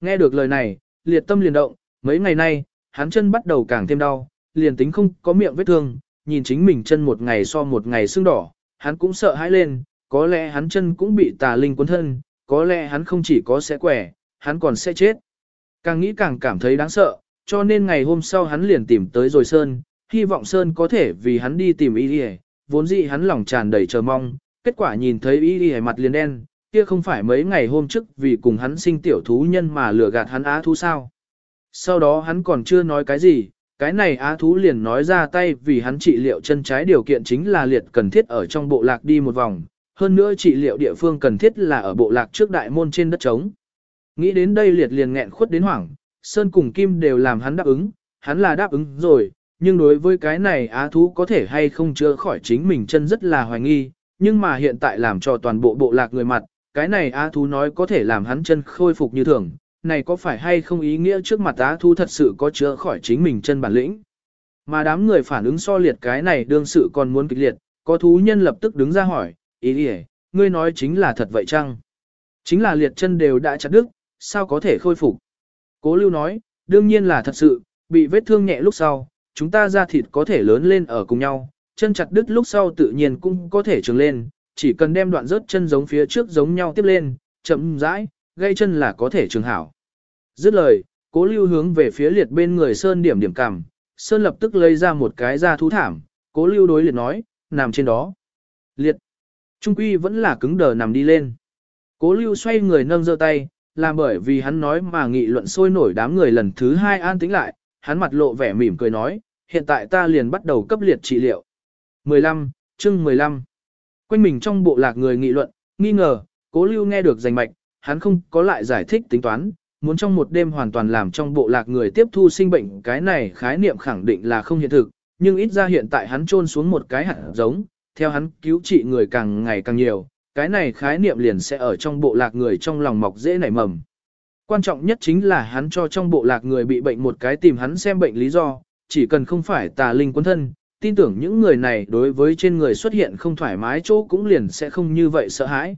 Nghe được lời này, liệt tâm liền động, mấy ngày nay, hắn chân bắt đầu càng thêm đau, liền tính không có miệng vết thương, nhìn chính mình chân một ngày so một ngày sưng đỏ, hắn cũng sợ hãi lên, có lẽ hắn chân cũng bị tà linh cuốn thân, có lẽ hắn không chỉ có sẽ quẻ, hắn còn sẽ chết. Càng nghĩ càng cảm thấy đáng sợ, cho nên ngày hôm sau hắn liền tìm tới rồi Sơn, hy vọng Sơn có thể vì hắn đi tìm y đi vốn dĩ hắn lòng tràn đầy chờ mong, kết quả nhìn thấy y đi mặt liền đen, kia không phải mấy ngày hôm trước vì cùng hắn sinh tiểu thú nhân mà lừa gạt hắn á thú sao. Sau đó hắn còn chưa nói cái gì, cái này á thú liền nói ra tay vì hắn trị liệu chân trái điều kiện chính là liệt cần thiết ở trong bộ lạc đi một vòng, hơn nữa trị liệu địa phương cần thiết là ở bộ lạc trước đại môn trên đất trống. Nghĩ đến đây liệt liền nghẹn khuất đến hoảng, Sơn cùng Kim đều làm hắn đáp ứng, hắn là đáp ứng rồi, nhưng đối với cái này á thú có thể hay không chữa khỏi chính mình chân rất là hoài nghi, nhưng mà hiện tại làm cho toàn bộ bộ lạc người mặt, cái này á thú nói có thể làm hắn chân khôi phục như thường, này có phải hay không ý nghĩa trước mặt á thú thật sự có chữa khỏi chính mình chân bản lĩnh. Mà đám người phản ứng so liệt cái này đương sự còn muốn kịch liệt, có thú nhân lập tức đứng ra hỏi, ý đi ngươi nói chính là thật vậy chăng? Chính là liệt chân đều đã chặt đứt, sao có thể khôi phục? Cố lưu nói, đương nhiên là thật sự, bị vết thương nhẹ lúc sau, chúng ta da thịt có thể lớn lên ở cùng nhau, chân chặt đứt lúc sau tự nhiên cũng có thể trường lên, chỉ cần đem đoạn rớt chân giống phía trước giống nhau tiếp lên, chậm rãi, gây chân là có thể trường hảo. Dứt lời, cố lưu hướng về phía liệt bên người Sơn điểm điểm cằm, Sơn lập tức lấy ra một cái da thú thảm, cố lưu đối liệt nói, nằm trên đó. Liệt, trung quy vẫn là cứng đờ nằm đi lên. Cố lưu xoay người nâng giơ tay, làm bởi vì hắn nói mà nghị luận sôi nổi đám người lần thứ hai an tĩnh lại, hắn mặt lộ vẻ mỉm cười nói, hiện tại ta liền bắt đầu cấp liệt trị liệu. 15, chương 15. Quanh mình trong bộ lạc người nghị luận, nghi ngờ, cố lưu nghe được danh mạch, hắn không có lại giải thích tính toán, muốn trong một đêm hoàn toàn làm trong bộ lạc người tiếp thu sinh bệnh cái này khái niệm khẳng định là không hiện thực, nhưng ít ra hiện tại hắn trôn xuống một cái hạt giống, theo hắn cứu trị người càng ngày càng nhiều, cái này khái niệm liền sẽ ở trong bộ lạc người trong lòng mọc dễ nảy mầm. Quan trọng nhất chính là hắn cho trong bộ lạc người bị bệnh một cái tìm hắn xem bệnh lý do, chỉ cần không phải tà linh quân thân, tin tưởng những người này đối với trên người xuất hiện không thoải mái chỗ cũng liền sẽ không như vậy sợ hãi.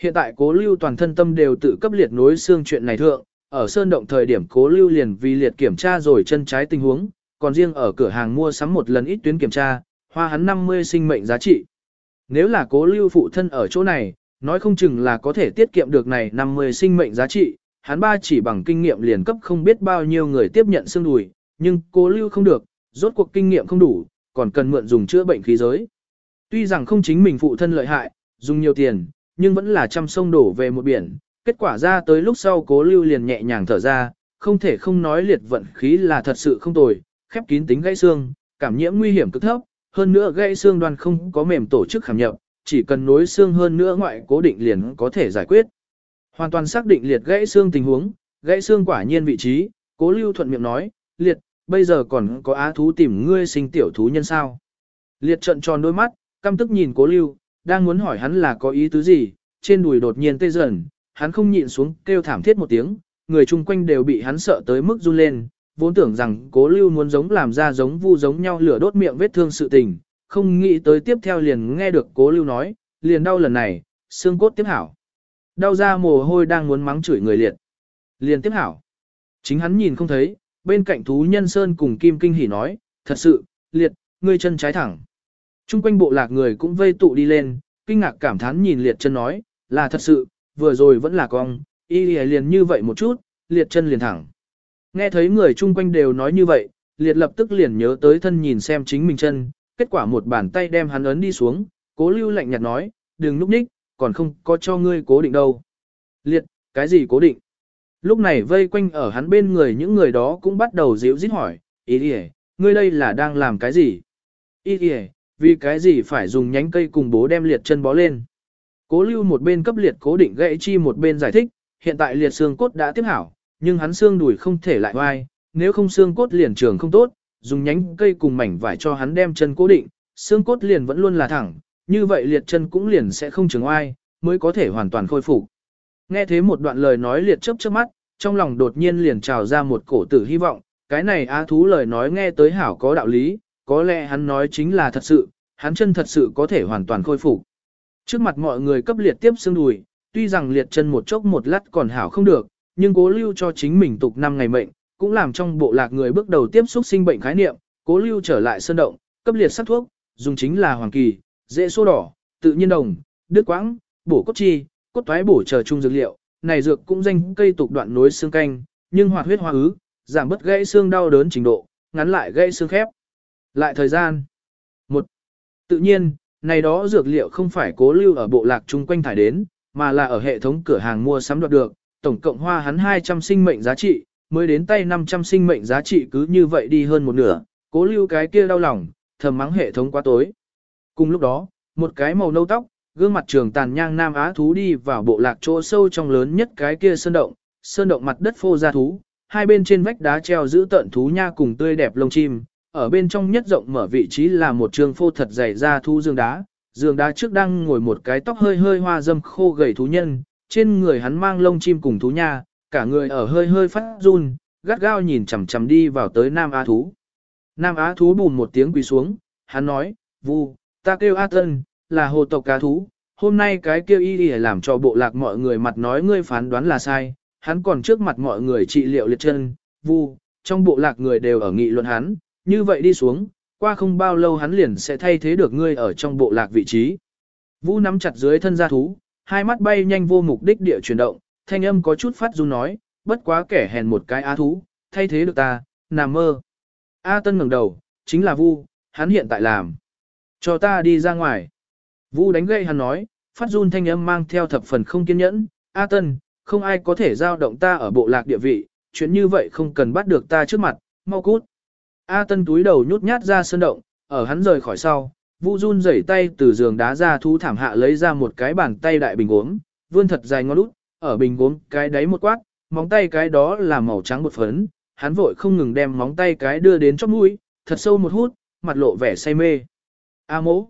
Hiện tại cố lưu toàn thân tâm đều tự cấp liệt nối xương chuyện này thượng, ở sơn động thời điểm cố lưu liền vì liệt kiểm tra rồi chân trái tình huống, còn riêng ở cửa hàng mua sắm một lần ít tuyến kiểm tra, hoa hắn 50 sinh mệnh giá trị. Nếu là cố lưu phụ thân ở chỗ này, nói không chừng là có thể tiết kiệm được này 50 sinh mệnh giá trị, hắn ba chỉ bằng kinh nghiệm liền cấp không biết bao nhiêu người tiếp nhận xương đùi, nhưng cố lưu không được, rốt cuộc kinh nghiệm không đủ, còn cần mượn dùng chữa bệnh khí giới. Tuy rằng không chính mình phụ thân lợi hại, dùng nhiều tiền, nhưng vẫn là trăm sông đổ về một biển, kết quả ra tới lúc sau cố lưu liền nhẹ nhàng thở ra, không thể không nói liệt vận khí là thật sự không tồi, khép kín tính gãy xương, cảm nhiễm nguy hiểm cực thấp, hơn nữa gãy xương đoàn không có mềm tổ chức khảm nhập, chỉ cần nối xương hơn nữa ngoại cố định liền có thể giải quyết. Hoàn toàn xác định liệt gãy xương tình huống, gãy xương quả nhiên vị trí, cố lưu thuận miệng nói, liệt, bây giờ còn có á thú tìm ngươi sinh tiểu thú nhân sao. Liệt trận tròn đôi mắt, căm tức nhìn cố lưu, đang muốn hỏi hắn là có ý tứ gì, trên đùi đột nhiên tê dần, hắn không nhịn xuống kêu thảm thiết một tiếng, người chung quanh đều bị hắn sợ tới mức run lên, vốn tưởng rằng cố lưu muốn giống làm ra giống vu giống nhau lửa đốt miệng vết thương sự tình, không nghĩ tới tiếp theo liền nghe được cố lưu nói, liền đau lần này, xương cốt tiếp hảo. Đau ra mồ hôi đang muốn mắng chửi người liệt. Liền tiếp hảo. Chính hắn nhìn không thấy, bên cạnh thú nhân sơn cùng kim kinh hỉ nói, thật sự, liệt, ngươi chân trái thẳng. Trung quanh bộ lạc người cũng vây tụ đi lên, kinh ngạc cảm thán nhìn liệt chân nói, là thật sự, vừa rồi vẫn là cong, y liền như vậy một chút, liệt chân liền thẳng. Nghe thấy người chung quanh đều nói như vậy, liệt lập tức liền nhớ tới thân nhìn xem chính mình chân, kết quả một bàn tay đem hắn ấn đi xuống, cố lưu lạnh nhạt nói, đừng núp ních, còn không có cho ngươi cố định đâu. Liệt, cái gì cố định? Lúc này vây quanh ở hắn bên người những người đó cũng bắt đầu díu dít hỏi, ý đi ngươi đây là đang làm cái gì? Ý đi vì cái gì phải dùng nhánh cây cùng bố đem liệt chân bó lên? Cố lưu một bên cấp liệt cố định gãy chi một bên giải thích, hiện tại liệt xương cốt đã tiếp hảo, nhưng hắn xương đùi không thể lại oai, nếu không xương cốt liền trường không tốt, dùng nhánh cây cùng mảnh vải cho hắn đem chân cố định, xương cốt liền vẫn luôn là thẳng, như vậy liệt chân cũng liền sẽ không trường oai, mới có thể hoàn toàn khôi phục. Nghe thế một đoạn lời nói liệt chớp chớp mắt, trong lòng đột nhiên liền trào ra một cổ tử hy vọng, cái này á thú lời nói nghe tới hảo có đạo lý, có lẽ hắn nói chính là thật sự, hắn chân thật sự có thể hoàn toàn khôi phục. Trước mặt mọi người cấp liệt tiếp xương đùi, tuy rằng liệt chân một chốc một lát còn hảo không được, nhưng cố lưu cho chính mình tục năm ngày mệnh, cũng làm trong bộ lạc người bước đầu tiếp xúc sinh bệnh khái niệm, cố lưu trở lại sơn động, cấp liệt sắc thuốc, dùng chính là hoàng kỳ, dễ số đỏ, tự nhiên đồng, đứt quãng, bổ cốt chi, cốt toái bổ chờ chung dược liệu, này dược cũng danh cây tục đoạn nối xương canh, nhưng hoạt huyết hóa ứ, giảm bớt gãy xương đau đớn trình độ, ngắn lại gãy xương khép. Lại thời gian. một Tự nhiên, này đó dược liệu không phải cố lưu ở bộ lạc chung quanh thải đến, mà là ở hệ thống cửa hàng mua sắm đoạt được, tổng cộng hoa hắn 200 sinh mệnh giá trị, mới đến tay 500 sinh mệnh giá trị cứ như vậy đi hơn một nửa, cố lưu cái kia đau lòng, thầm mắng hệ thống quá tối. Cùng lúc đó, một cái màu nâu tóc, gương mặt trường tàn nhang nam á thú đi vào bộ lạc chỗ sâu trong lớn nhất cái kia sơn động, sơn động mặt đất phô ra thú, hai bên trên vách đá treo giữ tận thú nha cùng tươi đẹp lông chim, ở bên trong nhất rộng mở vị trí là một trường phô thật dày ra thú dương đá, dương đá trước đang ngồi một cái tóc hơi hơi hoa dâm khô gầy thú nhân, trên người hắn mang lông chim cùng thú nha, cả người ở hơi hơi phát run, gắt gao nhìn chằm chằm đi vào tới Nam Á thú. Nam Á thú bùn một tiếng quỳ xuống, hắn nói, Vu, ta kêu A Tân, là hồ tộc cá thú, hôm nay cái kêu y y làm cho bộ lạc mọi người mặt nói ngươi phán đoán là sai, hắn còn trước mặt mọi người trị liệu liệt chân, Vu, trong bộ lạc người đều ở nghị luận hắn, như vậy đi xuống, qua không bao lâu hắn liền sẽ thay thế được ngươi ở trong bộ lạc vị trí. Vu nắm chặt dưới thân gia thú, hai mắt bay nhanh vô mục đích địa chuyển động, thanh âm có chút phát run nói, bất quá kẻ hèn một cái á thú, thay thế được ta, nằm mơ. A Tân ngẩng đầu, chính là Vu, hắn hiện tại làm. Cho ta đi ra ngoài. Vu đánh gậy hắn nói, phát run thanh âm mang theo thập phần không kiên nhẫn, A Tân, không ai có thể giao động ta ở bộ lạc địa vị, chuyện như vậy không cần bắt được ta trước mặt, mau cút. A Tân túi đầu nhút nhát ra sơn động, ở hắn rời khỏi sau, Vu run rẩy tay từ giường đá ra thú thảm hạ lấy ra một cái bàn tay đại bình uống, vươn thật dài ngón út, ở bình uống cái đáy một quát, móng tay cái đó là màu trắng một phấn, hắn vội không ngừng đem móng tay cái đưa đến chóp mũi, thật sâu một hút, mặt lộ vẻ say mê. A mỗ.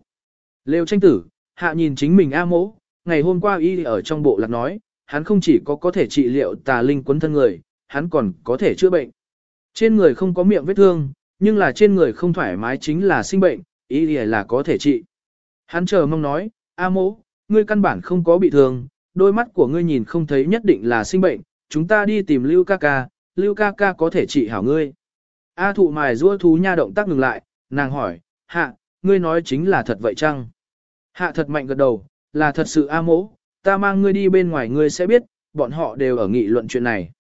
Lêu tranh tử, hạ nhìn chính mình A mỗ, ngày hôm qua y ở trong bộ lạc nói, hắn không chỉ có có thể trị liệu tà linh quấn thân người, hắn còn có thể chữa bệnh. Trên người không có miệng vết thương, nhưng là trên người không thoải mái chính là sinh bệnh, Y là có thể trị. Hắn chờ mong nói, A mỗ, ngươi căn bản không có bị thương, đôi mắt của ngươi nhìn không thấy nhất định là sinh bệnh, chúng ta đi tìm Lưu ca ca, Lưu ca ca có thể trị hảo ngươi. A thụ mài rua thú nha động tác ngừng lại, nàng hỏi, hạ, ngươi nói chính là thật vậy chăng? Hạ thật mạnh gật đầu, là thật sự A mỗ, ta mang ngươi đi bên ngoài ngươi sẽ biết, bọn họ đều ở nghị luận chuyện này.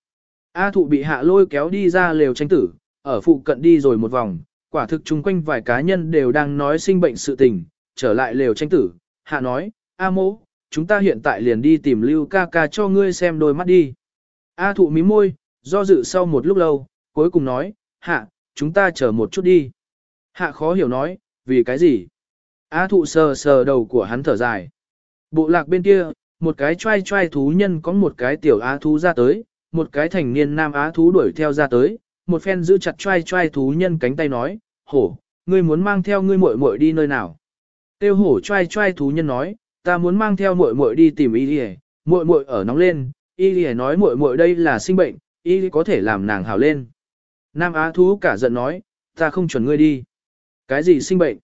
A thụ bị hạ lôi kéo đi ra lều tranh tử, ở phụ cận đi rồi một vòng, quả thực chung quanh vài cá nhân đều đang nói sinh bệnh sự tình, trở lại lều tranh tử, hạ nói, A mỗ, chúng ta hiện tại liền đi tìm Lưu ca ca cho ngươi xem đôi mắt đi. A thụ mí môi, do dự sau một lúc lâu, cuối cùng nói, hạ, chúng ta chờ một chút đi. Hạ khó hiểu nói, vì cái gì? Á thụ sờ sờ đầu của hắn thở dài. Bộ lạc bên kia, một cái trai trai thú nhân có một cái tiểu á thú ra tới, một cái thành niên nam á thú đuổi theo ra tới, một phen giữ chặt trai trai thú nhân cánh tay nói, hổ, ngươi muốn mang theo ngươi muội muội đi nơi nào? Tiêu hổ trai trai thú nhân nói, ta muốn mang theo muội muội đi tìm y lìa, muội muội ở nóng lên, y lìa nói muội muội đây là sinh bệnh, y có thể làm nàng hào lên. Nam Á thú cả giận nói, ta không chuẩn ngươi đi. Cái gì sinh bệnh?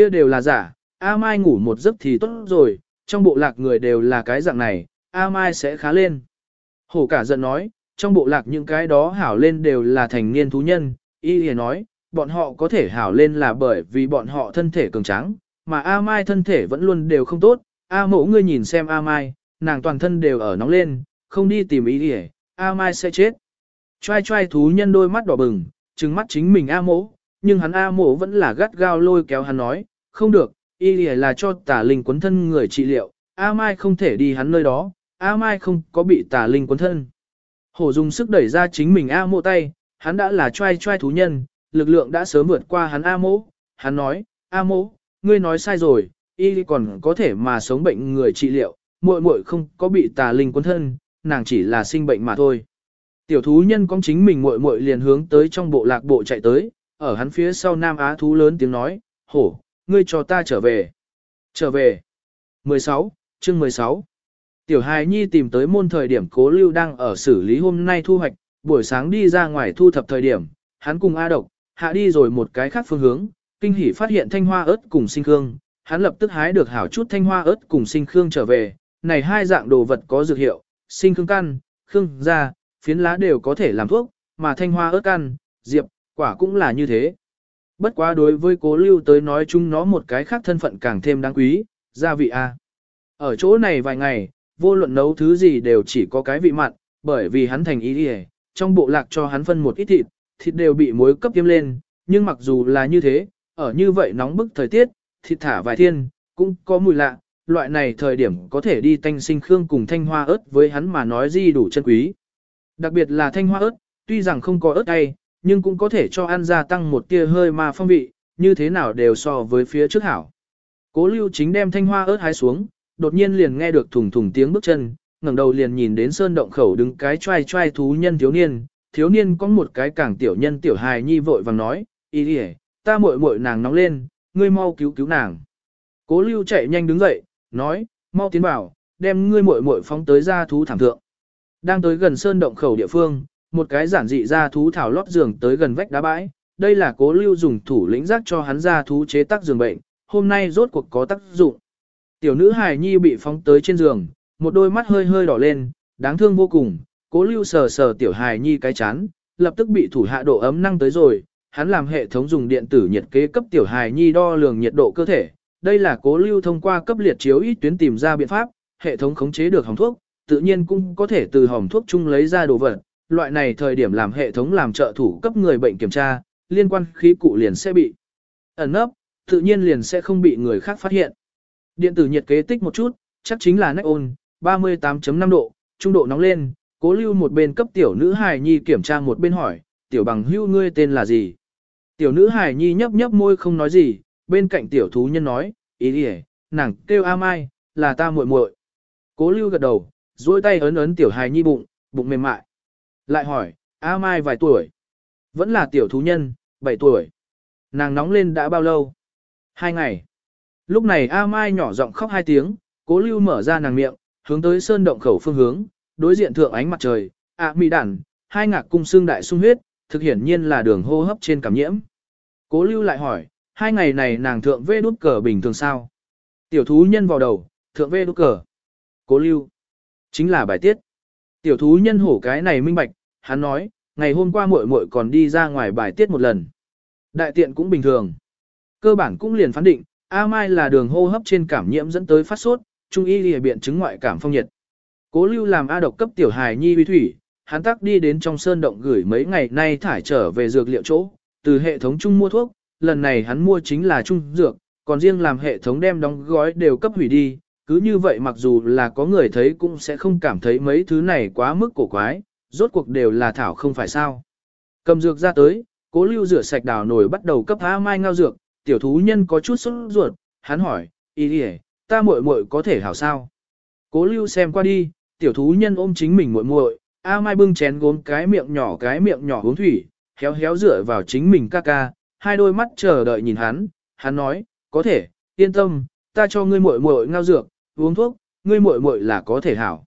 Kia đều là giả, A Mai ngủ một giấc thì tốt rồi, trong bộ lạc người đều là cái dạng này, A Mai sẽ khá lên. Hổ cả giận nói, trong bộ lạc những cái đó hảo lên đều là thành niên thú nhân, y hề nói, bọn họ có thể hảo lên là bởi vì bọn họ thân thể cường tráng, mà A Mai thân thể vẫn luôn đều không tốt, A mẫu ngươi nhìn xem A Mai, nàng toàn thân đều ở nóng lên, không đi tìm y hề, A Mai sẽ chết. Trai trai thú nhân đôi mắt đỏ bừng, trừng mắt chính mình A mẫu, nhưng hắn A mẫu vẫn là gắt gao lôi kéo hắn nói, không được, y là cho tà linh quấn thân người trị liệu, A Mai không thể đi hắn nơi đó, A Mai không có bị tà linh quấn thân. Hổ dùng sức đẩy ra chính mình A mộ tay, hắn đã là trai trai thú nhân, lực lượng đã sớm vượt qua hắn A mộ, hắn nói, A mộ, ngươi nói sai rồi, y còn có thể mà sống bệnh người trị liệu, muội muội không có bị tà linh cuốn thân, nàng chỉ là sinh bệnh mà thôi. Tiểu thú nhân con chính mình muội muội liền hướng tới trong bộ lạc bộ chạy tới, ở hắn phía sau nam á thú lớn tiếng nói, hổ, ngươi cho ta trở về. Trở về. 16, chương 16. Tiểu hài nhi tìm tới môn thời điểm cố lưu đang ở xử lý hôm nay thu hoạch, buổi sáng đi ra ngoài thu thập thời điểm, hắn cùng A độc, hạ đi rồi một cái khác phương hướng, kinh hỉ phát hiện thanh hoa ớt cùng sinh khương, hắn lập tức hái được hảo chút thanh hoa ớt cùng sinh khương trở về, này hai dạng đồ vật có dược hiệu, sinh khương căn, khương da, phiến lá đều có thể làm thuốc, mà thanh hoa ớt căn, diệp, quả cũng là như thế. Bất quá đối với cố lưu tới nói chung nó một cái khác thân phận càng thêm đáng quý, gia vị A. Ở chỗ này vài ngày, vô luận nấu thứ gì đều chỉ có cái vị mặn, bởi vì hắn thành ý đi trong bộ lạc cho hắn phân một ít thịt, thịt đều bị muối cấp tiêm lên, nhưng mặc dù là như thế, ở như vậy nóng bức thời tiết, thịt thả vài thiên, cũng có mùi lạ, loại này thời điểm có thể đi tanh sinh khương cùng thanh hoa ớt với hắn mà nói gì đủ chân quý. Đặc biệt là thanh hoa ớt, tuy rằng không có ớt cay, nhưng cũng có thể cho ăn gia tăng một tia hơi mà phong vị, như thế nào đều so với phía trước hảo. Cố lưu chính đem thanh hoa ớt hái xuống, đột nhiên liền nghe được thùng thùng tiếng bước chân, ngẩng đầu liền nhìn đến sơn động khẩu đứng cái trai trai thú nhân thiếu niên, thiếu niên có một cái càng tiểu nhân tiểu hài nhi vội vàng nói, ý đi ta muội muội nàng nóng lên, ngươi mau cứu cứu nàng. Cố lưu chạy nhanh đứng dậy, nói, mau tiến vào, đem ngươi muội muội phóng tới ra thú thảm thượng. Đang tới gần sơn động khẩu địa phương, một cái giản dị ra thú thảo lót giường tới gần vách đá bãi, đây là cố lưu dùng thủ lĩnh giác cho hắn ra thú chế tác giường bệnh, hôm nay rốt cuộc có tác dụng. Tiểu nữ hài nhi bị phóng tới trên giường, một đôi mắt hơi hơi đỏ lên, đáng thương vô cùng, cố lưu sờ sờ tiểu hài nhi cái chán, lập tức bị thủ hạ độ ấm năng tới rồi, hắn làm hệ thống dùng điện tử nhiệt kế cấp tiểu hài nhi đo lường nhiệt độ cơ thể. Đây là cố lưu thông qua cấp liệt chiếu ít tuyến tìm ra biện pháp, hệ thống khống chế được hỏng thuốc, tự nhiên cũng có thể từ hỏng thuốc chung lấy ra đồ vật. Loại này thời điểm làm hệ thống làm trợ thủ cấp người bệnh kiểm tra, liên quan khí cụ liền sẽ bị ẩn nấp, tự nhiên liền sẽ không bị người khác phát hiện. Điện tử nhiệt kế tích một chút, chắc chính là nách 38.5 độ, trung độ nóng lên, cố lưu một bên cấp tiểu nữ hài nhi kiểm tra một bên hỏi, tiểu bằng hưu ngươi tên là gì? Tiểu nữ hài nhi nhấp nhấp môi không nói gì, bên cạnh tiểu thú nhân nói, ý đi nàng kêu A Mai, là ta muội muội. Cố lưu gật đầu, duỗi tay ấn ấn tiểu hài nhi bụng, bụng mềm mại. Lại hỏi, A Mai vài tuổi? Vẫn là tiểu thú nhân, 7 tuổi. Nàng nóng lên đã bao lâu? Hai ngày. Lúc này A Mai nhỏ giọng khóc hai tiếng, cố lưu mở ra nàng miệng, hướng tới sơn động khẩu phương hướng, đối diện thượng ánh mặt trời, ạ à, mị đản, hai ngạc cung xương đại sung huyết, thực hiển nhiên là đường hô hấp trên cảm nhiễm. Cố lưu lại hỏi, hai ngày này nàng thượng vê đút cờ bình thường sao? Tiểu thú nhân vào đầu, thượng vê đút cờ. Cố lưu. Chính là bài tiết. Tiểu thú nhân hổ cái này minh bạch, hắn nói, ngày hôm qua muội muội còn đi ra ngoài bài tiết một lần. Đại tiện cũng bình thường. Cơ bản cũng liền phán định, A Mai là đường hô hấp trên cảm nhiễm dẫn tới phát sốt, trung y lìa biện chứng ngoại cảm phong nhiệt. Cố lưu làm A độc cấp tiểu hài nhi uy thủy, hắn tắc đi đến trong sơn động gửi mấy ngày nay thải trở về dược liệu chỗ, từ hệ thống chung mua thuốc, lần này hắn mua chính là trung dược, còn riêng làm hệ thống đem đóng gói đều cấp hủy đi, cứ như vậy mặc dù là có người thấy cũng sẽ không cảm thấy mấy thứ này quá mức cổ quái, rốt cuộc đều là thảo không phải sao. Cầm dược ra tới, cố lưu rửa sạch đào nồi bắt đầu cấp A Mai ngao dược, tiểu thú nhân có chút sốt ruột, hắn hỏi, ý đi ta muội muội có thể hảo sao? Cố lưu xem qua đi, tiểu thú nhân ôm chính mình muội muội, A Mai bưng chén gốm cái miệng nhỏ cái miệng nhỏ uống thủy, héo héo dựa vào chính mình ca ca, hai đôi mắt chờ đợi nhìn hắn, hắn nói, có thể, yên tâm, ta cho ngươi muội muội ngao dược, uống thuốc, ngươi muội muội là có thể hảo.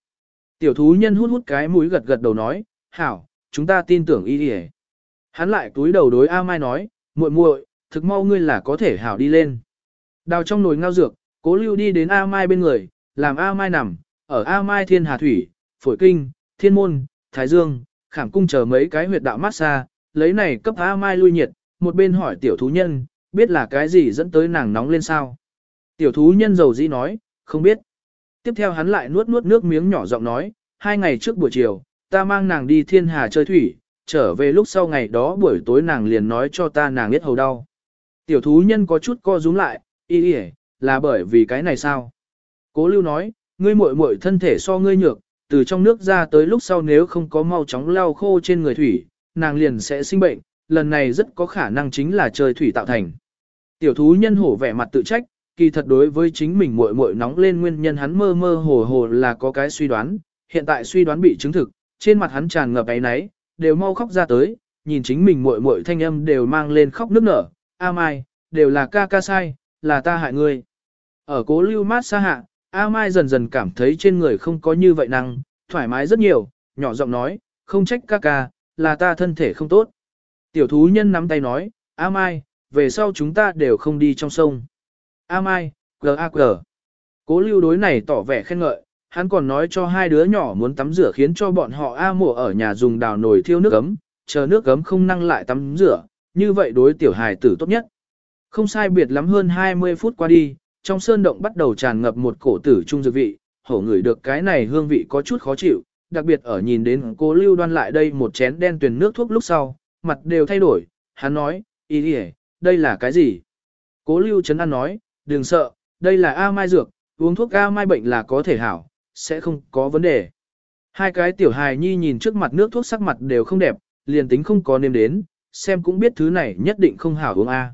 Tiểu thú nhân hút hút cái mũi gật gật đầu nói, hảo, chúng ta tin tưởng y đi Hắn lại túi đầu đối A Mai nói, muội muội, thực mau ngươi là có thể hảo đi lên. Đào trong nồi ngao dược, cố lưu đi đến A Mai bên người, làm A Mai nằm, ở A Mai thiên hà thủy, phổi kinh, thiên môn, thái dương, khảm cung chờ mấy cái huyệt đạo massage, lấy này cấp A Mai lui nhiệt, một bên hỏi tiểu thú nhân, biết là cái gì dẫn tới nàng nóng lên sao. Tiểu thú nhân dầu dĩ nói, không biết. Tiếp theo hắn lại nuốt nuốt nước miếng nhỏ giọng nói, hai ngày trước buổi chiều, ta mang nàng đi thiên hà chơi thủy, trở về lúc sau ngày đó buổi tối nàng liền nói cho ta nàng biết hầu đau. Tiểu thú nhân có chút co rúm lại, y y là bởi vì cái này sao? Cố lưu nói, ngươi muội muội thân thể so ngươi nhược, từ trong nước ra tới lúc sau nếu không có mau chóng lau khô trên người thủy, nàng liền sẽ sinh bệnh, lần này rất có khả năng chính là trời thủy tạo thành. Tiểu thú nhân hổ vẻ mặt tự trách, kỳ thật đối với chính mình muội muội nóng lên nguyên nhân hắn mơ mơ hồ hồ là có cái suy đoán, hiện tại suy đoán bị chứng thực, trên mặt hắn tràn ngập ấy náy, đều mau khóc ra tới, nhìn chính mình muội muội thanh âm đều mang lên khóc nức nở, A Mai, đều là ca ca sai, là ta hại ngươi. Ở cố lưu mát xa hạ, A Mai dần dần cảm thấy trên người không có như vậy năng, thoải mái rất nhiều, nhỏ giọng nói, không trách ca ca, là ta thân thể không tốt. Tiểu thú nhân nắm tay nói, A Mai, về sau chúng ta đều không đi trong sông. A Mai, G.A.G. Cố lưu đối này tỏ vẻ khen ngợi, hắn còn nói cho hai đứa nhỏ muốn tắm rửa khiến cho bọn họ A mổ ở nhà dùng đào nồi thiêu nước ấm, chờ nước ấm không năng lại tắm rửa, như vậy đối tiểu hài tử tốt nhất. Không sai biệt lắm hơn 20 phút qua đi, trong sơn động bắt đầu tràn ngập một cổ tử trung dược vị, hổ ngửi được cái này hương vị có chút khó chịu, đặc biệt ở nhìn đến cố lưu đoan lại đây một chén đen tuyền nước thuốc lúc sau, mặt đều thay đổi, hắn nói, ý đi đây là cái gì? Cố lưu chấn an nói, đừng sợ, đây là A mai dược, uống thuốc A mai bệnh là có thể hảo, sẽ không có vấn đề. Hai cái tiểu hài nhi nhìn trước mặt nước thuốc sắc mặt đều không đẹp, liền tính không có nêm đến, xem cũng biết thứ này nhất định không hảo uống A.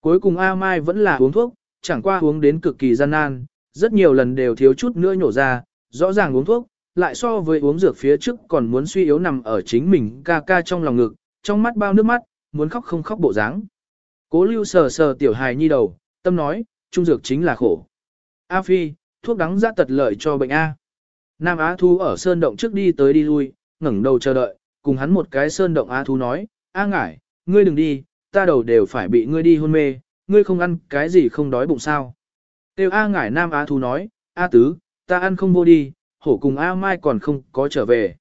Cuối cùng A Mai vẫn là uống thuốc, chẳng qua uống đến cực kỳ gian nan, rất nhiều lần đều thiếu chút nữa nhổ ra, rõ ràng uống thuốc, lại so với uống dược phía trước còn muốn suy yếu nằm ở chính mình ca ca trong lòng ngực, trong mắt bao nước mắt, muốn khóc không khóc bộ dáng. Cố lưu sờ sờ tiểu hài nhi đầu, tâm nói, trung dược chính là khổ. A Phi, thuốc đắng ra tật lợi cho bệnh A. Nam Á Thu ở sơn động trước đi tới đi lui, ngẩng đầu chờ đợi, cùng hắn một cái sơn động Á Thu nói, A ngải, ngươi đừng đi, ta đầu đều phải bị ngươi đi hôn mê, ngươi không ăn cái gì không đói bụng sao. Tiêu A ngải Nam Á Thu nói, A tứ, ta ăn không vô đi, hổ cùng A mai còn không có trở về.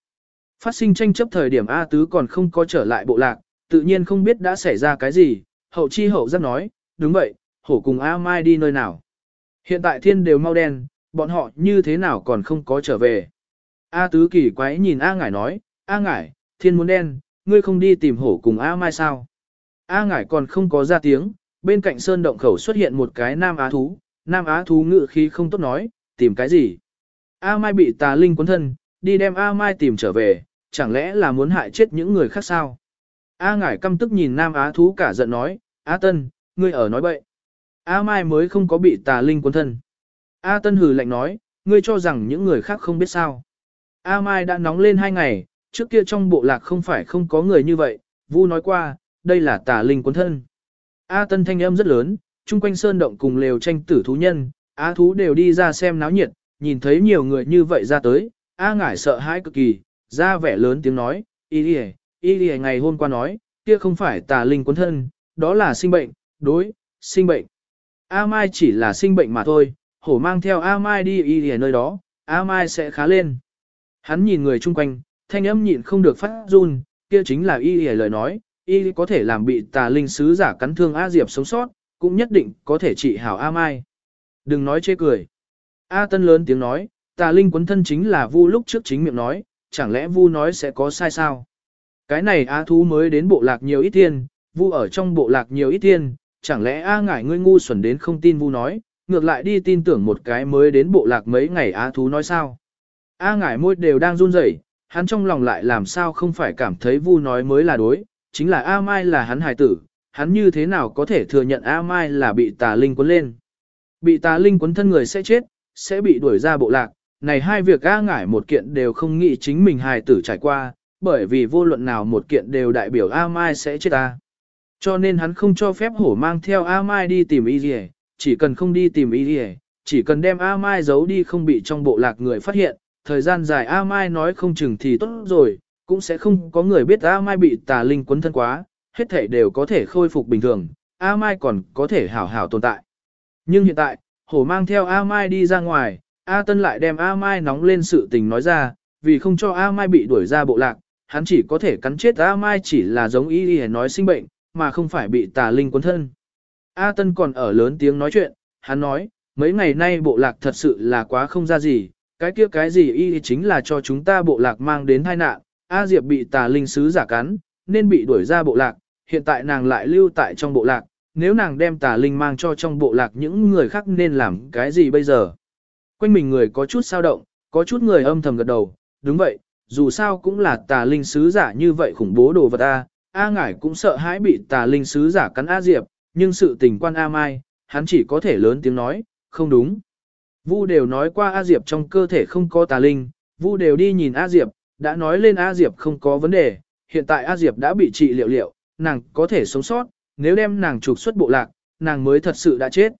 Phát sinh tranh chấp thời điểm A tứ còn không có trở lại bộ lạc, tự nhiên không biết đã xảy ra cái gì, hậu chi hậu giác nói, đúng vậy, hổ cùng A mai đi nơi nào. Hiện tại thiên đều mau đen, bọn họ như thế nào còn không có trở về. A tứ kỳ quái nhìn A ngải nói, A ngải, thiên muốn đen, ngươi không đi tìm hổ cùng A mai sao. A ngải còn không có ra tiếng, bên cạnh sơn động khẩu xuất hiện một cái nam á thú, nam á thú ngự khí không tốt nói, tìm cái gì. A mai bị tà linh cuốn thân, đi đem A mai tìm trở về, chẳng lẽ là muốn hại chết những người khác sao. A ngải căm tức nhìn nam á thú cả giận nói, A tân, ngươi ở nói bậy. A mai mới không có bị tà linh cuốn thân. A Tân hừ lạnh nói, ngươi cho rằng những người khác không biết sao. A Mai đã nóng lên hai ngày, trước kia trong bộ lạc không phải không có người như vậy, Vu nói qua, đây là tà linh cuốn thân. A Tân thanh âm rất lớn, chung quanh sơn động cùng lều tranh tử thú nhân, A thú đều đi ra xem náo nhiệt, nhìn thấy nhiều người như vậy ra tới, A ngải sợ hãi cực kỳ, ra vẻ lớn tiếng nói, y đi y đi ngày hôm qua nói, kia không phải tà linh cuốn thân, đó là sinh bệnh, đối, sinh bệnh. A Mai chỉ là sinh bệnh mà thôi, hổ mang theo A Mai đi y ở nơi đó, A Mai sẽ khá lên. Hắn nhìn người chung quanh, thanh âm nhịn không được phát run, kia chính là y y lời nói, y có thể làm bị tà linh sứ giả cắn thương A Diệp sống sót, cũng nhất định có thể trị hảo A Mai. Đừng nói chê cười. A Tân lớn tiếng nói, tà linh quấn thân chính là vu lúc trước chính miệng nói, chẳng lẽ vu nói sẽ có sai sao? Cái này A thú mới đến bộ lạc nhiều ít thiên, vu ở trong bộ lạc nhiều ít thiên, chẳng lẽ A ngải ngươi ngu xuẩn đến không tin vu nói, ngược lại đi tin tưởng một cái mới đến bộ lạc mấy ngày á thú nói sao. A ngải môi đều đang run rẩy, hắn trong lòng lại làm sao không phải cảm thấy vu nói mới là đối, chính là A Mai là hắn hài tử, hắn như thế nào có thể thừa nhận A Mai là bị tà linh cuốn lên. Bị tà linh cuốn thân người sẽ chết, sẽ bị đuổi ra bộ lạc, này hai việc A ngải một kiện đều không nghĩ chính mình hài tử trải qua, bởi vì vô luận nào một kiện đều đại biểu A Mai sẽ chết ta. Cho nên hắn không cho phép hổ mang theo A Mai đi tìm y Dì chỉ cần không đi tìm y Dì chỉ cần đem A Mai giấu đi không bị trong bộ lạc người phát hiện, thời gian dài A Mai nói không chừng thì tốt rồi, cũng sẽ không có người biết A Mai bị tà linh quấn thân quá, hết thể đều có thể khôi phục bình thường, A Mai còn có thể hảo hảo tồn tại. Nhưng hiện tại, hổ mang theo A Mai đi ra ngoài, A Tân lại đem A Mai nóng lên sự tình nói ra, vì không cho A Mai bị đuổi ra bộ lạc, hắn chỉ có thể cắn chết A Mai chỉ là giống y y nói sinh bệnh, mà không phải bị tà linh cuốn thân. A Tân còn ở lớn tiếng nói chuyện, hắn nói, mấy ngày nay bộ lạc thật sự là quá không ra gì, cái kia cái gì y chính là cho chúng ta bộ lạc mang đến tai nạn, A Diệp bị tà linh sứ giả cắn, nên bị đuổi ra bộ lạc, hiện tại nàng lại lưu tại trong bộ lạc, nếu nàng đem tà linh mang cho trong bộ lạc những người khác nên làm cái gì bây giờ? Quanh mình người có chút sao động, có chút người âm thầm gật đầu, đúng vậy, dù sao cũng là tà linh sứ giả như vậy khủng bố đồ vật A, A ngải cũng sợ hãi bị tà linh sứ giả cắn A Diệp, nhưng sự tình quan A Mai, hắn chỉ có thể lớn tiếng nói, không đúng. Vu đều nói qua A Diệp trong cơ thể không có tà linh, Vu đều đi nhìn A Diệp, đã nói lên A Diệp không có vấn đề, hiện tại A Diệp đã bị trị liệu liệu, nàng có thể sống sót, nếu đem nàng trục xuất bộ lạc, nàng mới thật sự đã chết.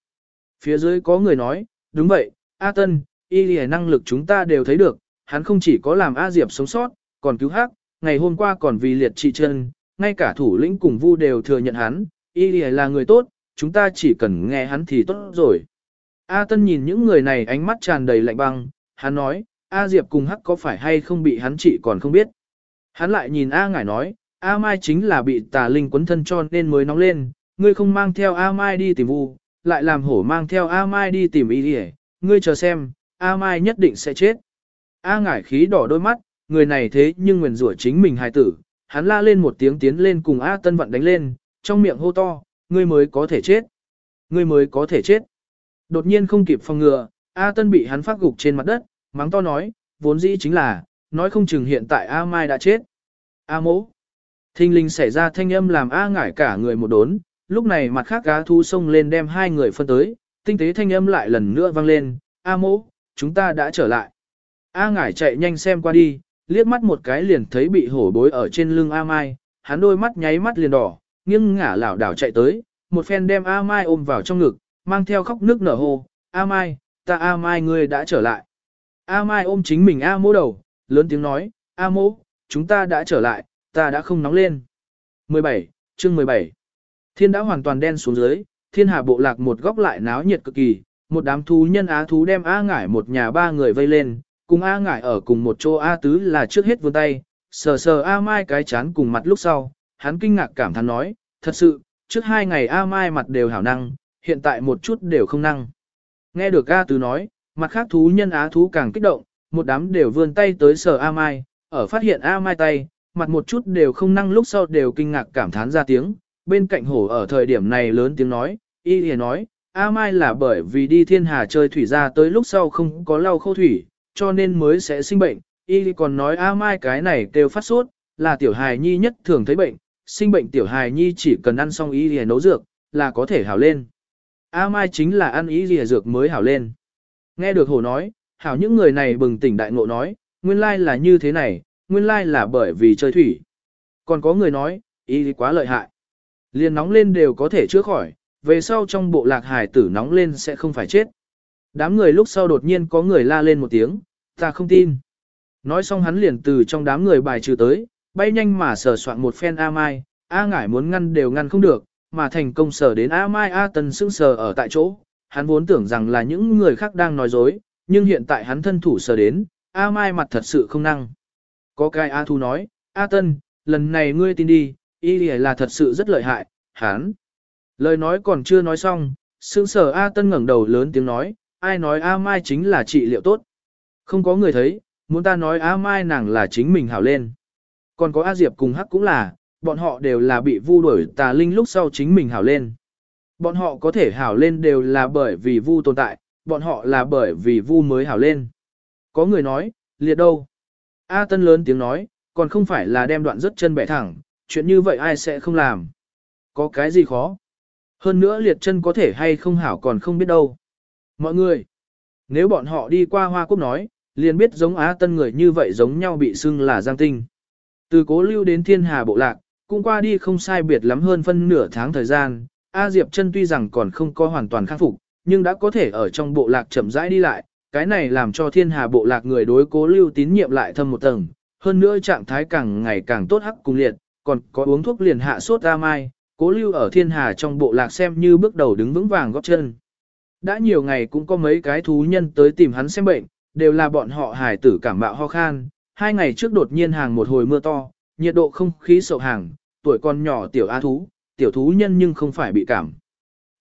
Phía dưới có người nói, đúng vậy, A Tân, y lìa năng lực chúng ta đều thấy được, hắn không chỉ có làm A Diệp sống sót, còn cứu hắc, ngày hôm qua còn vì liệt trị chân, ngay cả thủ lĩnh cùng Vu đều thừa nhận hắn, y lìa là người tốt, chúng ta chỉ cần nghe hắn thì tốt rồi. A Tân nhìn những người này ánh mắt tràn đầy lạnh băng, hắn nói, A Diệp cùng Hắc có phải hay không bị hắn trị còn không biết. Hắn lại nhìn A Ngải nói, A Mai chính là bị tà linh quấn thân cho nên mới nóng lên, ngươi không mang theo A Mai đi tìm vu, lại làm hổ mang theo A Mai đi tìm y ngươi chờ xem, A Mai nhất định sẽ chết. A Ngải khí đỏ đôi mắt, người này thế nhưng nguyền rủa chính mình hài tử, hắn la lên một tiếng tiến lên cùng A Tân Vận đánh lên, trong miệng hô to, ngươi mới có thể chết. Ngươi mới có thể chết. Đột nhiên không kịp phòng ngừa, A Tân bị hắn phát gục trên mặt đất, mắng to nói, vốn dĩ chính là, nói không chừng hiện tại A Mai đã chết. A mỗ. Thinh linh xảy ra thanh âm làm A ngải cả người một đốn, lúc này mặt khác cá thu xông lên đem hai người phân tới, tinh tế thanh âm lại lần nữa vang lên, A mỗ, chúng ta đã trở lại. A ngải chạy nhanh xem qua đi, liếc mắt một cái liền thấy bị hổ bối ở trên lưng A Mai, hắn đôi mắt nháy mắt liền đỏ, nghiêng ngả lảo đảo chạy tới, một phen đem A Mai ôm vào trong ngực, mang theo khóc nước nở hồ, A Mai, ta A Mai ngươi đã trở lại. A Mai ôm chính mình A mô đầu, lớn tiếng nói, A mô, chúng ta đã trở lại, ta đã không nóng lên. 17, chương 17 Thiên đã hoàn toàn đen xuống dưới, thiên hà bộ lạc một góc lại náo nhiệt cực kỳ, một đám thú nhân á thú đem A ngải một nhà ba người vây lên, cùng A ngải ở cùng một chỗ A tứ là trước hết vươn tay, sờ sờ A mai cái chán cùng mặt lúc sau, hắn kinh ngạc cảm thán nói, thật sự, trước hai ngày A mai mặt đều hảo năng, hiện tại một chút đều không năng. Nghe được A tứ nói, mặt khác thú nhân á thú càng kích động, một đám đều vươn tay tới sờ A mai, ở phát hiện A mai tay, mặt một chút đều không năng lúc sau đều kinh ngạc cảm thán ra tiếng, bên cạnh hổ ở thời điểm này lớn tiếng nói, y lìa nói, A Mai là bởi vì đi thiên hà chơi thủy ra tới lúc sau không có lau khô thủy, cho nên mới sẽ sinh bệnh, y còn nói A Mai cái này kêu phát sốt, là tiểu hài nhi nhất thường thấy bệnh, sinh bệnh tiểu hài nhi chỉ cần ăn xong y lìa nấu dược, là có thể hảo lên. A Mai chính là ăn y lìa dược mới hảo lên. Nghe được hổ nói, hảo những người này bừng tỉnh đại ngộ nói, nguyên lai là như thế này, nguyên lai là bởi vì chơi thủy. Còn có người nói, y quá lợi hại. Liền nóng lên đều có thể chữa khỏi, về sau trong bộ lạc hải tử nóng lên sẽ không phải chết. Đám người lúc sau đột nhiên có người la lên một tiếng, ta không tin. Nói xong hắn liền từ trong đám người bài trừ tới, bay nhanh mà sờ soạn một phen A Mai, A ngải muốn ngăn đều ngăn không được, mà thành công sờ đến A Mai A Tân sững sờ ở tại chỗ. Hắn vốn tưởng rằng là những người khác đang nói dối, nhưng hiện tại hắn thân thủ sờ đến, A Mai mặt thật sự không năng. Có cái A Thu nói, A Tân, lần này ngươi tin đi, y là thật sự rất lợi hại, hắn. Lời nói còn chưa nói xong, sững sờ A Tân ngẩng đầu lớn tiếng nói, ai nói A Mai chính là trị liệu tốt. Không có người thấy, muốn ta nói A Mai nàng là chính mình hảo lên. Còn có A Diệp cùng Hắc cũng là, bọn họ đều là bị vu đuổi tà linh lúc sau chính mình hảo lên. Bọn họ có thể hảo lên đều là bởi vì vu tồn tại, bọn họ là bởi vì vu mới hảo lên. Có người nói, liệt đâu? A Tân lớn tiếng nói, còn không phải là đem đoạn rất chân bẻ thẳng, chuyện như vậy ai sẽ không làm. Có cái gì khó? Hơn nữa liệt chân có thể hay không hảo còn không biết đâu. Mọi người, nếu bọn họ đi qua Hoa Quốc nói, liền biết giống Á Tân người như vậy giống nhau bị xưng là giang tinh. Từ cố lưu đến thiên hà bộ lạc, cũng qua đi không sai biệt lắm hơn phân nửa tháng thời gian, A Diệp chân tuy rằng còn không có hoàn toàn khắc phục, nhưng đã có thể ở trong bộ lạc chậm rãi đi lại, cái này làm cho thiên hà bộ lạc người đối cố lưu tín nhiệm lại thâm một tầng, hơn nữa trạng thái càng ngày càng tốt hắc cùng liệt, còn có uống thuốc liền hạ sốt ra Mai, cố lưu ở thiên hà trong bộ lạc xem như bước đầu đứng vững vàng góp chân. Đã nhiều ngày cũng có mấy cái thú nhân tới tìm hắn xem bệnh, đều là bọn họ hải tử cảm bạo ho khan, hai ngày trước đột nhiên hàng một hồi mưa to, nhiệt độ không khí sậu hàng, tuổi con nhỏ tiểu A thú, tiểu thú nhân nhưng không phải bị cảm.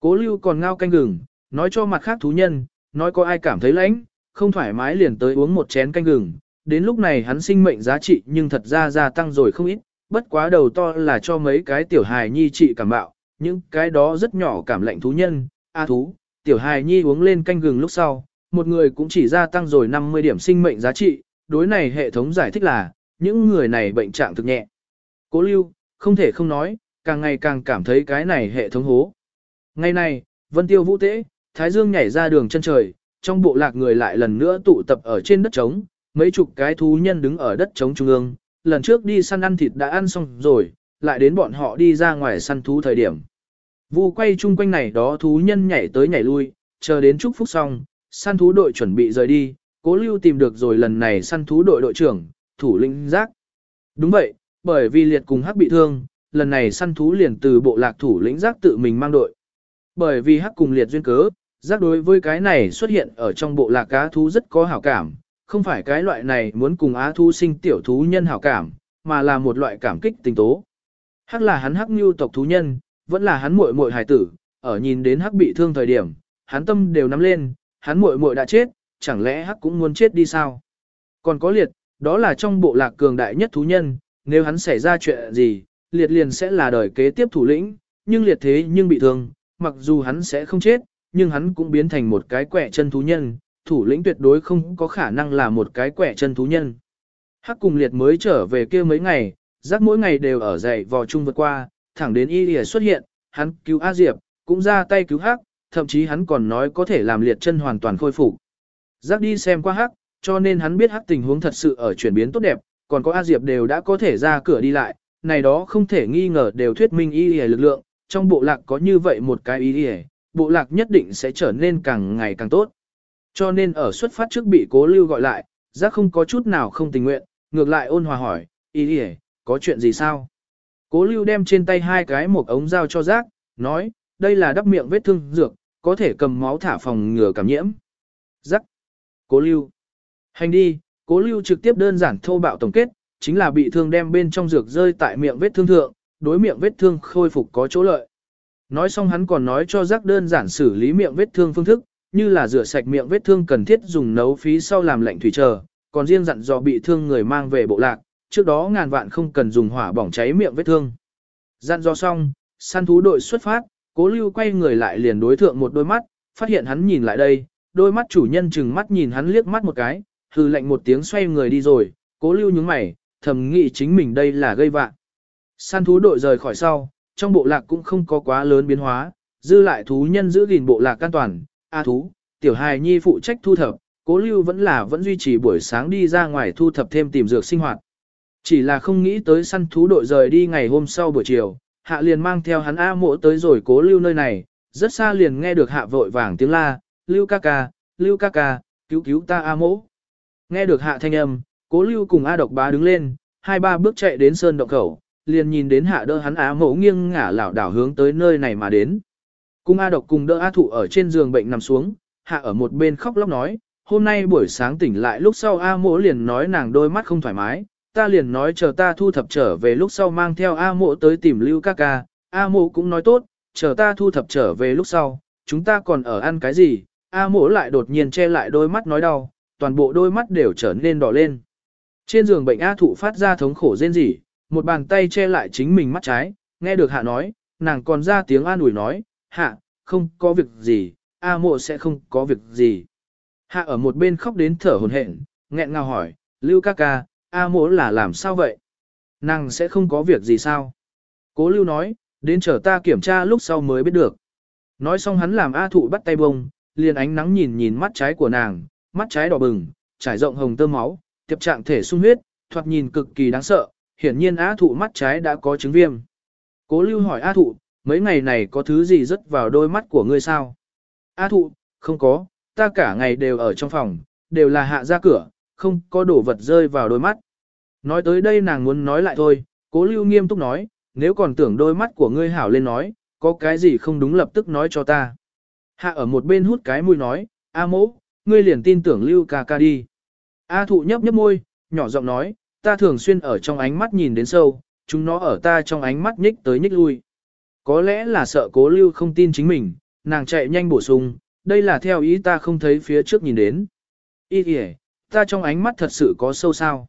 Cố lưu còn ngao canh gừng, nói cho mặt khác thú nhân, nói có ai cảm thấy lạnh, không thoải mái liền tới uống một chén canh gừng. Đến lúc này hắn sinh mệnh giá trị nhưng thật ra gia tăng rồi không ít, bất quá đầu to là cho mấy cái tiểu hài nhi trị cảm bạo, những cái đó rất nhỏ cảm lạnh thú nhân, a thú, tiểu hài nhi uống lên canh gừng lúc sau, một người cũng chỉ gia tăng rồi 50 điểm sinh mệnh giá trị, đối này hệ thống giải thích là, những người này bệnh trạng thực nhẹ. Cố lưu, không thể không nói, càng ngày càng cảm thấy cái này hệ thống hố. Ngày này, vân tiêu vũ tế, thái dương nhảy ra đường chân trời, trong bộ lạc người lại lần nữa tụ tập ở trên đất trống, mấy chục cái thú nhân đứng ở đất trống trung ương, lần trước đi săn ăn thịt đã ăn xong rồi, lại đến bọn họ đi ra ngoài săn thú thời điểm. Vu quay chung quanh này đó thú nhân nhảy tới nhảy lui, chờ đến chúc phúc xong, săn thú đội chuẩn bị rời đi, cố lưu tìm được rồi lần này săn thú đội đội trưởng, thủ lĩnh giác. Đúng vậy, bởi vì liệt cùng hắc bị thương, lần này săn thú liền từ bộ lạc thủ lĩnh giác tự mình mang đội. Bởi vì hắc cùng liệt duyên cớ, giác đối với cái này xuất hiện ở trong bộ lạc cá thú rất có hảo cảm, không phải cái loại này muốn cùng á thú sinh tiểu thú nhân hảo cảm, mà là một loại cảm kích tình tố. Hắc là hắn hắc như tộc thú nhân, vẫn là hắn muội muội hài tử, ở nhìn đến hắc bị thương thời điểm, hắn tâm đều nắm lên, hắn muội muội đã chết, chẳng lẽ hắc cũng muốn chết đi sao? Còn có liệt, đó là trong bộ lạc cường đại nhất thú nhân, nếu hắn xảy ra chuyện gì, liệt liền sẽ là đời kế tiếp thủ lĩnh, nhưng liệt thế nhưng bị thương, mặc dù hắn sẽ không chết, nhưng hắn cũng biến thành một cái quẻ chân thú nhân, thủ lĩnh tuyệt đối không có khả năng là một cái quẻ chân thú nhân. Hắc cùng liệt mới trở về kia mấy ngày, giác mỗi ngày đều ở dậy vò chung vượt qua, thẳng đến y lìa xuất hiện, hắn cứu A Diệp, cũng ra tay cứu Hắc, thậm chí hắn còn nói có thể làm liệt chân hoàn toàn khôi phục. Giác đi xem qua Hắc, cho nên hắn biết Hắc tình huống thật sự ở chuyển biến tốt đẹp, còn có A Diệp đều đã có thể ra cửa đi lại, này đó không thể nghi ngờ đều thuyết minh y y lực lượng, trong bộ lạc có như vậy một cái y y, bộ lạc nhất định sẽ trở nên càng ngày càng tốt. Cho nên ở xuất phát trước bị cố lưu gọi lại, giác không có chút nào không tình nguyện, ngược lại ôn hòa hỏi, ý y, có chuyện gì sao? Cố lưu đem trên tay hai cái một ống dao cho giác, nói, đây là đắp miệng vết thương dược, có thể cầm máu thả phòng ngừa cảm nhiễm. Giác. Cố lưu. Hành đi, cố lưu trực tiếp đơn giản thô bạo tổng kết, chính là bị thương đem bên trong dược rơi tại miệng vết thương thượng, đối miệng vết thương khôi phục có chỗ lợi. Nói xong hắn còn nói cho giác đơn giản xử lý miệng vết thương phương thức, như là rửa sạch miệng vết thương cần thiết dùng nấu phí sau làm lạnh thủy chờ, còn riêng dặn dò bị thương người mang về bộ lạc, trước đó ngàn vạn không cần dùng hỏa bỏng cháy miệng vết thương. Dặn dò xong, săn thú đội xuất phát, cố lưu quay người lại liền đối thượng một đôi mắt, phát hiện hắn nhìn lại đây, đôi mắt chủ nhân chừng mắt nhìn hắn liếc mắt một cái, hừ lạnh một tiếng xoay người đi rồi, cố lưu nhướng mày, thầm nghĩ chính mình đây là gây vạn. Săn thú đội rời khỏi sau, trong bộ lạc cũng không có quá lớn biến hóa, dư lại thú nhân giữ gìn bộ lạc an toàn, A thú, tiểu hài nhi phụ trách thu thập, cố lưu vẫn là vẫn duy trì buổi sáng đi ra ngoài thu thập thêm tìm dược sinh hoạt. Chỉ là không nghĩ tới săn thú đội rời đi ngày hôm sau buổi chiều, hạ liền mang theo hắn A mộ tới rồi cố lưu nơi này, rất xa liền nghe được hạ vội vàng tiếng la, lưu ca ca, lưu ca ca, cứu cứu ta A mộ. Nghe được hạ thanh âm, cố lưu cùng A độc bá đứng lên, hai ba bước chạy đến sơn động khẩu, liền nhìn đến hạ đỡ hắn A mộ nghiêng ngả lảo đảo hướng tới nơi này mà đến. Cung A độc cùng đỡ A thụ ở trên giường bệnh nằm xuống, hạ ở một bên khóc lóc nói, hôm nay buổi sáng tỉnh lại lúc sau A mộ liền nói nàng đôi mắt không thoải mái, ta liền nói chờ ta thu thập trở về lúc sau mang theo A mộ tới tìm lưu ca ca, A mộ cũng nói tốt, chờ ta thu thập trở về lúc sau, chúng ta còn ở ăn cái gì, A mộ lại đột nhiên che lại đôi mắt nói đau, toàn bộ đôi mắt đều trở nên đỏ lên. Trên giường bệnh A thụ phát ra thống khổ rên rỉ, một bàn tay che lại chính mình mắt trái, nghe được hạ nói, nàng còn ra tiếng an ủi nói, hạ, không có việc gì, A mộ sẽ không có việc gì. Hạ ở một bên khóc đến thở hồn hển, nghẹn ngào hỏi, Lưu ca ca, A mỗ là làm sao vậy? Nàng sẽ không có việc gì sao? Cố Lưu nói, đến chờ ta kiểm tra lúc sau mới biết được. Nói xong hắn làm A thụ bắt tay bông, liền ánh nắng nhìn nhìn mắt trái của nàng, mắt trái đỏ bừng, trải rộng hồng tơ máu, tiệp trạng thể sung huyết, thoạt nhìn cực kỳ đáng sợ, hiển nhiên A thụ mắt trái đã có chứng viêm. Cố Lưu hỏi A thụ, mấy ngày này có thứ gì rớt vào đôi mắt của ngươi sao? A thụ, không có, ta cả ngày đều ở trong phòng, đều là hạ ra cửa, không có đổ vật rơi vào đôi mắt. Nói tới đây nàng muốn nói lại thôi, cố lưu nghiêm túc nói, nếu còn tưởng đôi mắt của ngươi hảo lên nói, có cái gì không đúng lập tức nói cho ta. Hạ ở một bên hút cái mũi nói, A mỗ, ngươi liền tin tưởng lưu ca ca đi. A thụ nhấp nhấp môi, nhỏ giọng nói, ta thường xuyên ở trong ánh mắt nhìn đến sâu, chúng nó ở ta trong ánh mắt nhích tới nhích lui. Có lẽ là sợ cố lưu không tin chính mình, nàng chạy nhanh bổ sung, đây là theo ý ta không thấy phía trước nhìn đến. Ý kìa, ta trong ánh mắt thật sự có sâu sao.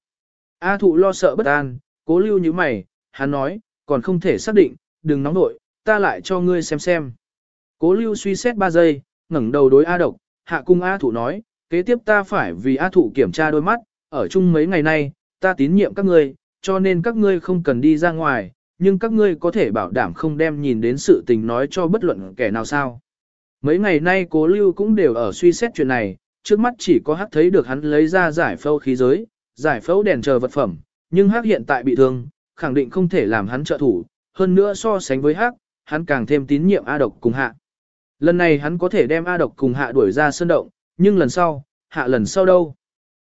A thụ lo sợ bất an, cố lưu như mày, hắn nói, còn không thể xác định, đừng nóng nội, ta lại cho ngươi xem xem. Cố lưu suy xét 3 giây, ngẩng đầu đối A độc, hạ cung A thụ nói, kế tiếp ta phải vì A thụ kiểm tra đôi mắt, ở chung mấy ngày nay, ta tín nhiệm các ngươi, cho nên các ngươi không cần đi ra ngoài, nhưng các ngươi có thể bảo đảm không đem nhìn đến sự tình nói cho bất luận kẻ nào sao. Mấy ngày nay cố lưu cũng đều ở suy xét chuyện này, trước mắt chỉ có hắc thấy được hắn lấy ra giải phâu khí giới, giải phẫu đèn chờ vật phẩm, nhưng hắc hiện tại bị thương, khẳng định không thể làm hắn trợ thủ, hơn nữa so sánh với hắc, hắn càng thêm tín nhiệm A độc cùng hạ. Lần này hắn có thể đem A độc cùng hạ đuổi ra sơn động, nhưng lần sau, hạ lần sau đâu?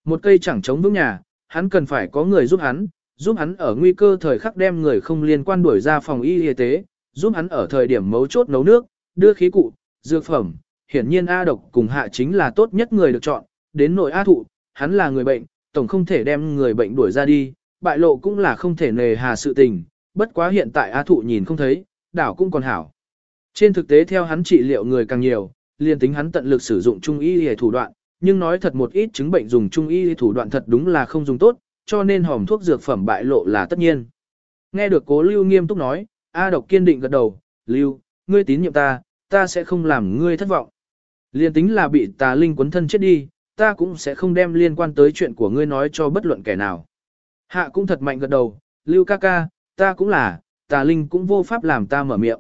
Một cây chẳng chống vững nhà, hắn cần phải có người giúp hắn, giúp hắn ở nguy cơ thời khắc đem người không liên quan đuổi ra phòng y y tế, giúp hắn ở thời điểm mấu chốt nấu nước, đưa khí cụ, dược phẩm. Hiển nhiên A độc cùng hạ chính là tốt nhất người được chọn, đến nội A thụ, hắn là người bệnh, tổng không thể đem người bệnh đuổi ra đi, bại lộ cũng là không thể nề hà sự tình, bất quá hiện tại A thụ nhìn không thấy, đảo cũng còn hảo. Trên thực tế theo hắn trị liệu người càng nhiều, liền tính hắn tận lực sử dụng trung y y thủ đoạn, nhưng nói thật một ít chứng bệnh dùng trung y thủ đoạn thật đúng là không dùng tốt, cho nên hòm thuốc dược phẩm bại lộ là tất nhiên. Nghe được cố lưu nghiêm túc nói, A độc kiên định gật đầu, lưu, ngươi tín nhiệm ta, ta sẽ không làm ngươi thất vọng. Liên tính là bị tà linh quấn thân chết đi, ta cũng sẽ không đem liên quan tới chuyện của ngươi nói cho bất luận kẻ nào. Hạ cũng thật mạnh gật đầu, lưu ca ca, ta cũng là, tà linh cũng vô pháp làm ta mở miệng.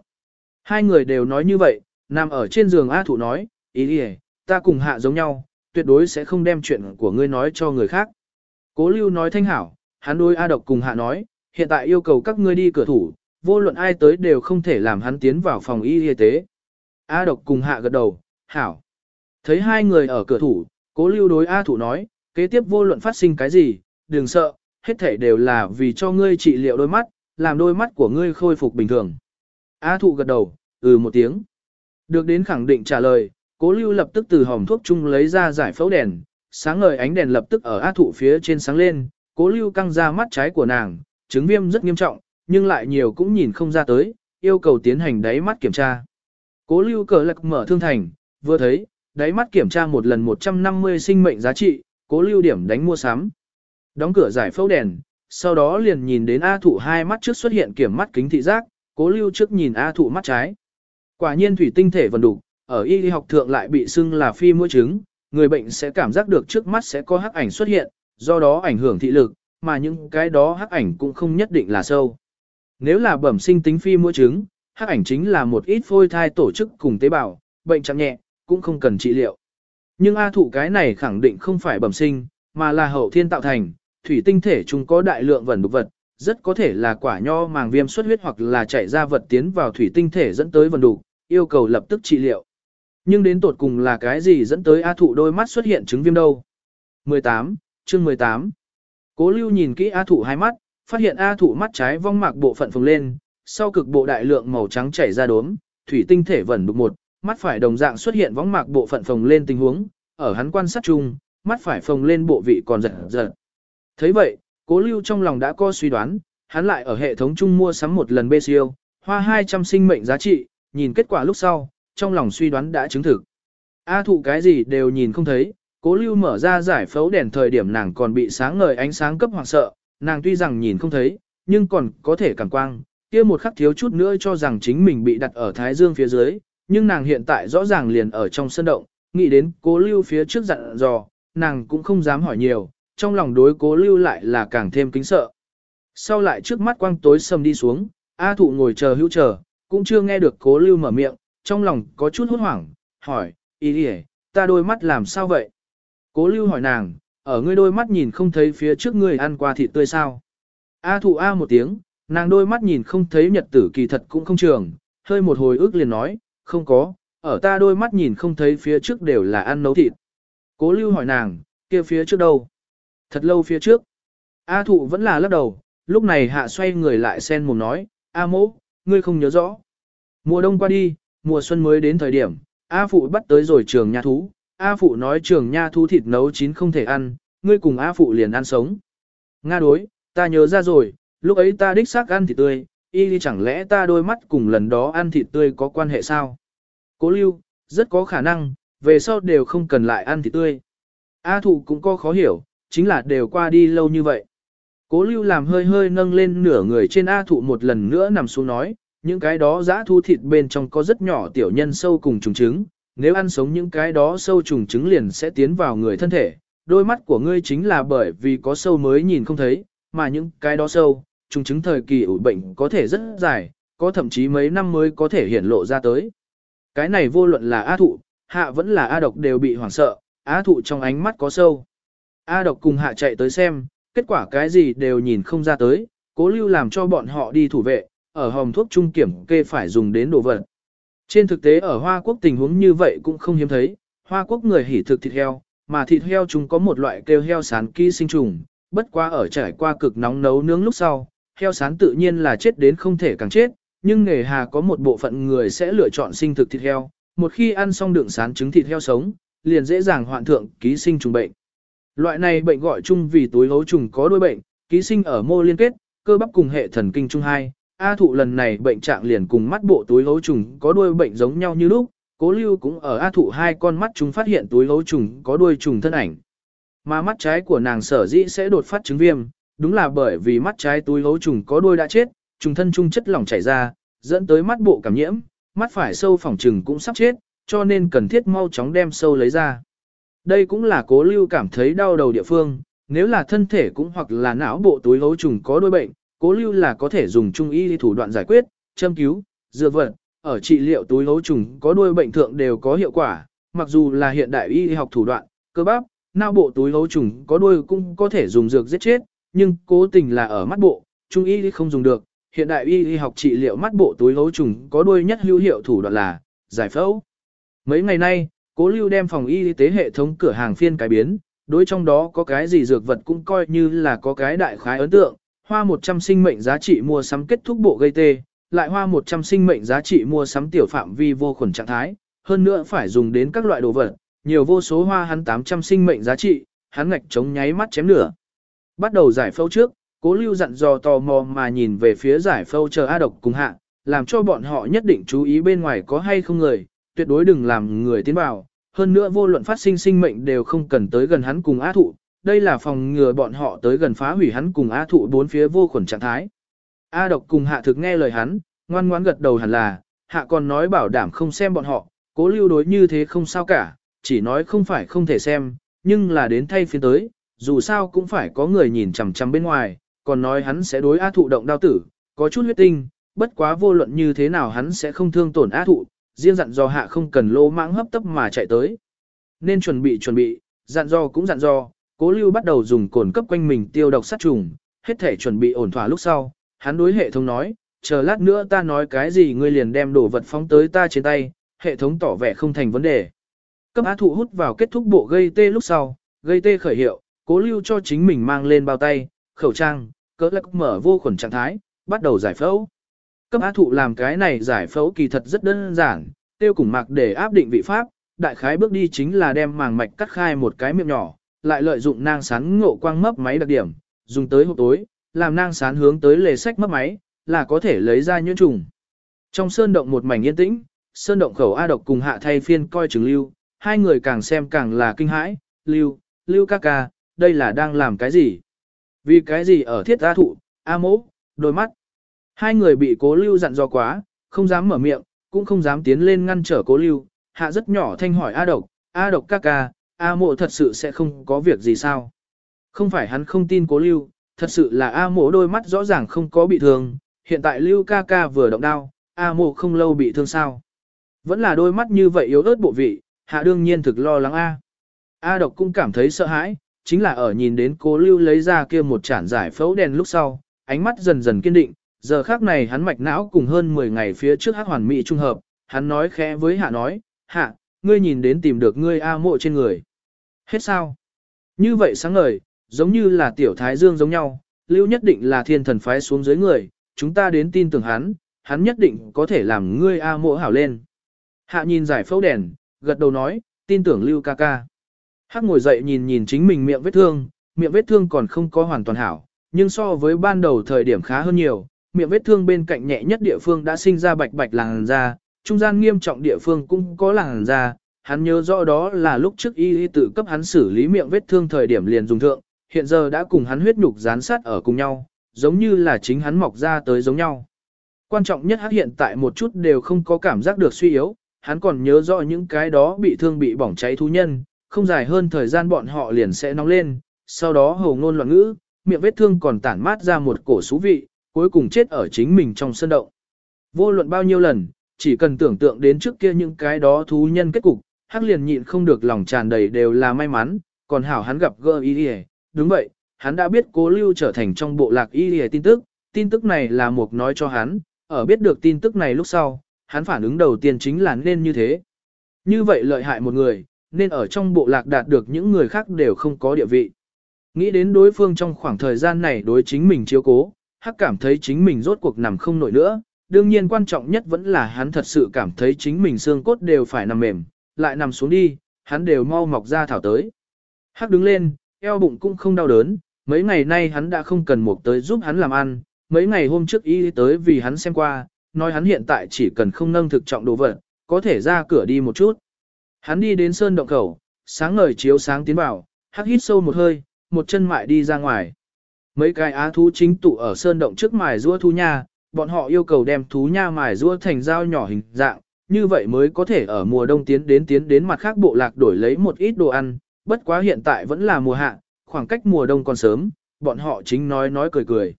Hai người đều nói như vậy, nằm ở trên giường A Thụ nói, ý đi ta cùng hạ giống nhau, tuyệt đối sẽ không đem chuyện của ngươi nói cho người khác. Cố lưu nói thanh hảo, hắn đối A Độc cùng hạ nói, hiện tại yêu cầu các ngươi đi cửa thủ, vô luận ai tới đều không thể làm hắn tiến vào phòng y y tế. A Độc cùng hạ gật đầu, hảo. Thấy hai người ở cửa thủ, cố lưu đối A Thụ nói, kế tiếp vô luận phát sinh cái gì, đừng sợ, hết thể đều là vì cho ngươi trị liệu đôi mắt, làm đôi mắt của ngươi khôi phục bình thường. A Thụ gật đầu, ừ một tiếng. Được đến khẳng định trả lời, cố lưu lập tức từ hòm thuốc chung lấy ra giải phẫu đèn, sáng ngời ánh đèn lập tức ở A Thụ phía trên sáng lên, cố lưu căng ra mắt trái của nàng, chứng viêm rất nghiêm trọng, nhưng lại nhiều cũng nhìn không ra tới, yêu cầu tiến hành đáy mắt kiểm tra. Cố lưu cờ lạc mở thương thành, vừa thấy, đáy mắt kiểm tra một lần 150 sinh mệnh giá trị, cố lưu điểm đánh mua sắm. Đóng cửa giải phẫu đèn, sau đó liền nhìn đến A thụ hai mắt trước xuất hiện kiểm mắt kính thị giác, cố lưu trước nhìn A thụ mắt trái. Quả nhiên thủy tinh thể vần đủ, ở y học thượng lại bị xưng là phi mũi trứng, người bệnh sẽ cảm giác được trước mắt sẽ có hắc ảnh xuất hiện, do đó ảnh hưởng thị lực, mà những cái đó hắc ảnh cũng không nhất định là sâu. Nếu là bẩm sinh tính phi mũi trứng, hắc ảnh chính là một ít phôi thai tổ chức cùng tế bào, bệnh trạng nhẹ, cũng không cần trị liệu. Nhưng A thụ cái này khẳng định không phải bẩm sinh, mà là hậu thiên tạo thành, thủy tinh thể chúng có đại lượng vẩn đục vật, rất có thể là quả nho màng viêm xuất huyết hoặc là chảy ra vật tiến vào thủy tinh thể dẫn tới vẩn đục, yêu cầu lập tức trị liệu. Nhưng đến tột cùng là cái gì dẫn tới A thụ đôi mắt xuất hiện chứng viêm đâu? 18, chương 18. Cố lưu nhìn kỹ A thụ hai mắt, phát hiện A thụ mắt trái vong mạc bộ phận phồng lên, sau cực bộ đại lượng màu trắng chảy ra đốm, thủy tinh thể vẩn đục một, mắt phải đồng dạng xuất hiện võng mạc bộ phận phồng lên tình huống, ở hắn quan sát chung, mắt phải phồng lên bộ vị còn giật giật. thấy vậy, cố lưu trong lòng đã có suy đoán, hắn lại ở hệ thống chung mua sắm một lần bê siêu, hoa 200 sinh mệnh giá trị, nhìn kết quả lúc sau, trong lòng suy đoán đã chứng thực. A thụ cái gì đều nhìn không thấy, cố lưu mở ra giải phẫu đèn thời điểm nàng còn bị sáng ngời ánh sáng cấp hoàng sợ, nàng tuy rằng nhìn không thấy, nhưng còn có thể cảm quang, kia một khắc thiếu chút nữa cho rằng chính mình bị đặt ở thái dương phía dưới, nhưng nàng hiện tại rõ ràng liền ở trong sân động, nghĩ đến cố lưu phía trước dặn dò, nàng cũng không dám hỏi nhiều, trong lòng đối cố lưu lại là càng thêm kính sợ. Sau lại trước mắt quang tối sầm đi xuống, A thụ ngồi chờ hữu chờ, cũng chưa nghe được cố lưu mở miệng, trong lòng có chút hốt hoảng, hỏi, ý đi ta đôi mắt làm sao vậy? Cố lưu hỏi nàng, ở ngươi đôi mắt nhìn không thấy phía trước ngươi ăn qua thịt tươi sao? A thụ A một tiếng, nàng đôi mắt nhìn không thấy nhật tử kỳ thật cũng không trường, hơi một hồi ước liền nói, không có, ở ta đôi mắt nhìn không thấy phía trước đều là ăn nấu thịt. Cố lưu hỏi nàng, kia phía trước đâu? Thật lâu phía trước. A thụ vẫn là lắc đầu, lúc này hạ xoay người lại sen mồm nói, A mỗ, ngươi không nhớ rõ. Mùa đông qua đi, mùa xuân mới đến thời điểm, A phụ bắt tới rồi trường nha thú. A phụ nói trường nha thú thịt nấu chín không thể ăn, ngươi cùng A phụ liền ăn sống. Nga đối, ta nhớ ra rồi, lúc ấy ta đích xác ăn thịt tươi, y đi chẳng lẽ ta đôi mắt cùng lần đó ăn thịt tươi có quan hệ sao? Cố lưu, rất có khả năng, về sau đều không cần lại ăn thịt tươi. A thụ cũng có khó hiểu, chính là đều qua đi lâu như vậy. Cố lưu làm hơi hơi nâng lên nửa người trên A thụ một lần nữa nằm xuống nói, những cái đó giã thu thịt bên trong có rất nhỏ tiểu nhân sâu cùng trùng trứng, nếu ăn sống những cái đó sâu trùng trứng liền sẽ tiến vào người thân thể, đôi mắt của ngươi chính là bởi vì có sâu mới nhìn không thấy, mà những cái đó sâu, trùng chứng thời kỳ ủ bệnh có thể rất dài, có thậm chí mấy năm mới có thể hiển lộ ra tới. Cái này vô luận là A thụ, hạ vẫn là A độc đều bị hoảng sợ, A thụ trong ánh mắt có sâu. A độc cùng hạ chạy tới xem, kết quả cái gì đều nhìn không ra tới, cố lưu làm cho bọn họ đi thủ vệ, ở hòm thuốc trung kiểm kê phải dùng đến đồ vật. Trên thực tế ở Hoa Quốc tình huống như vậy cũng không hiếm thấy, Hoa Quốc người hỉ thực thịt heo, mà thịt heo chúng có một loại kêu heo sán ký sinh trùng, bất quá ở trải qua cực nóng nấu nướng lúc sau, heo sán tự nhiên là chết đến không thể càng chết, nhưng nghề hà có một bộ phận người sẽ lựa chọn sinh thực thịt heo, một khi ăn xong đường sán trứng thịt heo sống, liền dễ dàng hoạn thượng ký sinh trùng bệnh. Loại này bệnh gọi chung vì túi hấu trùng có đôi bệnh, ký sinh ở mô liên kết, cơ bắp cùng hệ thần kinh trung hai. A thụ lần này bệnh trạng liền cùng mắt bộ túi hấu trùng có đuôi bệnh giống nhau như lúc, cố lưu cũng ở A thụ hai con mắt chúng phát hiện túi hấu trùng có đuôi trùng thân ảnh. Mà mắt trái của nàng sở dĩ sẽ đột phát chứng viêm, đúng là bởi vì mắt trái túi hấu trùng có đuôi đã chết, trùng thân trung chất lỏng chảy ra, dẫn tới mắt bộ cảm nhiễm, mắt phải sâu phòng trừng cũng sắp chết, cho nên cần thiết mau chóng đem sâu lấy ra. Đây cũng là cố lưu cảm thấy đau đầu địa phương, nếu là thân thể cũng hoặc là não bộ túi hấu trùng có đôi bệnh, cố lưu là có thể dùng trung y thủ đoạn giải quyết, châm cứu, dược vật, ở trị liệu túi hấu trùng có đuôi bệnh thượng đều có hiệu quả, mặc dù là hiện đại y học thủ đoạn, cơ bắp, não bộ túi hấu trùng có đuôi cũng có thể dùng dược giết chết, nhưng cố tình là ở mắt bộ, trung y không dùng được, hiện đại y học trị liệu mắt bộ túi lấu trùng có đuôi nhất hữu hiệu thủ đoạn là giải phẫu. Mấy ngày nay, cố lưu đem phòng y tế hệ thống cửa hàng phiên cải biến, đối trong đó có cái gì dược vật cũng coi như là có cái đại khái ấn tượng, hoa 100 sinh mệnh giá trị mua sắm kết thúc bộ gây tê, lại hoa 100 sinh mệnh giá trị mua sắm tiểu phạm vi vô khuẩn trạng thái, hơn nữa phải dùng đến các loại đồ vật, nhiều vô số hoa hắn 800 sinh mệnh giá trị, hắn ngạch chống nháy mắt chém nửa. Bắt đầu giải phẫu trước, cố lưu dặn dò tò mò mà nhìn về phía giải phẫu chờ A độc cùng hạ, làm cho bọn họ nhất định chú ý bên ngoài có hay không người, tuyệt đối đừng làm người tiến vào, hơn nữa vô luận phát sinh sinh mệnh đều không cần tới gần hắn cùng A thụ, đây là phòng ngừa bọn họ tới gần phá hủy hắn cùng A thụ bốn phía vô khuẩn trạng thái. A độc cùng hạ thực nghe lời hắn, ngoan ngoãn gật đầu hẳn là, hạ còn nói bảo đảm không xem bọn họ, cố lưu đối như thế không sao cả, chỉ nói không phải không thể xem, nhưng là đến thay phiên tới, dù sao cũng phải có người nhìn chằm chằm bên ngoài, còn nói hắn sẽ đối A thụ động đao tử, có chút huyết tinh, bất quá vô luận như thế nào hắn sẽ không thương tổn A thụ, riêng dặn dò hạ không cần lô mãng hấp tấp mà chạy tới. Nên chuẩn bị chuẩn bị, dặn dò cũng dặn dò, cố lưu bắt đầu dùng cồn cấp quanh mình tiêu độc sát trùng, hết thể chuẩn bị ổn thỏa lúc sau, hắn đối hệ thống nói, chờ lát nữa ta nói cái gì ngươi liền đem đồ vật phóng tới ta trên tay, hệ thống tỏ vẻ không thành vấn đề. Cấp á thụ hút vào kết thúc bộ gây tê lúc sau, gây tê khởi hiệu, cố lưu cho chính mình mang lên bao tay, khẩu trang, cỡ lắc mở vô khuẩn trạng thái, bắt đầu giải phẫu. Cấp á thụ làm cái này giải phẫu kỳ thật rất đơn giản, tiêu cùng mạc để áp định vị pháp, đại khái bước đi chính là đem màng mạch cắt khai một cái miệng nhỏ, lại lợi dụng nang sán ngộ quang mấp máy đặc điểm, dùng tới hộp tối, làm nang sán hướng tới lề sách mấp máy, là có thể lấy ra nhuyễn trùng. Trong sơn động một mảnh yên tĩnh, sơn động khẩu A độc cùng hạ thay phiên coi chừng lưu, hai người càng xem càng là kinh hãi, lưu, lưu ca ca, đây là đang làm cái gì? Vì cái gì ở thiết gia thụ, A mỗ, đôi mắt. Hai người bị cố lưu dặn dò quá, không dám mở miệng, cũng không dám tiến lên ngăn trở cố lưu, hạ rất nhỏ thanh hỏi A độc, A độc ca ca, A mộ thật sự sẽ không có việc gì sao? Không phải hắn không tin cố lưu, thật sự là A mộ đôi mắt rõ ràng không có bị thương, hiện tại lưu ca ca vừa động đao, A mộ không lâu bị thương sao? Vẫn là đôi mắt như vậy yếu ớt bộ vị, hạ đương nhiên thực lo lắng A. A độc cũng cảm thấy sợ hãi, chính là ở nhìn đến cố lưu lấy ra kia một chản giải phẫu đèn lúc sau, ánh mắt dần dần kiên định, giờ khác này hắn mạch não cùng hơn 10 ngày phía trước hát hoàn mỹ trung hợp, hắn nói khẽ với hạ nói, hạ, ngươi nhìn đến tìm được ngươi A mộ trên người. Hết sao? Như vậy sáng ngời, giống như là tiểu thái dương giống nhau, lưu nhất định là thiên thần phái xuống dưới người, chúng ta đến tin tưởng hắn, hắn nhất định có thể làm ngươi A mộ hảo lên. Hạ nhìn giải phẫu đèn, gật đầu nói, tin tưởng lưu ca ca. Hắc ngồi dậy nhìn nhìn chính mình miệng vết thương, miệng vết thương còn không có hoàn toàn hảo, nhưng so với ban đầu thời điểm khá hơn nhiều, miệng vết thương bên cạnh nhẹ nhất địa phương đã sinh ra bạch bạch làn da, trung gian nghiêm trọng địa phương cũng có làn da, hắn nhớ rõ đó là lúc trước y y tự cấp hắn xử lý miệng vết thương thời điểm liền dùng thượng, hiện giờ đã cùng hắn huyết nhục dán sát ở cùng nhau, giống như là chính hắn mọc ra tới giống nhau. Quan trọng nhất hắn hiện tại một chút đều không có cảm giác được suy yếu, hắn còn nhớ rõ những cái đó bị thương bị bỏng cháy thú nhân, không dài hơn thời gian bọn họ liền sẽ nóng lên, sau đó hầu ngôn loạn ngữ, miệng vết thương còn tản mát ra một cổ xú vị, cuối cùng chết ở chính mình trong sân động. Vô luận bao nhiêu lần, chỉ cần tưởng tượng đến trước kia những cái đó thú nhân kết cục, hắc liền nhịn không được lòng tràn đầy đều là may mắn, còn hảo hắn gặp gỡ y đi đúng vậy, hắn đã biết cố lưu trở thành trong bộ lạc y đi tin tức, tin tức này là một nói cho hắn, ở biết được tin tức này lúc sau, hắn phản ứng đầu tiên chính là nên như thế. Như vậy lợi hại một người, nên ở trong bộ lạc đạt được những người khác đều không có địa vị. Nghĩ đến đối phương trong khoảng thời gian này đối chính mình chiếu cố, hắc cảm thấy chính mình rốt cuộc nằm không nổi nữa, đương nhiên quan trọng nhất vẫn là hắn thật sự cảm thấy chính mình xương cốt đều phải nằm mềm, lại nằm xuống đi, hắn đều mau mọc ra thảo tới. Hắc đứng lên, eo bụng cũng không đau đớn, mấy ngày nay hắn đã không cần một tới giúp hắn làm ăn, mấy ngày hôm trước y tới vì hắn xem qua, nói hắn hiện tại chỉ cần không nâng thực trọng đồ vật, có thể ra cửa đi một chút. Hắn đi đến sơn động khẩu, sáng ngời chiếu sáng tiến vào, hắc hít sâu một hơi, một chân mại đi ra ngoài. Mấy cái á thú chính tụ ở sơn động trước mài rua thú nha, bọn họ yêu cầu đem thú nha mài rua thành dao nhỏ hình dạng, như vậy mới có thể ở mùa đông tiến đến tiến đến mặt khác bộ lạc đổi lấy một ít đồ ăn, bất quá hiện tại vẫn là mùa hạ, khoảng cách mùa đông còn sớm, bọn họ chính nói nói cười cười.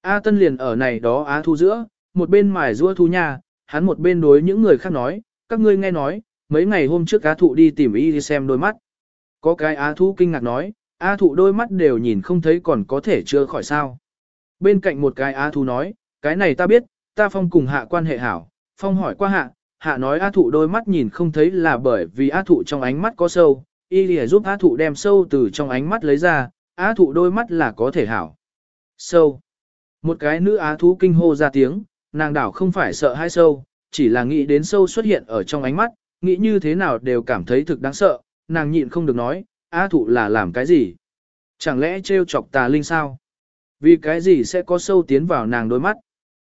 A Tân liền ở này đó á thu giữa, một bên mài rua thú nha, hắn một bên đối những người khác nói, các ngươi nghe nói, mấy ngày hôm trước á thụ đi tìm y xem đôi mắt. Có cái á thú kinh ngạc nói, á thụ đôi mắt đều nhìn không thấy còn có thể chưa khỏi sao. Bên cạnh một cái á thú nói, cái này ta biết, ta phong cùng hạ quan hệ hảo, phong hỏi qua hạ, hạ nói á thụ đôi mắt nhìn không thấy là bởi vì á thụ trong ánh mắt có sâu, y lìa giúp á thụ đem sâu từ trong ánh mắt lấy ra, á thụ đôi mắt là có thể hảo. Sâu. Một cái nữ á thú kinh hô ra tiếng, nàng đảo không phải sợ hai sâu, chỉ là nghĩ đến sâu xuất hiện ở trong ánh mắt, nghĩ như thế nào đều cảm thấy thực đáng sợ, nàng nhịn không được nói, A thụ là làm cái gì? Chẳng lẽ trêu chọc tà linh sao? Vì cái gì sẽ có sâu tiến vào nàng đôi mắt?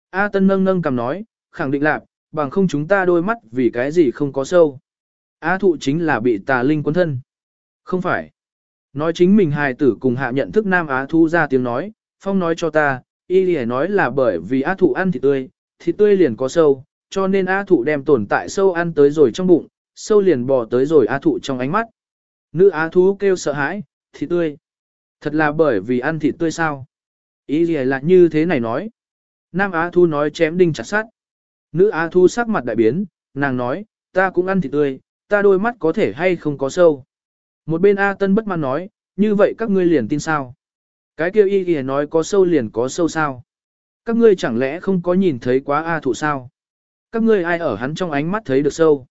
A Tân nâng nâng cầm nói, khẳng định lạc, bằng không chúng ta đôi mắt vì cái gì không có sâu. A thụ chính là bị tà linh quân thân. Không phải. Nói chính mình hài tử cùng hạ nhận thức nam á thu ra tiếng nói, phong nói cho ta, y lì nói là bởi vì á thụ ăn thịt tươi, thịt tươi liền có sâu, cho nên á thụ đem tồn tại sâu ăn tới rồi trong bụng, sâu liền bò tới rồi á thụ trong ánh mắt. Nữ á thú kêu sợ hãi, thịt tươi. Thật là bởi vì ăn thịt tươi sao? Ý gì là như thế này nói. Nam á thu nói chém đinh chặt sắt. Nữ á thu sắc mặt đại biến, nàng nói, ta cũng ăn thịt tươi, ta đôi mắt có thể hay không có sâu. Một bên A Tân bất mãn nói, như vậy các ngươi liền tin sao? Cái kêu y kìa nói có sâu liền có sâu sao? Các ngươi chẳng lẽ không có nhìn thấy quá A thụ sao? Các ngươi ai ở hắn trong ánh mắt thấy được sâu?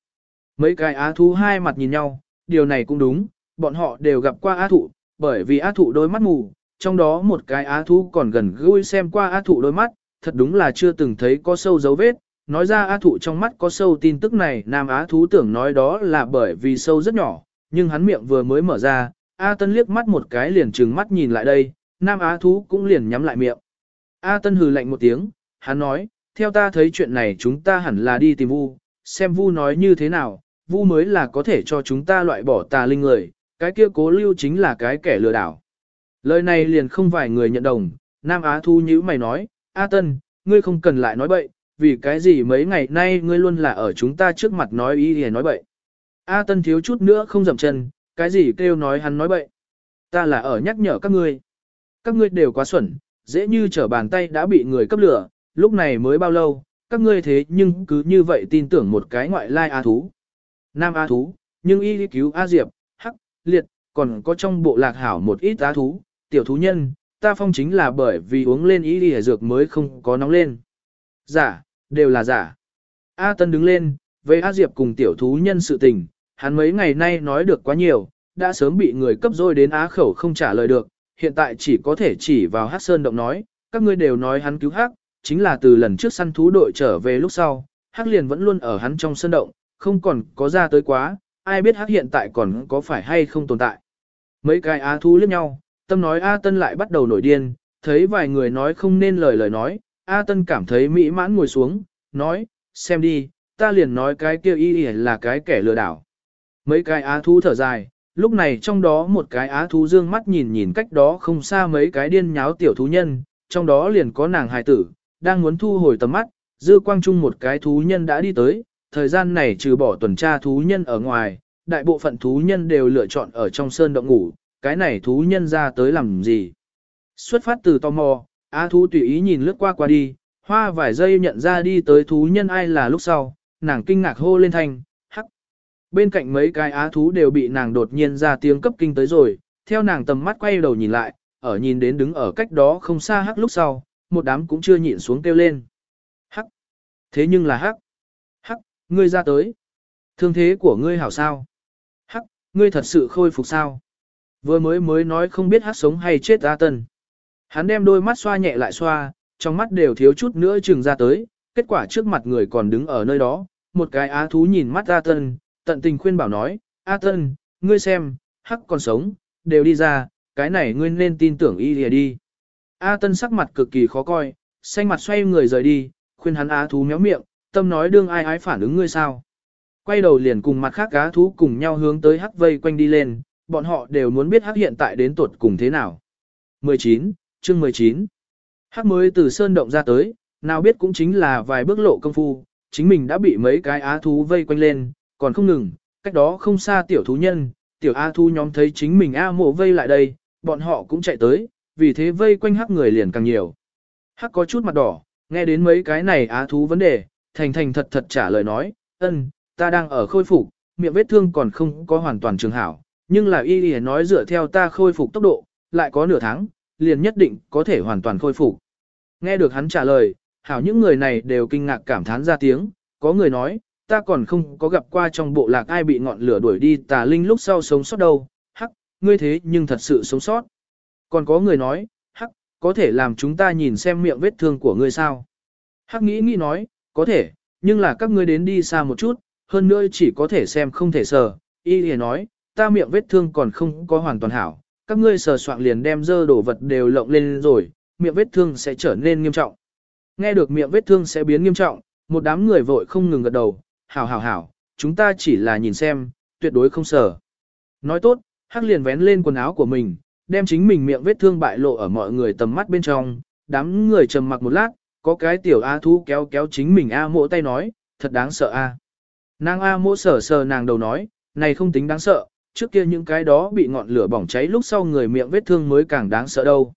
Mấy cái á thú hai mặt nhìn nhau, điều này cũng đúng, bọn họ đều gặp qua á thụ, bởi vì á thụ đôi mắt mù, trong đó một cái á thú còn gần gũi xem qua á thụ đôi mắt, thật đúng là chưa từng thấy có sâu dấu vết. Nói ra á thụ trong mắt có sâu tin tức này, nam á thú tưởng nói đó là bởi vì sâu rất nhỏ, nhưng hắn miệng vừa mới mở ra, A Tân liếc mắt một cái liền trừng mắt nhìn lại đây, Nam Á thú cũng liền nhắm lại miệng. A Tân hừ lạnh một tiếng, hắn nói, theo ta thấy chuyện này chúng ta hẳn là đi tìm Vu, xem Vu nói như thế nào, Vu mới là có thể cho chúng ta loại bỏ tà linh người, cái kia cố lưu chính là cái kẻ lừa đảo. Lời này liền không vài người nhận đồng, Nam Á Thu nhữ mày nói, A Tân, ngươi không cần lại nói bậy, vì cái gì mấy ngày nay ngươi luôn là ở chúng ta trước mặt nói ý thì nói bậy. A Tân thiếu chút nữa không dậm chân, cái gì kêu nói hắn nói bậy. Ta là ở nhắc nhở các ngươi. Các ngươi đều quá xuẩn, dễ như trở bàn tay đã bị người cấp lửa, lúc này mới bao lâu, các ngươi thế nhưng cứ như vậy tin tưởng một cái ngoại lai A thú. Nam A thú, nhưng y cứu A Diệp, Hắc, Liệt, còn có trong bộ lạc hảo một ít A thú, tiểu thú nhân, ta phong chính là bởi vì uống lên y đi dược mới không có nóng lên. Giả, đều là giả. A Tân đứng lên, về A Diệp cùng tiểu thú nhân sự tình, hắn mấy ngày nay nói được quá nhiều, đã sớm bị người cấp rồi đến á khẩu không trả lời được, hiện tại chỉ có thể chỉ vào hát sơn động nói, các ngươi đều nói hắn cứu hắc, chính là từ lần trước săn thú đội trở về lúc sau, hắc liền vẫn luôn ở hắn trong sân động, không còn có ra tới quá, ai biết hắc hiện tại còn có phải hay không tồn tại. Mấy cái á thú liếc nhau, tâm nói A Tân lại bắt đầu nổi điên, thấy vài người nói không nên lời lời nói, A Tân cảm thấy mỹ mãn ngồi xuống, nói, xem đi, ta liền nói cái kia y là cái kẻ lừa đảo. Mấy cái á thú thở dài, lúc này trong đó một cái á thú dương mắt nhìn nhìn cách đó không xa mấy cái điên nháo tiểu thú nhân, trong đó liền có nàng hài tử, đang muốn thu hồi tầm mắt, dư quang trung một cái thú nhân đã đi tới, thời gian này trừ bỏ tuần tra thú nhân ở ngoài, đại bộ phận thú nhân đều lựa chọn ở trong sơn động ngủ, cái này thú nhân ra tới làm gì. Xuất phát từ tò mò, á thú tùy ý nhìn lướt qua qua đi, hoa vài giây nhận ra đi tới thú nhân ai là lúc sau, nàng kinh ngạc hô lên thanh, Bên cạnh mấy cái á thú đều bị nàng đột nhiên ra tiếng cấp kinh tới rồi, theo nàng tầm mắt quay đầu nhìn lại, ở nhìn đến đứng ở cách đó không xa hắc lúc sau, một đám cũng chưa nhịn xuống kêu lên. Hắc! Thế nhưng là hắc! Hắc! Ngươi ra tới! Thương thế của ngươi hảo sao? Hắc! Ngươi thật sự khôi phục sao? Vừa mới mới nói không biết hắc sống hay chết ra tân. Hắn đem đôi mắt xoa nhẹ lại xoa, trong mắt đều thiếu chút nữa chừng ra tới, kết quả trước mặt người còn đứng ở nơi đó, một cái á thú nhìn mắt ra tân, tận tình khuyên bảo nói, A Tân, ngươi xem, hắc còn sống, đều đi ra, cái này ngươi nên tin tưởng y lìa đi. A Tân sắc mặt cực kỳ khó coi, xanh mặt xoay người rời đi, khuyên hắn á thú méo miệng, tâm nói đương ai ái phản ứng ngươi sao. Quay đầu liền cùng mặt khác á thú cùng nhau hướng tới hắc vây quanh đi lên, bọn họ đều muốn biết hắc hiện tại đến tuột cùng thế nào. 19, chương 19 Hắc mới từ sơn động ra tới, nào biết cũng chính là vài bước lộ công phu, chính mình đã bị mấy cái á thú vây quanh lên, còn không ngừng, cách đó không xa tiểu thú nhân, tiểu á thú nhóm thấy chính mình A mộ vây lại đây, bọn họ cũng chạy tới, vì thế vây quanh hắc người liền càng nhiều. Hắc có chút mặt đỏ, nghe đến mấy cái này á thú vấn đề, thành thành thật thật trả lời nói, ân, ta đang ở khôi phục, miệng vết thương còn không có hoàn toàn trường hảo, nhưng là y y nói dựa theo ta khôi phục tốc độ, lại có nửa tháng, liền nhất định có thể hoàn toàn khôi phục. Nghe được hắn trả lời, hảo những người này đều kinh ngạc cảm thán ra tiếng, có người nói, ta còn không có gặp qua trong bộ lạc ai bị ngọn lửa đuổi đi tà linh lúc sau sống sót đâu, hắc, ngươi thế nhưng thật sự sống sót. Còn có người nói, hắc, có thể làm chúng ta nhìn xem miệng vết thương của ngươi sao. Hắc nghĩ nghĩ nói, có thể, nhưng là các ngươi đến đi xa một chút, hơn nữa chỉ có thể xem không thể sờ. Y lìa nói, ta miệng vết thương còn không có hoàn toàn hảo, các ngươi sờ soạn liền đem dơ đổ vật đều lộng lên rồi, miệng vết thương sẽ trở nên nghiêm trọng. Nghe được miệng vết thương sẽ biến nghiêm trọng, một đám người vội không ngừng gật đầu, hảo hảo hảo, chúng ta chỉ là nhìn xem, tuyệt đối không sờ. Nói tốt, hắc liền vén lên quần áo của mình, đem chính mình miệng vết thương bại lộ ở mọi người tầm mắt bên trong, đám người trầm mặc một lát, có cái tiểu A thú kéo kéo chính mình A mộ tay nói, thật đáng sợ A. Nàng A mộ sờ sờ nàng đầu nói, này không tính đáng sợ, trước kia những cái đó bị ngọn lửa bỏng cháy lúc sau người miệng vết thương mới càng đáng sợ đâu.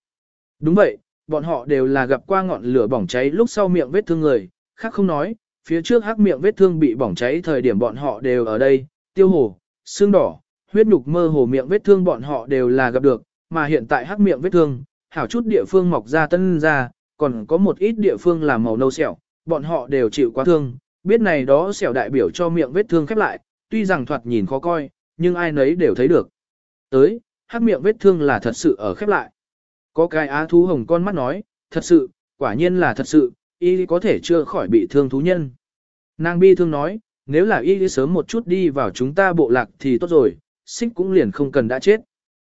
Đúng vậy, bọn họ đều là gặp qua ngọn lửa bỏng cháy lúc sau miệng vết thương người, khác không nói, phía trước hắc miệng vết thương bị bỏng cháy thời điểm bọn họ đều ở đây, tiêu hồ, xương đỏ, huyết nhục mơ hồ miệng vết thương bọn họ đều là gặp được, mà hiện tại hắc miệng vết thương, hảo chút địa phương mọc ra tân ra, còn có một ít địa phương là màu nâu sẹo, bọn họ đều chịu quá thương, biết này đó sẹo đại biểu cho miệng vết thương khép lại, tuy rằng thoạt nhìn khó coi, nhưng ai nấy đều thấy được. Tới, hắc miệng vết thương là thật sự ở khép lại. Có cái á thú hồng con mắt nói, thật sự, quả nhiên là thật sự, y có thể chưa khỏi bị thương thú nhân. Nàng bi thương nói, nếu là y sớm một chút đi vào chúng ta bộ lạc thì tốt rồi, xích cũng liền không cần đã chết.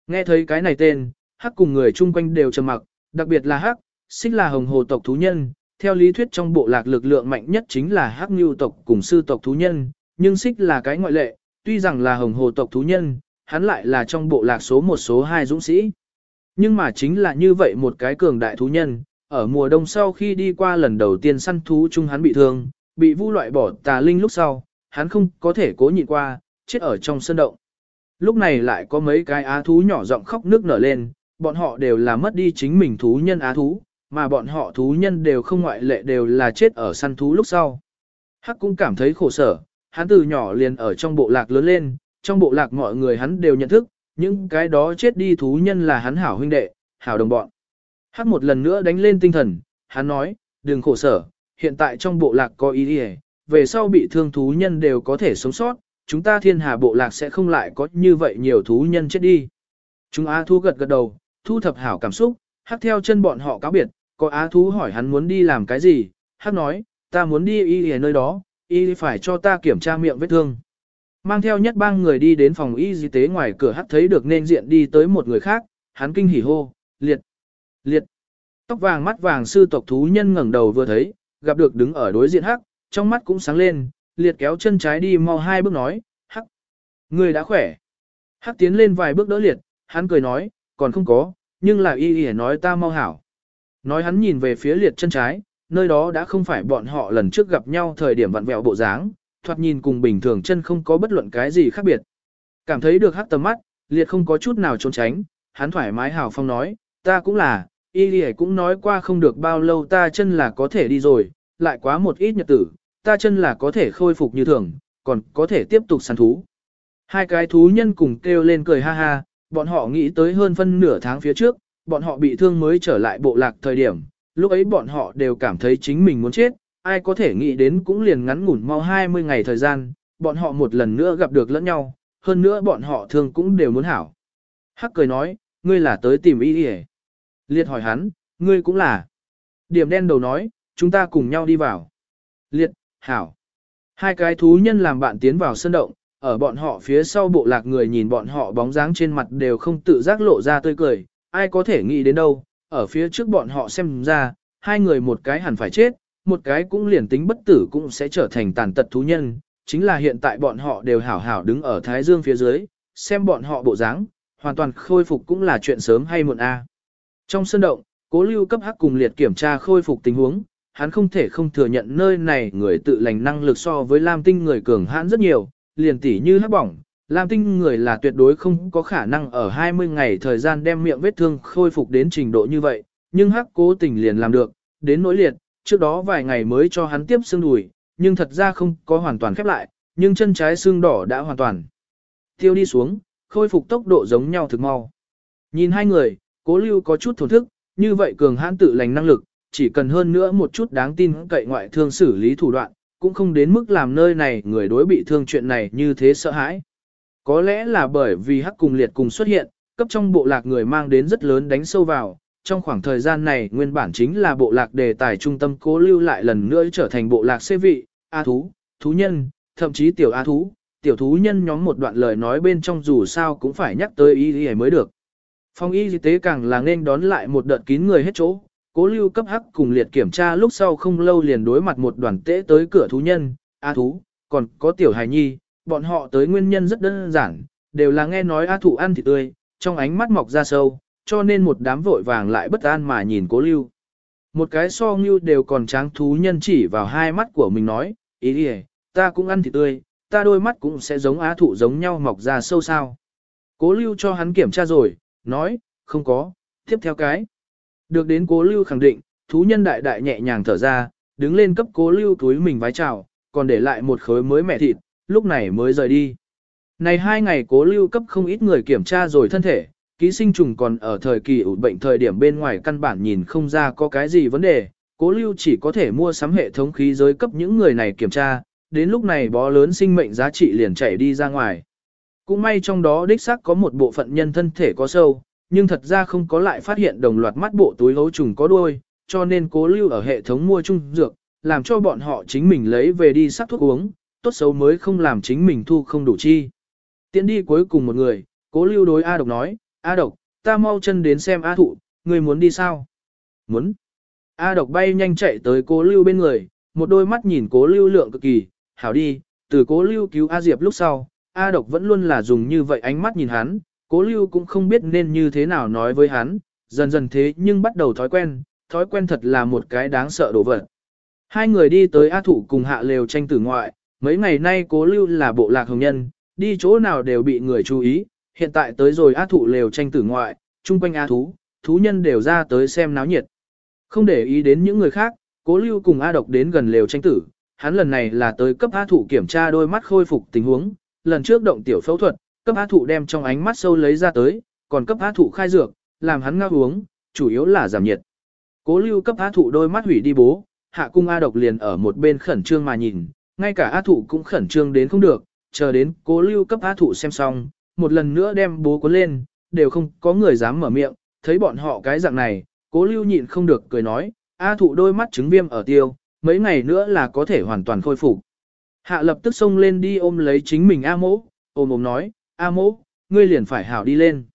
Nghe thấy cái này tên, hắc cùng người chung quanh đều trầm mặc, đặc biệt là hắc, xích là hồng hồ tộc thú nhân, theo lý thuyết trong bộ lạc lực lượng mạnh nhất chính là hắc ngưu tộc cùng sư tộc thú nhân, nhưng xích là cái ngoại lệ, tuy rằng là hồng hồ tộc thú nhân, hắn lại là trong bộ lạc số một số hai dũng sĩ. Nhưng mà chính là như vậy một cái cường đại thú nhân, ở mùa đông sau khi đi qua lần đầu tiên săn thú chung hắn bị thương, bị vu loại bỏ tà linh lúc sau, hắn không có thể cố nhịn qua, chết ở trong sân động. Lúc này lại có mấy cái á thú nhỏ giọng khóc nước nở lên, bọn họ đều là mất đi chính mình thú nhân á thú, mà bọn họ thú nhân đều không ngoại lệ đều là chết ở săn thú lúc sau. Hắc cũng cảm thấy khổ sở, hắn từ nhỏ liền ở trong bộ lạc lớn lên, trong bộ lạc mọi người hắn đều nhận thức, những cái đó chết đi thú nhân là hắn hảo huynh đệ, hảo đồng bọn. Hắc một lần nữa đánh lên tinh thần, hắn nói, đừng khổ sở, hiện tại trong bộ lạc có ý đi về sau bị thương thú nhân đều có thể sống sót, chúng ta thiên hà bộ lạc sẽ không lại có như vậy nhiều thú nhân chết đi. Chúng Á thú gật gật đầu, thu thập hảo cảm xúc, hắc theo chân bọn họ cáo biệt, có Á thú hỏi hắn muốn đi làm cái gì, hắc nói, ta muốn đi y ở nơi đó, y phải cho ta kiểm tra miệng vết thương. Mang theo nhất bang người đi đến phòng y tế ngoài cửa hắc thấy được nên diện đi tới một người khác, hắn kinh hỉ hô, liệt, liệt. Tóc vàng mắt vàng sư tộc thú nhân ngẩng đầu vừa thấy, gặp được đứng ở đối diện hắc, trong mắt cũng sáng lên, liệt kéo chân trái đi mau hai bước nói, hắc, người đã khỏe. Hắc tiến lên vài bước đỡ liệt, hắn cười nói, còn không có, nhưng là y y nói ta mau hảo. Nói hắn nhìn về phía liệt chân trái, nơi đó đã không phải bọn họ lần trước gặp nhau thời điểm vặn vẹo bộ dáng, thoạt nhìn cùng bình thường chân không có bất luận cái gì khác biệt. Cảm thấy được hắc tầm mắt, liệt không có chút nào trốn tránh, hắn thoải mái hào phong nói, ta cũng là, y y cũng nói qua không được bao lâu ta chân là có thể đi rồi, lại quá một ít nhật tử, ta chân là có thể khôi phục như thường, còn có thể tiếp tục săn thú. Hai cái thú nhân cùng kêu lên cười ha ha, bọn họ nghĩ tới hơn phân nửa tháng phía trước, bọn họ bị thương mới trở lại bộ lạc thời điểm, lúc ấy bọn họ đều cảm thấy chính mình muốn chết, ai có thể nghĩ đến cũng liền ngắn ngủn mau 20 ngày thời gian, bọn họ một lần nữa gặp được lẫn nhau, hơn nữa bọn họ thương cũng đều muốn hảo. Hắc cười nói, ngươi là tới tìm y đi Liệt hỏi hắn, ngươi cũng là. Điểm đen đầu nói, chúng ta cùng nhau đi vào. Liệt, hảo. Hai cái thú nhân làm bạn tiến vào sân động, ở bọn họ phía sau bộ lạc người nhìn bọn họ bóng dáng trên mặt đều không tự giác lộ ra tươi cười, ai có thể nghĩ đến đâu, ở phía trước bọn họ xem ra, hai người một cái hẳn phải chết, một cái cũng liền tính bất tử cũng sẽ trở thành tàn tật thú nhân, chính là hiện tại bọn họ đều hảo hảo đứng ở Thái Dương phía dưới, xem bọn họ bộ dáng, hoàn toàn khôi phục cũng là chuyện sớm hay muộn a. Trong sân động, cố lưu cấp hắc cùng liệt kiểm tra khôi phục tình huống, hắn không thể không thừa nhận nơi này người tự lành năng lực so với Lam Tinh người cường hãn rất nhiều, liền tỉ như hắc bỏng. Lam Tinh người là tuyệt đối không có khả năng ở 20 ngày thời gian đem miệng vết thương khôi phục đến trình độ như vậy, nhưng hắc cố tình liền làm được, đến nỗi liệt, trước đó vài ngày mới cho hắn tiếp xương đùi, nhưng thật ra không có hoàn toàn khép lại, nhưng chân trái xương đỏ đã hoàn toàn tiêu đi xuống, khôi phục tốc độ giống nhau thực mau. Nhìn hai người, cố lưu có chút thổn thức, như vậy cường hãn tự lành năng lực, chỉ cần hơn nữa một chút đáng tin cậy ngoại thương xử lý thủ đoạn, cũng không đến mức làm nơi này người đối bị thương chuyện này như thế sợ hãi. Có lẽ là bởi vì hắc cùng liệt cùng xuất hiện, cấp trong bộ lạc người mang đến rất lớn đánh sâu vào, trong khoảng thời gian này nguyên bản chính là bộ lạc đề tài trung tâm cố lưu lại lần nữa trở thành bộ lạc xê vị, A thú, thú nhân, thậm chí tiểu A thú, tiểu thú nhân nhóm một đoạn lời nói bên trong dù sao cũng phải nhắc tới ý y mới được. Phòng y tế càng là nên đón lại một đợt kín người hết chỗ, cố lưu cấp hắc cùng liệt kiểm tra lúc sau không lâu liền đối mặt một đoàn tễ tới cửa thú nhân, A thú, còn có tiểu hài nhi, bọn họ tới nguyên nhân rất đơn giản, đều là nghe nói A thụ ăn thịt tươi, trong ánh mắt mọc ra sâu, cho nên một đám vội vàng lại bất an mà nhìn cố lưu. Một cái so ngưu đều còn tráng thú nhân chỉ vào hai mắt của mình nói, ý đi ta cũng ăn thịt tươi, ta đôi mắt cũng sẽ giống á thụ giống nhau mọc ra sâu sao. Cố lưu cho hắn kiểm tra rồi, nói, không có, tiếp theo cái. Được đến cố lưu khẳng định, thú nhân đại đại nhẹ nhàng thở ra, đứng lên cấp cố lưu túi mình vái chào, còn để lại một khối mới mẹ thịt, lúc này mới rời đi. Này hai ngày cố lưu cấp không ít người kiểm tra rồi thân thể, ký sinh trùng còn ở thời kỳ ủ bệnh thời điểm bên ngoài căn bản nhìn không ra có cái gì vấn đề, cố lưu chỉ có thể mua sắm hệ thống khí giới cấp những người này kiểm tra, đến lúc này bó lớn sinh mệnh giá trị liền chảy đi ra ngoài. Cũng may trong đó đích xác có một bộ phận nhân thân thể có sâu, nhưng thật ra không có lại phát hiện đồng loạt mắt bộ túi hấu trùng có đuôi, cho nên cố lưu ở hệ thống mua chung dược, làm cho bọn họ chính mình lấy về đi sắc thuốc uống, tốt xấu mới không làm chính mình thu không đủ chi. Tiến đi cuối cùng một người, cố lưu đối A độc nói, A độc, ta mau chân đến xem A thụ, người muốn đi sao? Muốn. A độc bay nhanh chạy tới cố lưu bên người, một đôi mắt nhìn cố lưu lượng cực kỳ, hảo đi, từ cố lưu cứu A Diệp lúc sau, A độc vẫn luôn là dùng như vậy ánh mắt nhìn hắn, cố lưu cũng không biết nên như thế nào nói với hắn, dần dần thế nhưng bắt đầu thói quen, thói quen thật là một cái đáng sợ đồ vật. Hai người đi tới A Thụ cùng hạ lều tranh tử ngoại, mấy ngày nay cố lưu là bộ lạc hồng nhân, đi chỗ nào đều bị người chú ý, hiện tại tới rồi A Thụ lều tranh tử ngoại, chung quanh A Thú, thú nhân đều ra tới xem náo nhiệt. Không để ý đến những người khác, cố lưu cùng A Độc đến gần lều tranh tử, hắn lần này là tới cấp A Thụ kiểm tra đôi mắt khôi phục tình huống, lần trước động tiểu phẫu thuật, cấp á Thụ đem trong ánh mắt sâu lấy ra tới, còn cấp á Thụ khai dược, làm hắn ngao uống, chủ yếu là giảm nhiệt. Cố lưu cấp á Thụ đôi mắt hủy đi bố, hạ cung A Độc liền ở một bên khẩn trương mà nhìn, ngay cả á Thụ cũng khẩn trương đến không được, chờ đến cố lưu cấp á Thụ xem xong, một lần nữa đem bố cuốn lên, đều không có người dám mở miệng, thấy bọn họ cái dạng này, cố lưu nhịn không được cười nói, A Thụ đôi mắt trứng viêm ở tiêu, mấy ngày nữa là có thể hoàn toàn khôi phục. Hạ lập tức xông lên đi ôm lấy chính mình A mỗ, ôm ôm nói, A mỗ, ngươi liền phải hảo đi lên.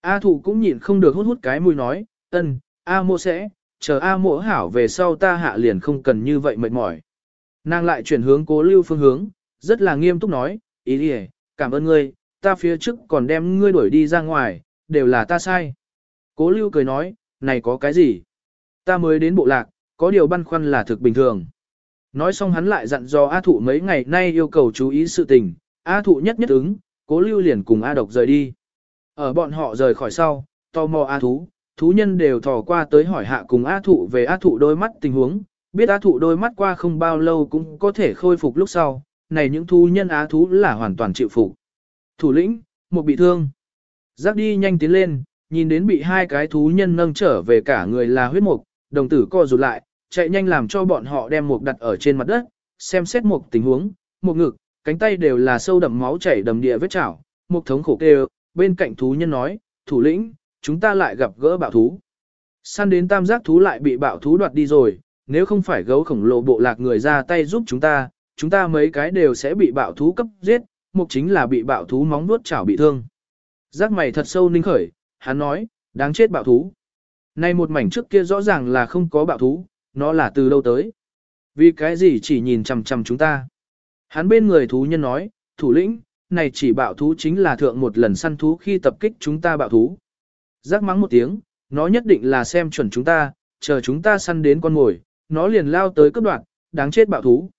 A thụ cũng nhịn không được hút hút cái mùi nói, ân, A mỗ sẽ, chờ A mỗ hảo về sau ta hạ liền không cần như vậy mệt mỏi. Nàng lại chuyển hướng cố lưu phương hướng, rất là nghiêm túc nói, ý đi cảm ơn ngươi, ta phía trước còn đem ngươi đuổi đi ra ngoài, đều là ta sai. Cố lưu cười nói, này có cái gì? Ta mới đến bộ lạc, có điều băn khoăn là thực bình thường. Nói xong hắn lại dặn dò A thụ mấy ngày nay yêu cầu chú ý sự tình, A thụ nhất nhất ứng, cố lưu liền cùng A độc rời đi. Ở bọn họ rời khỏi sau, tò mò A thú, thú nhân đều thò qua tới hỏi hạ cùng A thụ về A thụ đôi mắt tình huống, biết A thụ đôi mắt qua không bao lâu cũng có thể khôi phục lúc sau, này những thú nhân A thú là hoàn toàn chịu phục. Thủ lĩnh, một bị thương. Giác đi nhanh tiến lên, nhìn đến bị hai cái thú nhân nâng trở về cả người là huyết mục, đồng tử co rụt lại, chạy nhanh làm cho bọn họ đem mục đặt ở trên mặt đất, xem xét mục tình huống, mục ngực, cánh tay đều là sâu đậm máu chảy đầm địa vết chảo, một thống khổ kêu, bên cạnh thú nhân nói, thủ lĩnh, chúng ta lại gặp gỡ bạo thú. Săn đến tam giác thú lại bị bạo thú đoạt đi rồi, nếu không phải gấu khổng lồ bộ lạc người ra tay giúp chúng ta, chúng ta mấy cái đều sẽ bị bạo thú cấp giết, mục chính là bị bạo thú móng nuốt chảo bị thương. Giác mày thật sâu ninh khởi, hắn nói, đáng chết bạo thú. Nay một mảnh trước kia rõ ràng là không có bạo thú, nó là từ đâu tới. Vì cái gì chỉ nhìn chằm chằm chúng ta. Hắn bên người thú nhân nói, thủ lĩnh, này chỉ bạo thú chính là thượng một lần săn thú khi tập kích chúng ta bạo thú. Giác mắng một tiếng, nó nhất định là xem chuẩn chúng ta, chờ chúng ta săn đến con mồi, nó liền lao tới cấp đoạn, đáng chết bạo thú.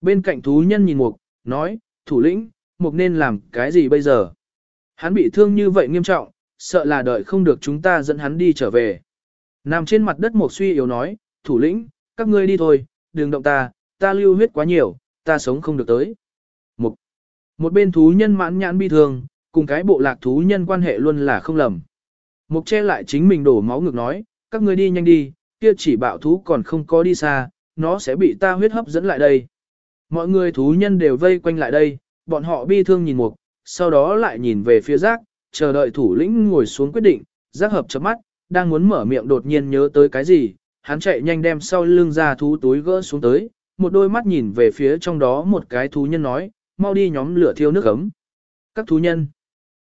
Bên cạnh thú nhân nhìn mục, nói, thủ lĩnh, mục nên làm cái gì bây giờ? Hắn bị thương như vậy nghiêm trọng, sợ là đợi không được chúng ta dẫn hắn đi trở về. Nằm trên mặt đất mục suy yếu nói, thủ lĩnh, các ngươi đi thôi, đừng động ta, ta lưu huyết quá nhiều, ta sống không được tới. Một, một bên thú nhân mãn nhãn bi thương, cùng cái bộ lạc thú nhân quan hệ luôn là không lầm. Mục che lại chính mình đổ máu ngược nói, các ngươi đi nhanh đi, kia chỉ bạo thú còn không có đi xa, nó sẽ bị ta huyết hấp dẫn lại đây. Mọi người thú nhân đều vây quanh lại đây, bọn họ bi thương nhìn mục, sau đó lại nhìn về phía giác, chờ đợi thủ lĩnh ngồi xuống quyết định, giác hợp chấm mắt, đang muốn mở miệng đột nhiên nhớ tới cái gì, hắn chạy nhanh đem sau lưng ra thú túi gỡ xuống tới, một đôi mắt nhìn về phía trong đó một cái thú nhân nói, mau đi nhóm lửa thiêu nước ấm. Các thú nhân,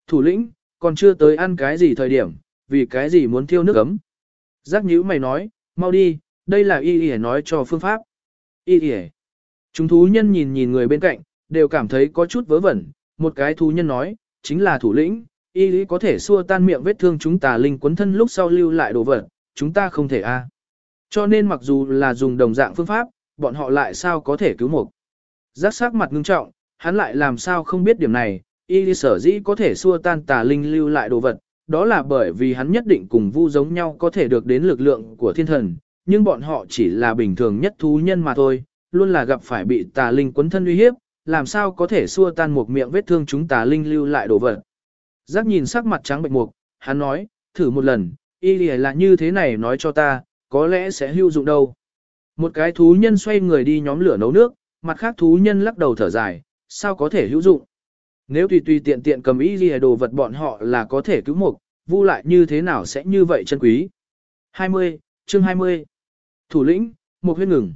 thủ lĩnh, còn chưa tới ăn cái gì thời điểm, vì cái gì muốn thiêu nước ấm. Giác nhữ mày nói, mau đi, đây là y y nói cho phương pháp. Y y Chúng thú nhân nhìn nhìn người bên cạnh, đều cảm thấy có chút vớ vẩn, một cái thú nhân nói, chính là thủ lĩnh, y lý có thể xua tan miệng vết thương chúng ta linh quấn thân lúc sau lưu lại đồ vật, chúng ta không thể a. Cho nên mặc dù là dùng đồng dạng phương pháp, bọn họ lại sao có thể cứu một. Giác sắc mặt ngưng trọng, hắn lại làm sao không biết điểm này, y sở dĩ có thể xua tan tà linh lưu lại đồ vật, đó là bởi vì hắn nhất định cùng vu giống nhau có thể được đến lực lượng của thiên thần, nhưng bọn họ chỉ là bình thường nhất thú nhân mà thôi, luôn là gặp phải bị tà linh quấn thân uy hiếp, làm sao có thể xua tan một miệng vết thương chúng tà linh lưu lại đồ vật. Giác nhìn sắc mặt trắng bệnh mục, hắn nói, thử một lần, y là như thế này nói cho ta, có lẽ sẽ hữu dụng đâu. Một cái thú nhân xoay người đi nhóm lửa nấu nước, mặt khác thú nhân lắc đầu thở dài, sao có thể hữu dụng. Nếu tùy tùy tiện tiện cầm ý gì đồ vật bọn họ là có thể cứu mục, vu lại như thế nào sẽ như vậy chân quý. 20, chương 20. Thủ lĩnh, một huyết ngừng.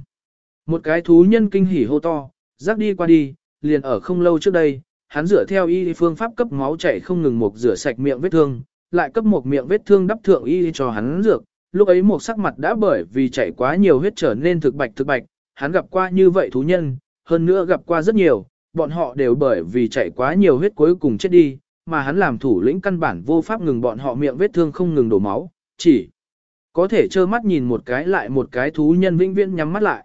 Một cái thú nhân kinh hỉ hô to, rắc đi qua đi, liền ở không lâu trước đây, hắn rửa theo y phương pháp cấp máu chảy không ngừng một rửa sạch miệng vết thương, lại cấp một miệng vết thương đắp thượng y cho hắn dược, lúc ấy một sắc mặt đã bởi vì chảy quá nhiều huyết trở nên thực bạch thực bạch, hắn gặp qua như vậy thú nhân, hơn nữa gặp qua rất nhiều, bọn họ đều bởi vì chảy quá nhiều huyết cuối cùng chết đi, mà hắn làm thủ lĩnh căn bản vô pháp ngừng bọn họ miệng vết thương không ngừng đổ máu, chỉ có thể trơ mắt nhìn một cái lại một cái thú nhân vĩnh viễn nhắm mắt lại.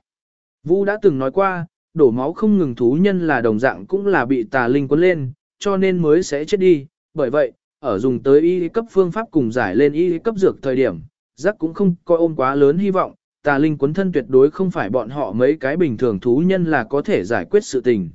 Vu đã từng nói qua, đổ máu không ngừng thú nhân là đồng dạng cũng là bị tà linh quấn lên, cho nên mới sẽ chết đi, bởi vậy, ở dùng tới y cấp phương pháp cùng giải lên y cấp dược thời điểm, giác cũng không coi ôm quá lớn hy vọng, tà linh quấn thân tuyệt đối không phải bọn họ mấy cái bình thường thú nhân là có thể giải quyết sự tình.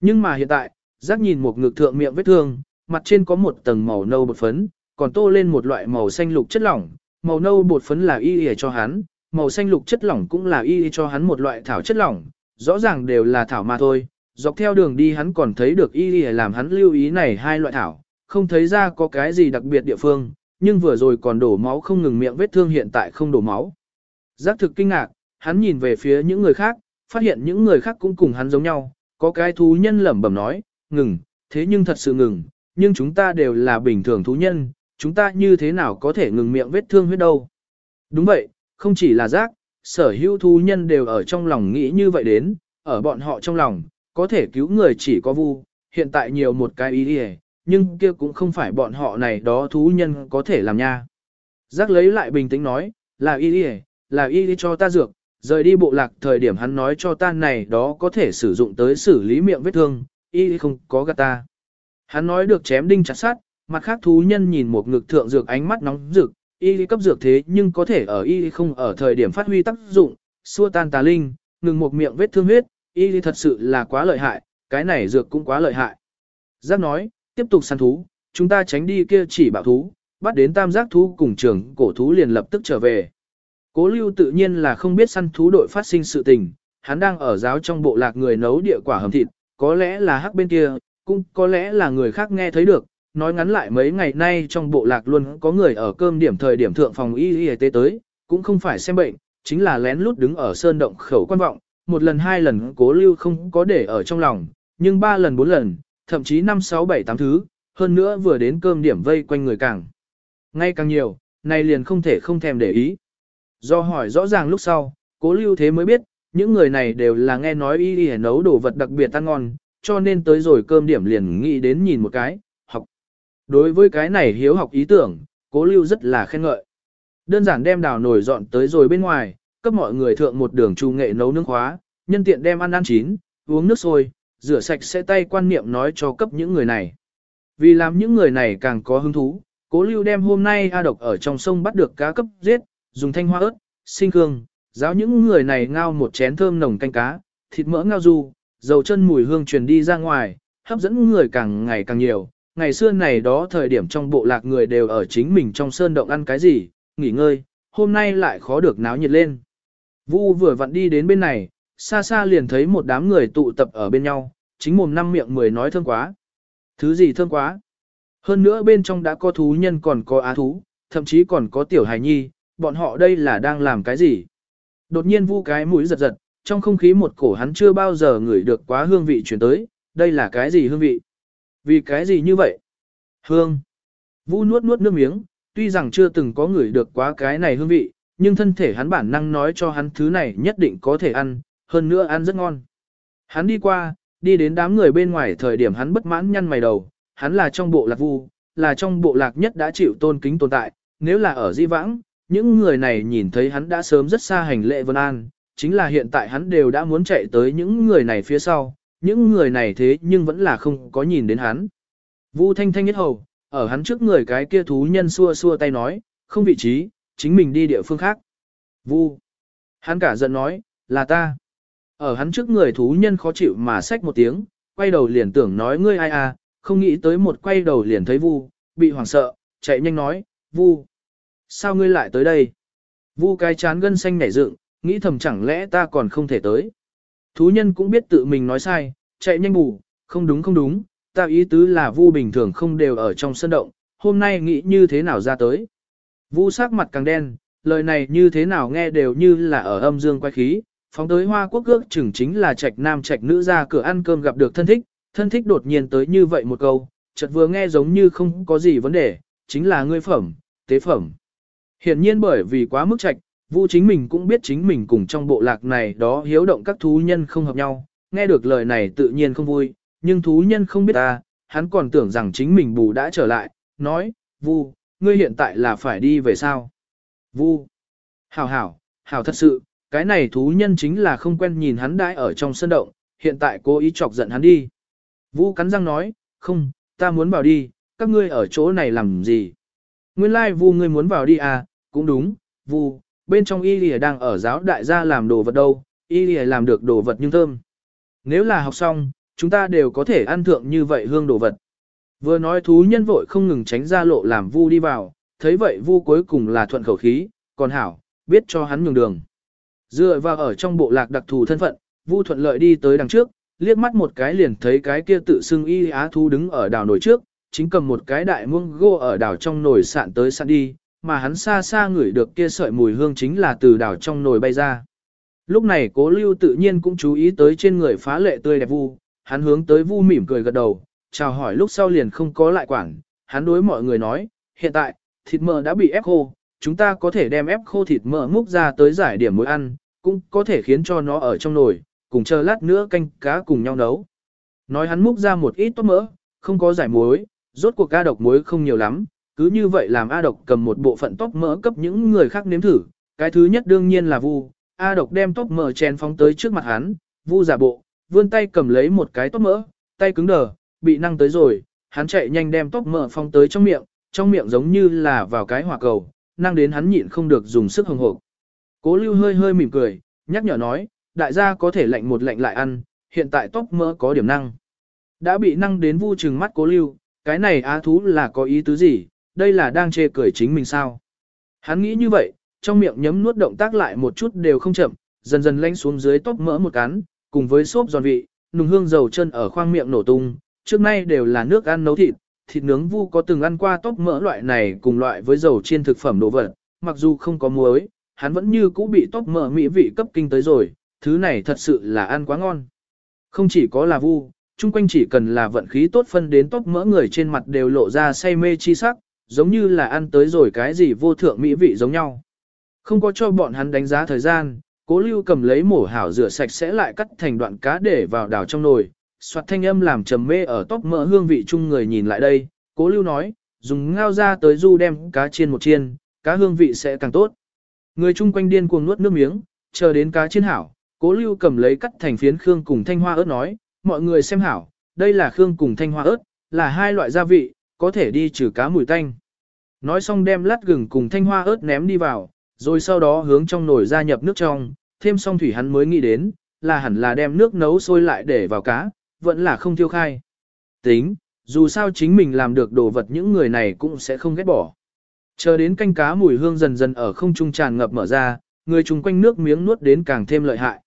Nhưng mà hiện tại, giác nhìn một ngực thượng miệng vết thương, mặt trên có một tầng màu nâu bột phấn, còn tô lên một loại màu xanh lục chất lỏng, màu nâu bột phấn là y y cho hắn, màu xanh lục chất lỏng cũng là y y cho hắn một loại thảo chất lỏng, rõ ràng đều là thảo mà thôi. Dọc theo đường đi hắn còn thấy được y y làm hắn lưu ý này hai loại thảo, không thấy ra có cái gì đặc biệt địa phương, nhưng vừa rồi còn đổ máu không ngừng miệng vết thương hiện tại không đổ máu. Giác thực kinh ngạc, hắn nhìn về phía những người khác, phát hiện những người khác cũng cùng hắn giống nhau, có cái thú nhân lẩm bẩm nói, ngừng, thế nhưng thật sự ngừng, nhưng chúng ta đều là bình thường thú nhân, chúng ta như thế nào có thể ngừng miệng vết thương huyết đâu. Đúng vậy, không chỉ là giác, sở hữu thú nhân đều ở trong lòng nghĩ như vậy đến, ở bọn họ trong lòng, có thể cứu người chỉ có vu, hiện tại nhiều một cái ý đi nhưng kia cũng không phải bọn họ này đó thú nhân có thể làm nha. Giác lấy lại bình tĩnh nói, là y đi là y đi cho ta dược, rời đi bộ lạc thời điểm hắn nói cho ta này đó có thể sử dụng tới xử lý miệng vết thương, y không có gạt ta. Hắn nói được chém đinh chặt sát, mặt khác thú nhân nhìn một ngực thượng dược ánh mắt nóng rực, y cấp dược thế nhưng có thể ở y không ở thời điểm phát huy tác dụng, xua tan tà linh, ngừng một miệng vết thương huyết, y thật sự là quá lợi hại, cái này dược cũng quá lợi hại. Giác nói, tiếp tục săn thú, chúng ta tránh đi kia chỉ bạo thú, bắt đến tam giác thú cùng trưởng cổ thú liền lập tức trở về. Cố lưu tự nhiên là không biết săn thú đội phát sinh sự tình, hắn đang ở giáo trong bộ lạc người nấu địa quả hầm thịt, có lẽ là hắc bên kia, cũng có lẽ là người khác nghe thấy được, nói ngắn lại mấy ngày nay trong bộ lạc luôn có người ở cơm điểm thời điểm thượng phòng y y tế tới, cũng không phải xem bệnh, chính là lén lút đứng ở sơn động khẩu quan vọng, một lần hai lần cố lưu không có để ở trong lòng, nhưng ba lần bốn lần, thậm chí 5 6 7 8 thứ, hơn nữa vừa đến cơm điểm vây quanh người càng. Ngay càng nhiều, này liền không thể không thèm để ý. Do hỏi rõ ràng lúc sau, cố lưu thế mới biết, những người này đều là nghe nói y y nấu đồ vật đặc biệt ăn ngon, cho nên tới rồi cơm điểm liền nghĩ đến nhìn một cái, học. Đối với cái này hiếu học ý tưởng, cố lưu rất là khen ngợi. Đơn giản đem đào nồi dọn tới rồi bên ngoài, cấp mọi người thượng một đường trù nghệ nấu nướng khóa, nhân tiện đem ăn ăn chín, uống nước sôi, rửa sạch sẽ tay quan niệm nói cho cấp những người này. Vì làm những người này càng có hứng thú, cố lưu đem hôm nay A độc ở trong sông bắt được cá cấp giết, dùng thanh hoa ớt, sinh cương, giáo những người này ngao một chén thơm nồng canh cá, thịt mỡ ngao du, dầu chân mùi hương truyền đi ra ngoài, hấp dẫn người càng ngày càng nhiều. Ngày xưa này đó thời điểm trong bộ lạc người đều ở chính mình trong sơn động ăn cái gì, nghỉ ngơi, hôm nay lại khó được náo nhiệt lên. Vu vừa vặn đi đến bên này, xa xa liền thấy một đám người tụ tập ở bên nhau, chính mồm năm miệng mười nói thơm quá. Thứ gì thơm quá? Hơn nữa bên trong đã có thú nhân còn có á thú, thậm chí còn có tiểu hài nhi, bọn họ đây là đang làm cái gì? Đột nhiên vu cái mũi giật giật, trong không khí một cổ hắn chưa bao giờ ngửi được quá hương vị chuyển tới, đây là cái gì hương vị? Vì cái gì như vậy? Hương. Vu nuốt nuốt nước miếng, tuy rằng chưa từng có ngửi được quá cái này hương vị, nhưng thân thể hắn bản năng nói cho hắn thứ này nhất định có thể ăn, hơn nữa ăn rất ngon. Hắn đi qua, đi đến đám người bên ngoài thời điểm hắn bất mãn nhăn mày đầu, hắn là trong bộ lạc vu, là trong bộ lạc nhất đã chịu tôn kính tồn tại, nếu là ở di vãng, những người này nhìn thấy hắn đã sớm rất xa hành lệ vân an, chính là hiện tại hắn đều đã muốn chạy tới những người này phía sau, những người này thế nhưng vẫn là không có nhìn đến hắn. Vu thanh thanh nhất hầu, ở hắn trước người cái kia thú nhân xua xua tay nói, không vị trí, chính mình đi địa phương khác. Vu. Hắn cả giận nói, là ta. Ở hắn trước người thú nhân khó chịu mà xách một tiếng, quay đầu liền tưởng nói ngươi ai à, không nghĩ tới một quay đầu liền thấy Vu, bị hoảng sợ, chạy nhanh nói, Vu. Sao ngươi lại tới đây? Vu cái chán gân xanh nảy dựng, nghĩ thầm chẳng lẽ ta còn không thể tới. Thú nhân cũng biết tự mình nói sai, chạy nhanh bù, không đúng không đúng, ta ý tứ là Vu bình thường không đều ở trong sân động, hôm nay nghĩ như thế nào ra tới. Vu sắc mặt càng đen, lời này như thế nào nghe đều như là ở âm dương quay khí, phóng tới hoa quốc ước chừng chính là trạch nam trạch nữ ra cửa ăn cơm gặp được thân thích, thân thích đột nhiên tới như vậy một câu, chợt vừa nghe giống như không có gì vấn đề, chính là ngươi phẩm, tế phẩm. Hiển nhiên bởi vì quá mức trạch, Vu chính mình cũng biết chính mình cùng trong bộ lạc này đó hiếu động các thú nhân không hợp nhau, nghe được lời này tự nhiên không vui, nhưng thú nhân không biết ta, hắn còn tưởng rằng chính mình bù đã trở lại, nói, Vu, ngươi hiện tại là phải đi về sao? Vu, hảo hảo, hảo thật sự, cái này thú nhân chính là không quen nhìn hắn đãi ở trong sân động, hiện tại cố ý chọc giận hắn đi. Vu cắn răng nói, không, ta muốn vào đi, các ngươi ở chỗ này làm gì? Nguyên lai like, Vu ngươi muốn vào đi à, cũng đúng, Vu, bên trong y lìa đang ở giáo đại gia làm đồ vật đâu, y lìa làm được đồ vật nhưng thơm. Nếu là học xong, chúng ta đều có thể ăn thượng như vậy hương đồ vật. Vừa nói thú nhân vội không ngừng tránh ra lộ làm vu đi vào, thấy vậy vu cuối cùng là thuận khẩu khí, còn hảo, biết cho hắn nhường đường. Dựa vào ở trong bộ lạc đặc thù thân phận, vu thuận lợi đi tới đằng trước, liếc mắt một cái liền thấy cái kia tự xưng y á thú đứng ở đảo nổi trước, chính cầm một cái đại muông gô ở đảo trong nồi sạn tới sạn đi, mà hắn xa xa ngửi được kia sợi mùi hương chính là từ đảo trong nồi bay ra. Lúc này cố lưu tự nhiên cũng chú ý tới trên người phá lệ tươi đẹp vu, hắn hướng tới vu mỉm cười gật đầu, chào hỏi lúc sau liền không có lại quản, hắn đối mọi người nói, hiện tại, thịt mỡ đã bị ép khô, chúng ta có thể đem ép khô thịt mỡ múc ra tới giải điểm muối ăn, cũng có thể khiến cho nó ở trong nồi, cùng chờ lát nữa canh cá cùng nhau nấu. Nói hắn múc ra một ít tốt mỡ, không có giải muối, rốt cuộc ca độc muối không nhiều lắm, cứ như vậy làm A độc cầm một bộ phận tóc mỡ cấp những người khác nếm thử, cái thứ nhất đương nhiên là vu, A độc đem tóc mỡ chèn phóng tới trước mặt hắn, vu giả bộ, vươn tay cầm lấy một cái tóc mỡ, tay cứng đờ, bị năng tới rồi, hắn chạy nhanh đem tóc mỡ phóng tới trong miệng, trong miệng giống như là vào cái hỏa cầu, năng đến hắn nhịn không được dùng sức hồng hộp. Cố lưu hơi hơi mỉm cười, nhắc nhở nói, đại gia có thể lạnh một lạnh lại ăn, hiện tại tóc mỡ có điểm năng. Đã bị năng đến vu trừng mắt cố lưu, cái này á thú là có ý tứ gì, đây là đang chê cười chính mình sao. Hắn nghĩ như vậy, trong miệng nhấm nuốt động tác lại một chút đều không chậm, dần dần lanh xuống dưới tóc mỡ một cán, cùng với xốp giòn vị, nùng hương dầu chân ở khoang miệng nổ tung, trước nay đều là nước ăn nấu thịt, thịt nướng vu có từng ăn qua tóc mỡ loại này cùng loại với dầu chiên thực phẩm đồ vật, mặc dù không có muối, hắn vẫn như cũ bị tóc mỡ mỹ vị cấp kinh tới rồi, thứ này thật sự là ăn quá ngon. Không chỉ có là vu, chung quanh chỉ cần là vận khí tốt phân đến tóc mỡ người trên mặt đều lộ ra say mê chi sắc, giống như là ăn tới rồi cái gì vô thượng mỹ vị giống nhau. Không có cho bọn hắn đánh giá thời gian, cố lưu cầm lấy mổ hảo rửa sạch sẽ lại cắt thành đoạn cá để vào đảo trong nồi, soạt thanh âm làm trầm mê ở tóc mỡ hương vị chung người nhìn lại đây, cố lưu nói, dùng ngao ra tới du đem cá chiên một chiên, cá hương vị sẽ càng tốt. Người chung quanh điên cuồng nuốt nước miếng, chờ đến cá chiên hảo, cố lưu cầm lấy cắt thành phiến khương cùng thanh hoa ớt nói, mọi người xem hảo, đây là khương cùng thanh hoa ớt, là hai loại gia vị, có thể đi trừ cá mùi tanh. Nói xong đem lát gừng cùng thanh hoa ớt ném đi vào, rồi sau đó hướng trong nồi gia nhập nước trong, thêm xong thủy hắn mới nghĩ đến, là hẳn là đem nước nấu sôi lại để vào cá, vẫn là không thiêu khai. Tính, dù sao chính mình làm được đồ vật những người này cũng sẽ không ghét bỏ. Chờ đến canh cá mùi hương dần dần ở không trung tràn ngập mở ra, người chung quanh nước miếng nuốt đến càng thêm lợi hại.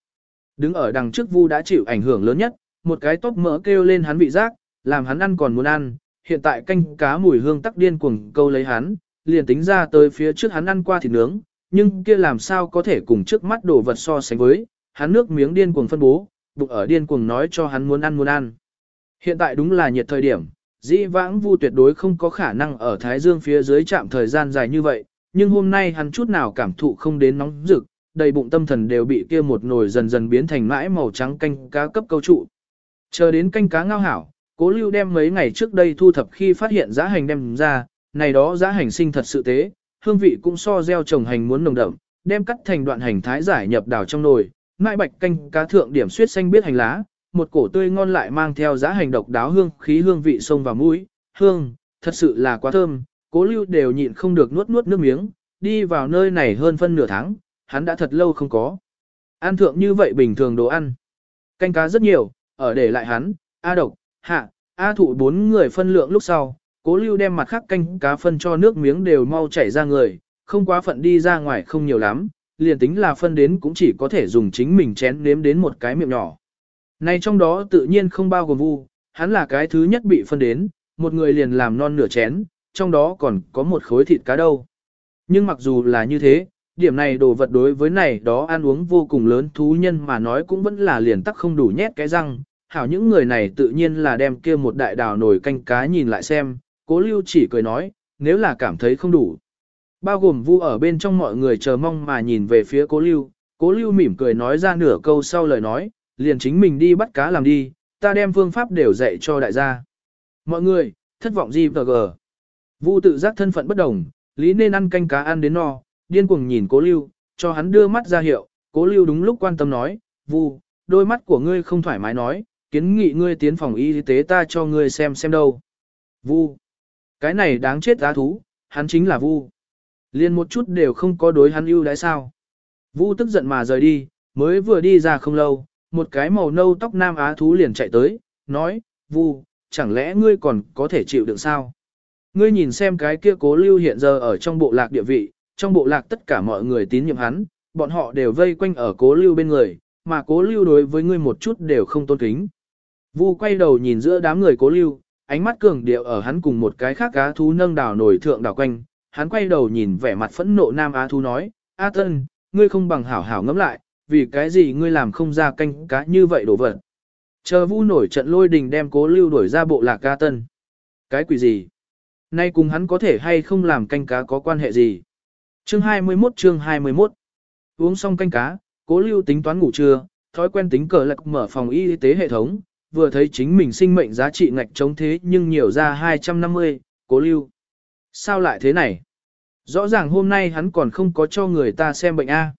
Đứng ở đằng trước Vu đã chịu ảnh hưởng lớn nhất, một cái tóc mỡ kêu lên hắn vị giác, làm hắn ăn còn muốn ăn, hiện tại canh cá mùi hương tắc điên cuồng câu lấy hắn, liền tính ra tới phía trước hắn ăn qua thịt nướng, nhưng kia làm sao có thể cùng trước mắt đồ vật so sánh với, hắn nước miếng điên cuồng phân bố, bụng ở điên cuồng nói cho hắn muốn ăn muốn ăn. Hiện tại đúng là nhiệt thời điểm, dĩ vãng vu tuyệt đối không có khả năng ở Thái Dương phía dưới chạm thời gian dài như vậy, nhưng hôm nay hắn chút nào cảm thụ không đến nóng rực, đầy bụng tâm thần đều bị kia một nồi dần dần biến thành mãi màu trắng canh cá cấp câu trụ. Chờ đến canh cá ngao hảo, cố lưu đem mấy ngày trước đây thu thập khi phát hiện giá hành đem ra, này đó giá hành sinh thật sự tế, hương vị cũng so gieo trồng hành muốn nồng đậm, đem cắt thành đoạn hành thái giải nhập đảo trong nồi, mại bạch canh cá thượng điểm suyết xanh biết hành lá, một cổ tươi ngon lại mang theo giá hành độc đáo hương khí hương vị sông vào mũi, hương, thật sự là quá thơm, cố lưu đều nhịn không được nuốt nuốt nước miếng, đi vào nơi này hơn phân nửa tháng, hắn đã thật lâu không có. Ăn thượng như vậy bình thường đồ ăn. Canh cá rất nhiều, ở để lại hắn, A độc, hạ, A thụ bốn người phân lượng lúc sau, cố lưu đem mặt khác canh cá phân cho nước miếng đều mau chảy ra người, không quá phận đi ra ngoài không nhiều lắm, liền tính là phân đến cũng chỉ có thể dùng chính mình chén nếm đến một cái miệng nhỏ. Này trong đó tự nhiên không bao gồm vu, hắn là cái thứ nhất bị phân đến, một người liền làm non nửa chén, trong đó còn có một khối thịt cá đâu. Nhưng mặc dù là như thế, điểm này đồ vật đối với này đó ăn uống vô cùng lớn thú nhân mà nói cũng vẫn là liền tắc không đủ nhét cái răng. Hảo những người này tự nhiên là đem kia một đại đào nồi canh cá nhìn lại xem, cố lưu chỉ cười nói, nếu là cảm thấy không đủ. Bao gồm vu ở bên trong mọi người chờ mong mà nhìn về phía cố lưu, cố lưu mỉm cười nói ra nửa câu sau lời nói, liền chính mình đi bắt cá làm đi, ta đem phương pháp đều dạy cho đại gia. Mọi người, thất vọng gì và gờ. Vu tự giác thân phận bất đồng, lý nên ăn canh cá ăn đến no, điên cuồng nhìn cố lưu, cho hắn đưa mắt ra hiệu, cố lưu đúng lúc quan tâm nói, Vu, đôi mắt của ngươi không thoải mái nói, kiến nghị ngươi tiến phòng y tế ta cho ngươi xem xem đâu. Vu, cái này đáng chết giá thú, hắn chính là Vu. Liên một chút đều không có đối hắn ưu đãi sao. Vu tức giận mà rời đi, mới vừa đi ra không lâu, một cái màu nâu tóc nam á thú liền chạy tới, nói, Vu, chẳng lẽ ngươi còn có thể chịu đựng sao? Ngươi nhìn xem cái kia cố lưu hiện giờ ở trong bộ lạc địa vị, trong bộ lạc tất cả mọi người tín nhiệm hắn, bọn họ đều vây quanh ở cố lưu bên người, mà cố lưu đối với ngươi một chút đều không tôn kính. Vu quay đầu nhìn giữa đám người cố lưu, ánh mắt cường điệu ở hắn cùng một cái khác cá thú nâng đảo nổi thượng đảo quanh, hắn quay đầu nhìn vẻ mặt phẫn nộ nam á thú nói, A tân, ngươi không bằng hảo hảo ngẫm lại, vì cái gì ngươi làm không ra canh cá như vậy đổ vật. Chờ vu nổi trận lôi đình đem cố lưu đuổi ra bộ lạc ca tân. Cái quỷ gì? Nay cùng hắn có thể hay không làm canh cá có quan hệ gì? Chương 21 chương 21 Uống xong canh cá, cố lưu tính toán ngủ trưa, thói quen tính cờ lạc mở phòng y tế hệ thống, vừa thấy chính mình sinh mệnh giá trị ngạch chống thế nhưng nhiều ra 250, cố lưu. Sao lại thế này? Rõ ràng hôm nay hắn còn không có cho người ta xem bệnh A.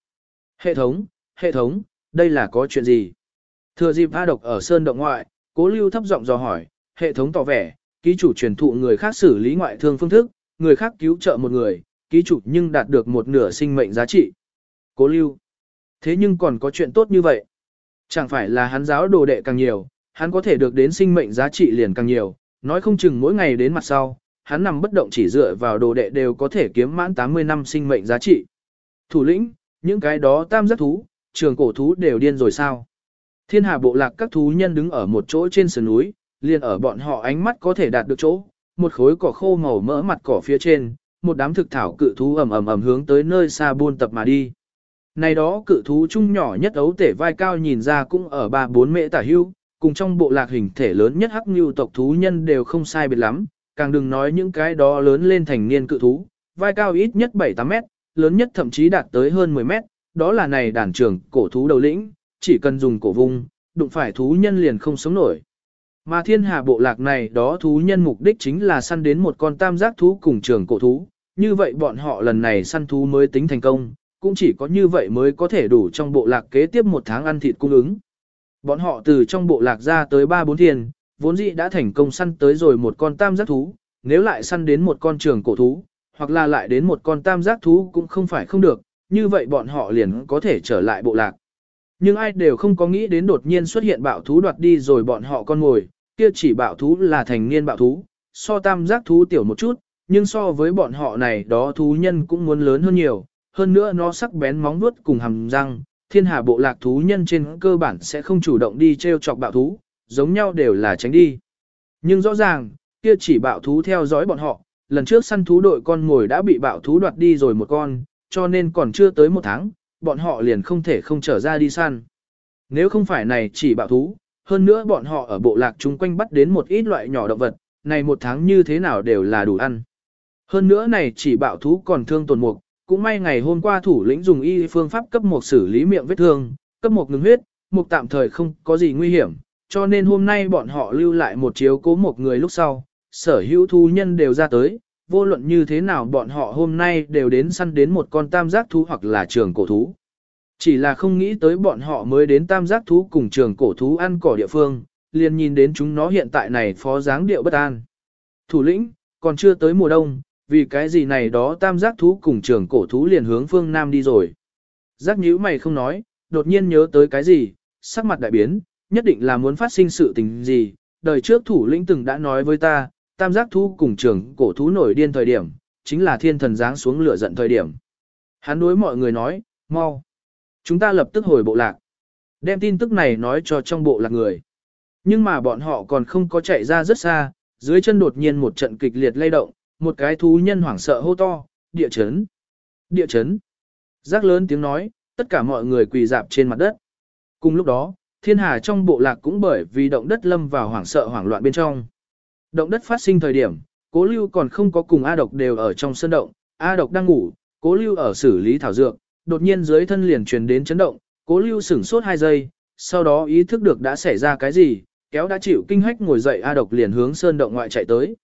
Hệ thống, hệ thống, đây là có chuyện gì? Thừa dịp A độc ở sơn động ngoại, cố lưu thấp giọng dò hỏi, hệ thống tỏ vẻ, ký chủ truyền thụ người khác xử lý ngoại thương phương thức, người khác cứu trợ một người, ký chủ nhưng đạt được một nửa sinh mệnh giá trị. Cố lưu. Thế nhưng còn có chuyện tốt như vậy. Chẳng phải là hắn giáo đồ đệ càng nhiều, hắn có thể được đến sinh mệnh giá trị liền càng nhiều, nói không chừng mỗi ngày đến mặt sau, hắn nằm bất động chỉ dựa vào đồ đệ đều có thể kiếm mãn 80 năm sinh mệnh giá trị. Thủ lĩnh, những cái đó tam giác thú, trường cổ thú đều điên rồi sao? Thiên hà bộ lạc các thú nhân đứng ở một chỗ trên sườn núi, liền ở bọn họ ánh mắt có thể đạt được chỗ, một khối cỏ khô màu mỡ mặt cỏ phía trên, một đám thực thảo cự thú ầm ầm ầm hướng tới nơi xa buôn tập mà đi. Này đó cự thú chung nhỏ nhất ấu tể vai cao nhìn ra cũng ở ba bốn mễ tả hưu, cùng trong bộ lạc hình thể lớn nhất hắc như tộc thú nhân đều không sai biệt lắm, càng đừng nói những cái đó lớn lên thành niên cự thú, vai cao ít nhất 7-8 mét, lớn nhất thậm chí đạt tới hơn 10 mét, đó là này đàn trưởng cổ thú đầu lĩnh, chỉ cần dùng cổ vùng, đụng phải thú nhân liền không sống nổi. Mà thiên hà bộ lạc này đó thú nhân mục đích chính là săn đến một con tam giác thú cùng trường cổ thú, như vậy bọn họ lần này săn thú mới tính thành công, cũng chỉ có như vậy mới có thể đủ trong bộ lạc kế tiếp một tháng ăn thịt cung ứng. Bọn họ từ trong bộ lạc ra tới 3-4 thiên, vốn dĩ đã thành công săn tới rồi một con tam giác thú, nếu lại săn đến một con trường cổ thú, hoặc là lại đến một con tam giác thú cũng không phải không được, như vậy bọn họ liền có thể trở lại bộ lạc. Nhưng ai đều không có nghĩ đến đột nhiên xuất hiện bạo thú đoạt đi rồi bọn họ con ngồi, kia chỉ bạo thú là thành niên bạo thú, so tam giác thú tiểu một chút, nhưng so với bọn họ này đó thú nhân cũng muốn lớn hơn nhiều, hơn nữa nó sắc bén móng vuốt cùng hàm răng, thiên hà bộ lạc thú nhân trên cơ bản sẽ không chủ động đi treo chọc bạo thú, giống nhau đều là tránh đi. Nhưng rõ ràng, kia chỉ bạo thú theo dõi bọn họ, lần trước săn thú đội con ngồi đã bị bạo thú đoạt đi rồi một con, cho nên còn chưa tới một tháng, bọn họ liền không thể không trở ra đi săn. Nếu không phải này chỉ bạo thú, hơn nữa bọn họ ở bộ lạc chung quanh bắt đến một ít loại nhỏ động vật, này một tháng như thế nào đều là đủ ăn. Hơn nữa này chỉ bạo thú còn thương tổn mục, cũng may ngày hôm qua thủ lĩnh dùng y phương pháp cấp một xử lý miệng vết thương, cấp một ngừng huyết, mục tạm thời không có gì nguy hiểm, cho nên hôm nay bọn họ lưu lại một chiếu cố một người lúc sau, sở hữu thú nhân đều ra tới, vô luận như thế nào bọn họ hôm nay đều đến săn đến một con tam giác thú hoặc là trường cổ thú. Chỉ là không nghĩ tới bọn họ mới đến tam giác thú cùng trường cổ thú ăn cỏ địa phương, liền nhìn đến chúng nó hiện tại này phó dáng điệu bất an. Thủ lĩnh, còn chưa tới mùa đông, vì cái gì này đó tam giác thú cùng trường cổ thú liền hướng phương Nam đi rồi. Giác nhíu mày không nói, đột nhiên nhớ tới cái gì, sắc mặt đại biến, nhất định là muốn phát sinh sự tình gì. Đời trước thủ lĩnh từng đã nói với ta, tam giác thú cùng trưởng cổ thú nổi điên thời điểm, chính là thiên thần giáng xuống lửa giận thời điểm. Hắn đối mọi người nói, mau. Chúng ta lập tức hồi bộ lạc. Đem tin tức này nói cho trong bộ lạc người. Nhưng mà bọn họ còn không có chạy ra rất xa, dưới chân đột nhiên một trận kịch liệt lay động, một cái thú nhân hoảng sợ hô to, địa chấn. Địa chấn. Giác lớn tiếng nói, tất cả mọi người quỳ dạp trên mặt đất. Cùng lúc đó, thiên hà trong bộ lạc cũng bởi vì động đất lâm vào hoảng sợ hoảng loạn bên trong. Động đất phát sinh thời điểm, cố lưu còn không có cùng A độc đều ở trong sân động, A độc đang ngủ, cố lưu ở xử lý thảo dược, đột nhiên dưới thân liền truyền đến chấn động, cố lưu sửng sốt 2 giây, sau đó ý thức được đã xảy ra cái gì, kéo đã chịu kinh hách ngồi dậy A độc liền hướng sơn động ngoại chạy tới.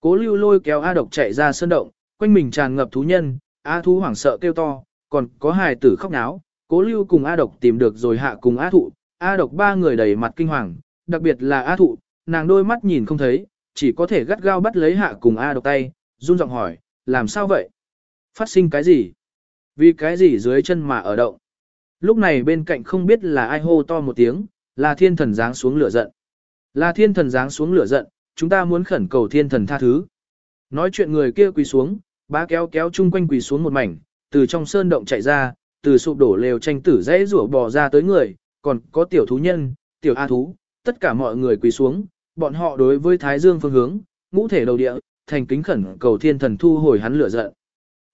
Cố lưu lôi kéo A độc chạy ra sơn động, quanh mình tràn ngập thú nhân, A thú hoảng sợ kêu to, còn có hài tử khóc náo, cố lưu cùng A độc tìm được rồi hạ cùng A thụ, A độc ba người đầy mặt kinh hoàng, đặc biệt là A thụ, nàng đôi mắt nhìn không thấy, chỉ có thể gắt gao bắt lấy hạ cùng A độc tay, run giọng hỏi, làm sao vậy? Phát sinh cái gì? Vì cái gì dưới chân mà ở động? Lúc này bên cạnh không biết là ai hô to một tiếng, là thiên thần giáng xuống lửa giận. Là thiên thần giáng xuống lửa giận, chúng ta muốn khẩn cầu thiên thần tha thứ. Nói chuyện người kia quỳ xuống, bá kéo kéo chung quanh quỳ xuống một mảnh, từ trong sơn động chạy ra, từ sụp đổ lều tranh tử dãy rủa bò ra tới người, còn có tiểu thú nhân, tiểu A thú, tất cả mọi người quỳ xuống, bọn họ đối với Thái Dương phương hướng, ngũ thể đầu địa, thành kính khẩn cầu thiên thần thu hồi hắn lửa giận.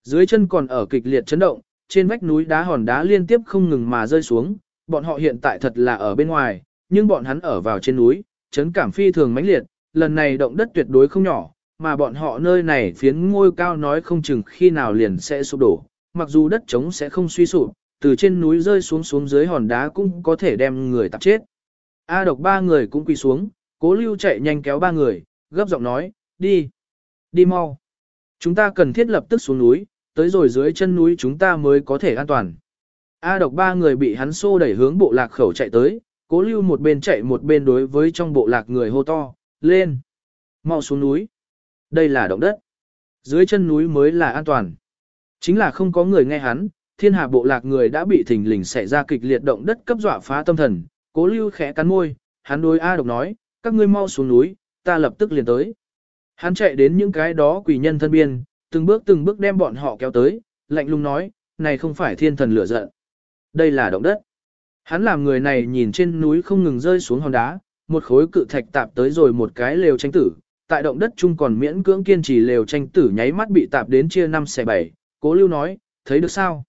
Dưới chân còn ở kịch liệt chấn động, trên vách núi đá hòn đá liên tiếp không ngừng mà rơi xuống, bọn họ hiện tại thật là ở bên ngoài, nhưng bọn hắn ở vào trên núi, chấn cảm phi thường mãnh liệt, lần này động đất tuyệt đối không nhỏ, mà bọn họ nơi này phiến ngôi cao nói không chừng khi nào liền sẽ sụp đổ, mặc dù đất trống sẽ không suy sụp, từ trên núi rơi xuống xuống dưới hòn đá cũng có thể đem người tạp chết. A độc ba người cũng quỳ xuống, cố lưu chạy nhanh kéo ba người, gấp giọng nói, đi, đi mau. Chúng ta cần thiết lập tức xuống núi, tới rồi dưới chân núi chúng ta mới có thể an toàn. A độc ba người bị hắn xô đẩy hướng bộ lạc khẩu chạy tới, cố lưu một bên chạy một bên đối với trong bộ lạc người hô to, lên, mau xuống núi. Đây là động đất. Dưới chân núi mới là an toàn. Chính là không có người nghe hắn, thiên hà bộ lạc người đã bị thình lình xảy ra kịch liệt động đất cấp dọa phá tâm thần, cố lưu khẽ cắn môi, hắn đối A độc nói, các ngươi mau xuống núi, ta lập tức liền tới. Hắn chạy đến những cái đó quỷ nhân thân biên, từng bước từng bước đem bọn họ kéo tới, lạnh lùng nói, này không phải thiên thần lửa giận. Đây là động đất. Hắn làm người này nhìn trên núi không ngừng rơi xuống hòn đá, một khối cự thạch tạp tới rồi một cái lều tranh tử. Tại động đất chung còn miễn cưỡng kiên trì lều tranh tử nháy mắt bị tạp đến chia năm xẻ bảy. Cố lưu nói, thấy được sao?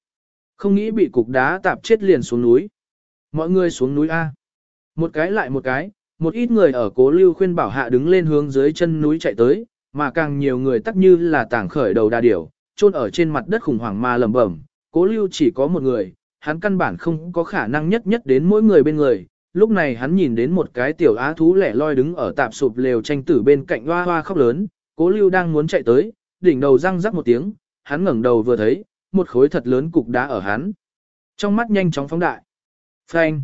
Không nghĩ bị cục đá tạp chết liền xuống núi. Mọi người xuống núi A. Một cái lại một cái, Một ít người ở cố lưu khuyên bảo hạ đứng lên hướng dưới chân núi chạy tới, mà càng nhiều người tắc như là tảng khởi đầu đa điểu, chôn ở trên mặt đất khủng hoảng mà lầm bẩm. Cố lưu chỉ có một người, hắn căn bản không có khả năng nhất nhất đến mỗi người bên người. Lúc này hắn nhìn đến một cái tiểu á thú lẻ loi đứng ở tạp sụp lều tranh tử bên cạnh hoa hoa khóc lớn, cố lưu đang muốn chạy tới, đỉnh đầu răng rắc một tiếng, hắn ngẩng đầu vừa thấy, một khối thật lớn cục đá ở hắn. Trong mắt nhanh chóng phóng đại. Phanh.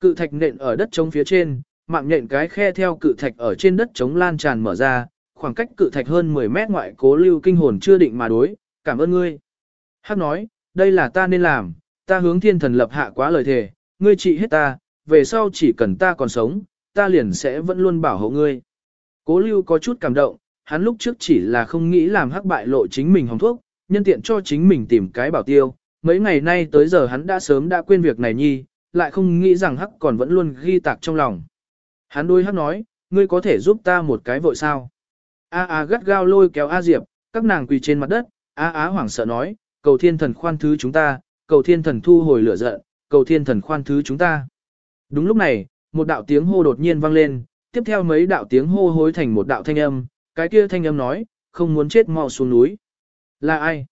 Cự thạch nện ở đất trống phía trên, mạng nhện cái khe theo cự thạch ở trên đất trống lan tràn mở ra, khoảng cách cự thạch hơn 10 mét ngoại cố lưu kinh hồn chưa định mà đối, cảm ơn ngươi. Hắc nói, đây là ta nên làm, ta hướng thiên thần lập hạ quá lời thề, ngươi trị hết ta, về sau chỉ cần ta còn sống, ta liền sẽ vẫn luôn bảo hộ ngươi. Cố lưu có chút cảm động, hắn lúc trước chỉ là không nghĩ làm hắc bại lộ chính mình hồng thuốc, nhân tiện cho chính mình tìm cái bảo tiêu. Mấy ngày nay tới giờ hắn đã sớm đã quên việc này nhi, lại không nghĩ rằng hắc còn vẫn luôn ghi tạc trong lòng. Hắn đôi hắc nói, ngươi có thể giúp ta một cái vội sao? A A gắt gao lôi kéo A Diệp, các nàng quỳ trên mặt đất, A Á hoảng sợ nói, cầu thiên thần khoan thứ chúng ta, cầu thiên thần thu hồi lửa giận, cầu thiên thần khoan thứ chúng ta. Đúng lúc này, một đạo tiếng hô đột nhiên vang lên, tiếp theo mấy đạo tiếng hô hối thành một đạo thanh âm, cái kia thanh âm nói, không muốn chết mau xuống núi. Là ai?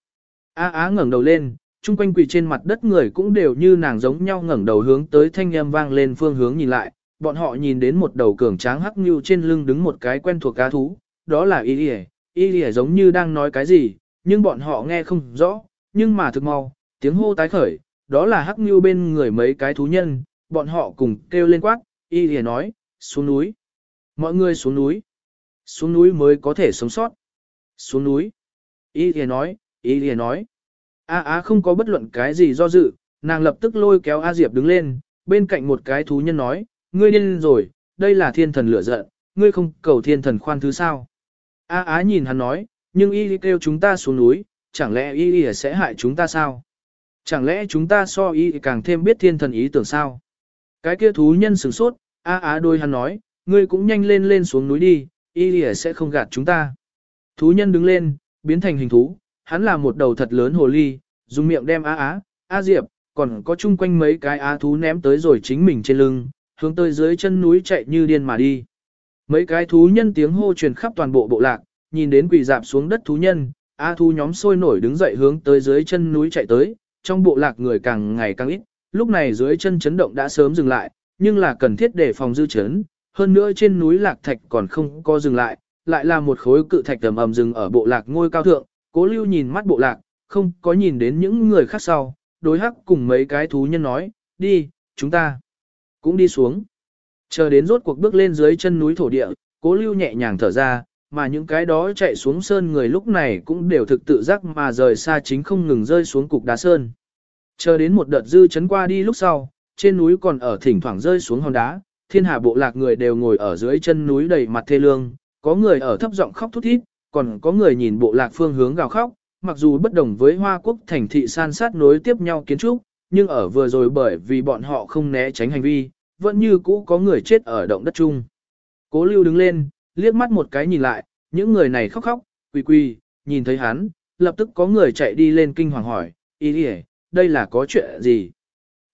A Á ngẩng đầu lên, chung quanh quỳ trên mặt đất người cũng đều như nàng giống nhau ngẩng đầu hướng tới thanh âm vang lên phương hướng nhìn lại, bọn họ nhìn đến một đầu cường tráng hắc như trên lưng đứng một cái quen thuộc cá thú, đó là Y Lìa, Y Lìa giống như đang nói cái gì, nhưng bọn họ nghe không rõ, nhưng mà thực mau, tiếng hô tái khởi, đó là hắc như bên người mấy cái thú nhân, bọn họ cùng kêu lên quát, Y Lìa nói, xuống núi. Mọi người xuống núi. Xuống núi mới có thể sống sót. Xuống núi. Y Lìa nói, Y Lìa nói. A Á không có bất luận cái gì do dự, nàng lập tức lôi kéo A Diệp đứng lên, bên cạnh một cái thú nhân nói, ngươi điên rồi, đây là thiên thần lửa giận, ngươi không cầu thiên thần khoan thứ sao. A Á nhìn hắn nói, nhưng y kêu chúng ta xuống núi, chẳng lẽ y sẽ hại chúng ta sao? Chẳng lẽ chúng ta so y càng thêm biết thiên thần ý tưởng sao? Cái kia thú nhân sửng sốt, A Á đôi hắn nói, ngươi cũng nhanh lên lên xuống núi đi, y y sẽ không gạt chúng ta. Thú nhân đứng lên, biến thành hình thú, hắn là một đầu thật lớn hồ ly, dùng miệng đem á Á, á Diệp, còn có chung quanh mấy cái á thú ném tới rồi chính mình trên lưng, hướng tới dưới chân núi chạy như điên mà đi. Mấy cái thú nhân tiếng hô truyền khắp toàn bộ bộ lạc, nhìn đến quỳ dạp xuống đất thú nhân, á thú nhóm sôi nổi đứng dậy hướng tới dưới chân núi chạy tới, trong bộ lạc người càng ngày càng ít, lúc này dưới chân chấn động đã sớm dừng lại, nhưng là cần thiết để phòng dư chấn, hơn nữa trên núi lạc thạch còn không có dừng lại, lại là một khối cự thạch tầm ầm dừng ở bộ lạc ngôi cao thượng, cố lưu nhìn mắt bộ lạc, không có nhìn đến những người khác sau, đối hắc cùng mấy cái thú nhân nói, đi, chúng ta cũng đi xuống. Chờ đến rốt cuộc bước lên dưới chân núi thổ địa, cố lưu nhẹ nhàng thở ra, mà những cái đó chạy xuống sơn người lúc này cũng đều thực tự giác mà rời xa chính không ngừng rơi xuống cục đá sơn. Chờ đến một đợt dư chấn qua đi lúc sau, trên núi còn ở thỉnh thoảng rơi xuống hòn đá, thiên hà bộ lạc người đều ngồi ở dưới chân núi đầy mặt thê lương, có người ở thấp giọng khóc thút thít, còn có người nhìn bộ lạc phương hướng gào khóc, mặc dù bất đồng với Hoa Quốc thành thị san sát nối tiếp nhau kiến trúc, nhưng ở vừa rồi bởi vì bọn họ không né tránh hành vi, vẫn như cũ có người chết ở động đất chung. Cố lưu đứng lên, liếc mắt một cái nhìn lại, những người này khóc khóc, quỳ quỳ, nhìn thấy hắn, lập tức có người chạy đi lên kinh hoàng hỏi, ý đi đây là có chuyện gì?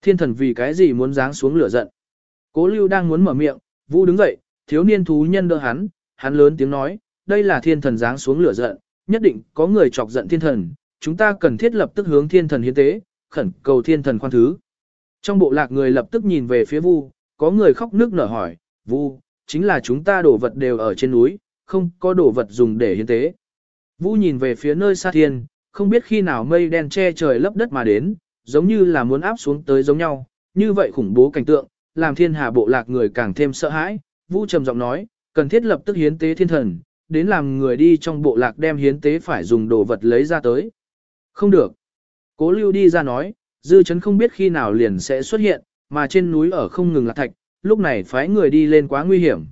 Thiên thần vì cái gì muốn giáng xuống lửa giận? Cố lưu đang muốn mở miệng, Vũ đứng dậy, thiếu niên thú nhân đỡ hắn, hắn lớn tiếng nói, đây là thiên thần giáng xuống lửa giận, nhất định có người chọc giận thiên thần, chúng ta cần thiết lập tức hướng thiên thần hiến tế, khẩn cầu thiên thần khoan thứ. Trong bộ lạc người lập tức nhìn về phía Vu, có người khóc nước nở hỏi, Vu, chính là chúng ta đổ vật đều ở trên núi, không có đổ vật dùng để hiến tế. Vu nhìn về phía nơi xa thiên, không biết khi nào mây đen che trời lấp đất mà đến, giống như là muốn áp xuống tới giống nhau, như vậy khủng bố cảnh tượng, làm thiên hà bộ lạc người càng thêm sợ hãi. Vu trầm giọng nói, cần thiết lập tức hiến tế thiên thần, đến làm người đi trong bộ lạc đem hiến tế phải dùng đồ vật lấy ra tới. Không được. Cố lưu đi ra nói, dư chấn không biết khi nào liền sẽ xuất hiện, mà trên núi ở không ngừng là thạch, lúc này phái người đi lên quá nguy hiểm.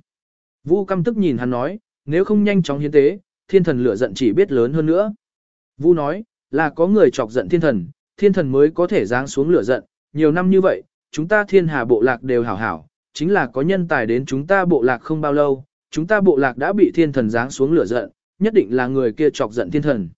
Vu căm tức nhìn hắn nói, nếu không nhanh chóng hiến tế, thiên thần lửa giận chỉ biết lớn hơn nữa. Vu nói, là có người chọc giận thiên thần, thiên thần mới có thể giáng xuống lửa giận, nhiều năm như vậy, chúng ta thiên hà bộ lạc đều hảo hảo, chính là có nhân tài đến chúng ta bộ lạc không bao lâu, chúng ta bộ lạc đã bị thiên thần giáng xuống lửa giận, nhất định là người kia chọc giận thiên thần.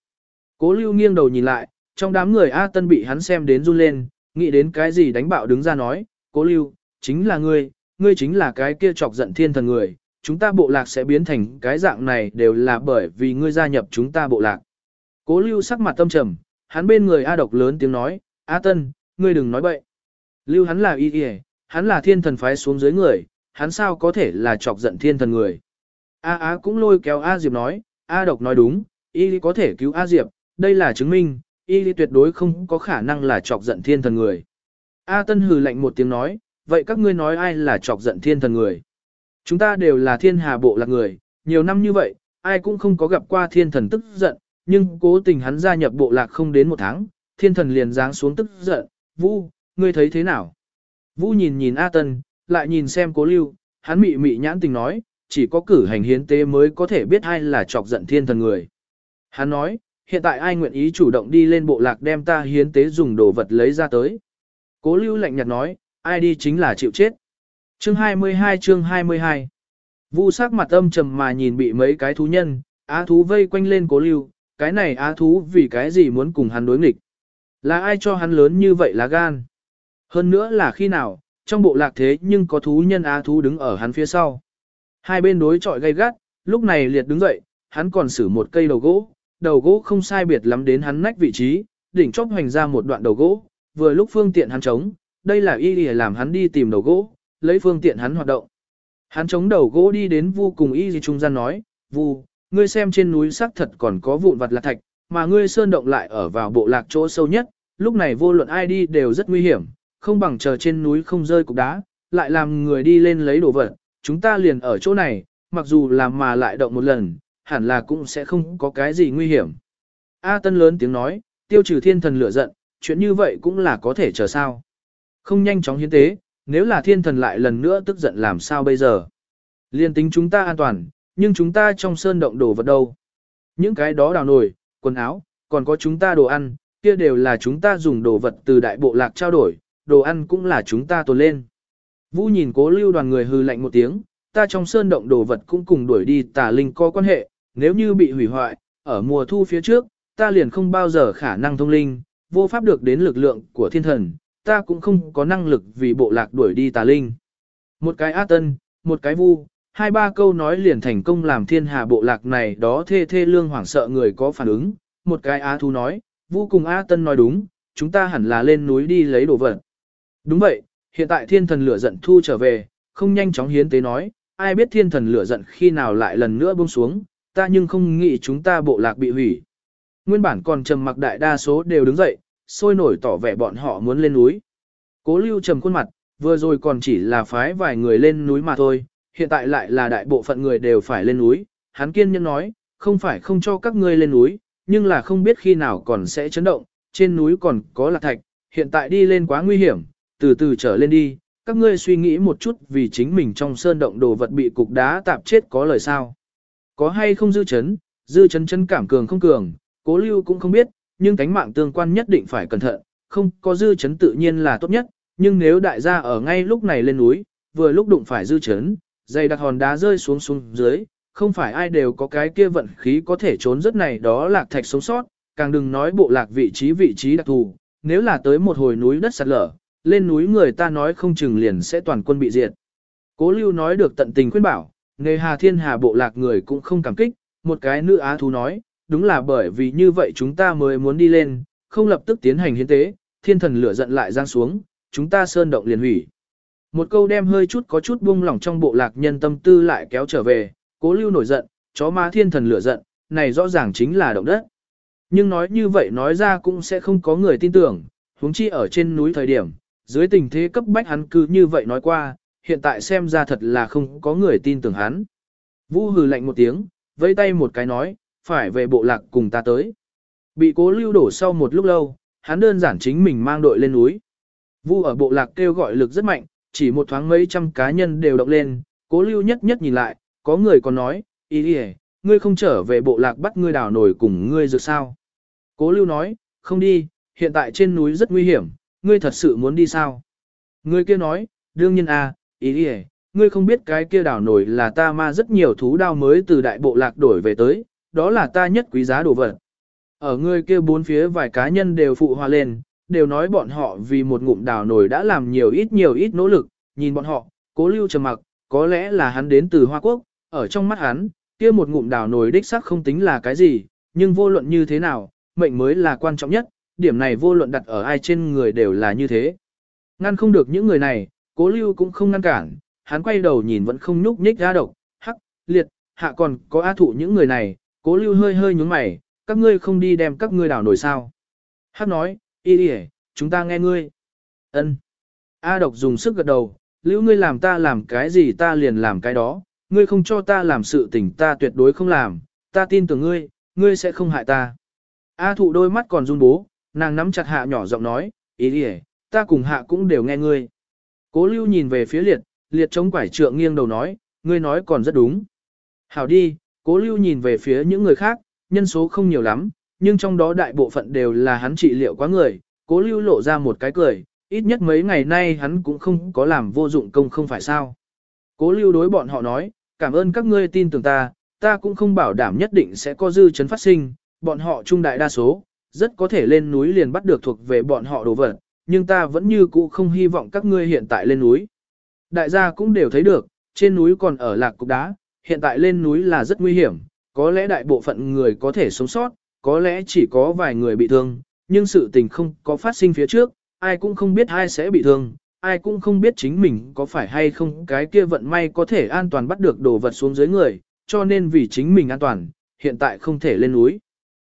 Cố lưu nghiêng đầu nhìn lại, trong đám người A Tân bị hắn xem đến run lên, nghĩ đến cái gì đánh bạo đứng ra nói, cố lưu, chính là ngươi, ngươi chính là cái kia chọc giận thiên thần người, chúng ta bộ lạc sẽ biến thành cái dạng này đều là bởi vì ngươi gia nhập chúng ta bộ lạc. Cố lưu sắc mặt tâm trầm, hắn bên người A độc lớn tiếng nói, A tân, ngươi đừng nói bậy. Lưu hắn là y y, hắn là thiên thần phái xuống dưới người, hắn sao có thể là chọc giận thiên thần người. A Á cũng lôi kéo A Diệp nói, A độc nói đúng, y có thể cứu A Diệp, đây là chứng minh, y tuyệt đối không có khả năng là chọc giận thiên thần người. A Tân hừ lạnh một tiếng nói, vậy các ngươi nói ai là chọc giận thiên thần người? Chúng ta đều là thiên hà bộ lạc người, nhiều năm như vậy, ai cũng không có gặp qua thiên thần tức giận, nhưng cố tình hắn gia nhập bộ lạc không đến một tháng, thiên thần liền giáng xuống tức giận, Vũ, ngươi thấy thế nào? Vũ nhìn nhìn A Tân, lại nhìn xem cố lưu, hắn mị mị nhãn tình nói, chỉ có cử hành hiến tế mới có thể biết ai là chọc giận thiên thần người. Hắn nói, hiện tại ai nguyện ý chủ động đi lên bộ lạc đem ta hiến tế dùng đồ vật lấy ra tới. Cố lưu lạnh nhạt nói, ai đi chính là chịu chết. Chương 22 chương 22 Vu sắc mặt âm trầm mà nhìn bị mấy cái thú nhân, á thú vây quanh lên cố lưu, cái này á thú vì cái gì muốn cùng hắn đối nghịch. Là ai cho hắn lớn như vậy là gan. Hơn nữa là khi nào, trong bộ lạc thế nhưng có thú nhân á thú đứng ở hắn phía sau. Hai bên đối chọi gay gắt, lúc này liệt đứng dậy, hắn còn xử một cây đầu gỗ, đầu gỗ không sai biệt lắm đến hắn nách vị trí, đỉnh chóp hoành ra một đoạn đầu gỗ, vừa lúc phương tiện hắn chống, đây là y để làm hắn đi tìm đầu gỗ, lấy phương tiện hắn hoạt động. Hắn chống đầu gỗ đi đến vu cùng y gì trung gian nói, vu, ngươi xem trên núi xác thật còn có vụn vặt lạc thạch, mà ngươi sơn động lại ở vào bộ lạc chỗ sâu nhất, lúc này vô luận ai đi đều rất nguy hiểm, không bằng chờ trên núi không rơi cục đá, lại làm người đi lên lấy đồ vật, chúng ta liền ở chỗ này, mặc dù làm mà lại động một lần, hẳn là cũng sẽ không có cái gì nguy hiểm. A Tân lớn tiếng nói, tiêu trừ thiên thần lửa giận, chuyện như vậy cũng là có thể chờ sao. Không nhanh chóng hiến tế, nếu là thiên thần lại lần nữa tức giận làm sao bây giờ. Liên tính chúng ta an toàn, nhưng chúng ta trong sơn động đồ vật đâu. Những cái đó đào nồi, quần áo, còn có chúng ta đồ ăn, kia đều là chúng ta dùng đồ vật từ đại bộ lạc trao đổi, đồ ăn cũng là chúng ta tồn lên. Vũ nhìn cố lưu đoàn người hư lạnh một tiếng, ta trong sơn động đồ vật cũng cùng đuổi đi tà linh có quan hệ, nếu như bị hủy hoại, ở mùa thu phía trước, ta liền không bao giờ khả năng thông linh, vô pháp được đến lực lượng của thiên thần, ta cũng không có năng lực vì bộ lạc đuổi đi tà linh. Một cái á tân, một cái vu, hai ba câu nói liền thành công làm thiên hà bộ lạc này đó thê thê lương hoảng sợ người có phản ứng, một cái á thu nói, vu cùng á tân nói đúng, chúng ta hẳn là lên núi đi lấy đồ vật. Đúng vậy, hiện tại thiên thần lửa giận thu trở về, không nhanh chóng hiến tế nói, ai biết thiên thần lửa giận khi nào lại lần nữa buông xuống, ta nhưng không nghĩ chúng ta bộ lạc bị hủy. Nguyên bản còn trầm mặc đại đa số đều đứng dậy, sôi nổi tỏ vẻ bọn họ muốn lên núi. Cố lưu trầm khuôn mặt, vừa rồi còn chỉ là phái vài người lên núi mà thôi, hiện tại lại là đại bộ phận người đều phải lên núi. Hắn kiên nhẫn nói, không phải không cho các ngươi lên núi, nhưng là không biết khi nào còn sẽ chấn động, trên núi còn có lạc thạch, hiện tại đi lên quá nguy hiểm, từ từ trở lên đi, các ngươi suy nghĩ một chút vì chính mình trong sơn động đồ vật bị cục đá tạp chết có lời sao. Có hay không dư chấn, dư chấn chân cảm cường không cường, cố lưu cũng không biết, nhưng cánh mạng tương quan nhất định phải cẩn thận, không có dư chấn tự nhiên là tốt nhất, nhưng nếu đại gia ở ngay lúc này lên núi, vừa lúc đụng phải dư chấn, dày đặc hòn đá rơi xuống xuống dưới, không phải ai đều có cái kia vận khí có thể trốn rất này đó lạc thạch sống sót, càng đừng nói bộ lạc vị trí vị trí đặc thù, nếu là tới một hồi núi đất sạt lở, lên núi người ta nói không chừng liền sẽ toàn quân bị diệt. Cố lưu nói được tận tình khuyên bảo, nghề hà thiên hà bộ lạc người cũng không cảm kích, một cái nữ á thú nói, đúng là bởi vì như vậy chúng ta mới muốn đi lên, không lập tức tiến hành hiến tế, thiên thần lửa giận lại giang xuống, chúng ta sơn động liền hủy. Một câu đem hơi chút có chút buông lỏng trong bộ lạc nhân tâm tư lại kéo trở về, cố lưu nổi giận, chó ma thiên thần lửa giận, này rõ ràng chính là động đất. Nhưng nói như vậy nói ra cũng sẽ không có người tin tưởng, huống chi ở trên núi thời điểm, dưới tình thế cấp bách hắn cứ như vậy nói qua, hiện tại xem ra thật là không có người tin tưởng hắn. Vũ hừ lạnh một tiếng, vẫy tay một cái nói, phải về bộ lạc cùng ta tới. Bị cố lưu đổ sau một lúc lâu, hắn đơn giản chính mình mang đội lên núi. Vu ở bộ lạc kêu gọi lực rất mạnh, chỉ một thoáng mấy trăm cá nhân đều động lên, cố lưu nhất nhất nhìn lại, có người còn nói, ý đi ngươi không trở về bộ lạc bắt ngươi đào nổi cùng ngươi dược sao. Cố lưu nói, không đi, hiện tại trên núi rất nguy hiểm, ngươi thật sự muốn đi sao? Ngươi kia nói, đương nhiên à, ý đi ngươi không biết cái kia đảo nổi là ta ma rất nhiều thú đao mới từ đại bộ lạc đổi về tới, đó là ta nhất quý giá đồ vật. Ở ngươi kia bốn phía vài cá nhân đều phụ hòa lên, đều nói bọn họ vì một ngụm đảo nổi đã làm nhiều ít nhiều ít nỗ lực, nhìn bọn họ, Cố lưu trầm mặc, có lẽ là hắn đến từ Hoa Quốc, ở trong mắt hắn, kia một ngụm đảo nổi đích sắc không tính là cái gì, nhưng vô luận như thế nào, mệnh mới là quan trọng nhất, điểm này vô luận đặt ở ai trên người đều là như thế. Ngăn không được những người này, cố lưu cũng không ngăn cản, hắn quay đầu nhìn vẫn không nhúc nhích ra độc, hắc, liệt, hạ còn có á thụ những người này, cố lưu hơi hơi nhúng mày, các ngươi không đi đem các ngươi đảo nổi sao. Hắc nói, y đi chúng ta nghe ngươi. ân A độc dùng sức gật đầu, lưu ngươi làm ta làm cái gì ta liền làm cái đó, ngươi không cho ta làm sự tình ta tuyệt đối không làm, ta tin tưởng ngươi, ngươi sẽ không hại ta. A thụ đôi mắt còn run bố, nàng nắm chặt hạ nhỏ giọng nói, ý đi ta cùng hạ cũng đều nghe ngươi. Cố lưu nhìn về phía liệt, liệt chống quải trượng nghiêng đầu nói, ngươi nói còn rất đúng. Hảo đi, cố lưu nhìn về phía những người khác, nhân số không nhiều lắm, nhưng trong đó đại bộ phận đều là hắn trị liệu quá người, cố lưu lộ ra một cái cười, ít nhất mấy ngày nay hắn cũng không có làm vô dụng công không phải sao. Cố lưu đối bọn họ nói, cảm ơn các ngươi tin tưởng ta, ta cũng không bảo đảm nhất định sẽ có dư chấn phát sinh, bọn họ trung đại đa số, rất có thể lên núi liền bắt được thuộc về bọn họ đồ vật, nhưng ta vẫn như cũ không hy vọng các ngươi hiện tại lên núi. Đại gia cũng đều thấy được, trên núi còn ở lạc cục đá, hiện tại lên núi là rất nguy hiểm, có lẽ đại bộ phận người có thể sống sót, có lẽ chỉ có vài người bị thương, nhưng sự tình không có phát sinh phía trước, ai cũng không biết ai sẽ bị thương, ai cũng không biết chính mình có phải hay không cái kia vận may có thể an toàn bắt được đồ vật xuống dưới người, cho nên vì chính mình an toàn, hiện tại không thể lên núi.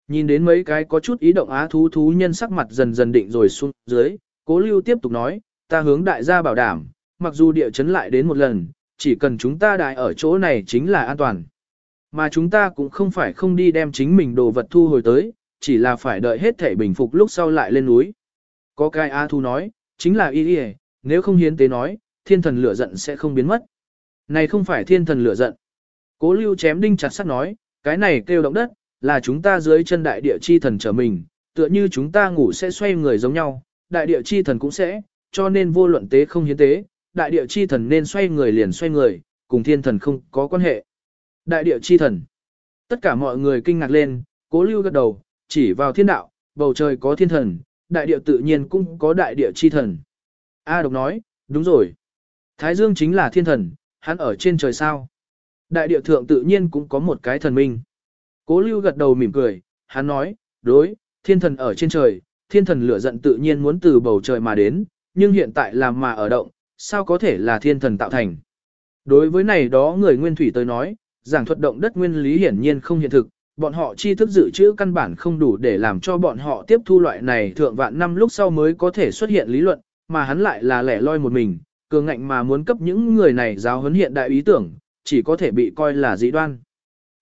Nhìn đến mấy cái có chút ý động á thú thú nhân sắc mặt dần dần định rồi xuống dưới, cố lưu tiếp tục nói, ta hướng đại gia bảo đảm, mặc dù địa chấn lại đến một lần, chỉ cần chúng ta đại ở chỗ này chính là an toàn. Mà chúng ta cũng không phải không đi đem chính mình đồ vật thu hồi tới, chỉ là phải đợi hết thể bình phục lúc sau lại lên núi. Có cái A Thu nói, chính là y y nếu không hiến tế nói, thiên thần lửa giận sẽ không biến mất. Này không phải thiên thần lửa giận. Cố lưu chém đinh chặt sắt nói, cái này kêu động đất, là chúng ta dưới chân đại địa chi thần trở mình, tựa như chúng ta ngủ sẽ xoay người giống nhau, đại địa chi thần cũng sẽ, cho nên vô luận tế không hiến tế, đại địa chi thần nên xoay người liền xoay người, cùng thiên thần không có quan hệ. Đại địa chi thần. Tất cả mọi người kinh ngạc lên, cố lưu gật đầu, chỉ vào thiên đạo, bầu trời có thiên thần, đại địa tự nhiên cũng có đại địa chi thần. A độc nói, đúng rồi. Thái Dương chính là thiên thần, hắn ở trên trời sao. Đại địa thượng tự nhiên cũng có một cái thần minh. Cố lưu gật đầu mỉm cười, hắn nói, đối, thiên thần ở trên trời, thiên thần lửa giận tự nhiên muốn từ bầu trời mà đến, nhưng hiện tại làm mà ở động, sao có thể là thiên thần tạo thành. Đối với này đó người nguyên thủy tới nói, giảng thuật động đất nguyên lý hiển nhiên không hiện thực, bọn họ chi thức dự trữ căn bản không đủ để làm cho bọn họ tiếp thu loại này thượng vạn năm lúc sau mới có thể xuất hiện lý luận, mà hắn lại là lẻ loi một mình, cường ngạnh mà muốn cấp những người này giáo huấn hiện đại ý tưởng, chỉ có thể bị coi là dị đoan.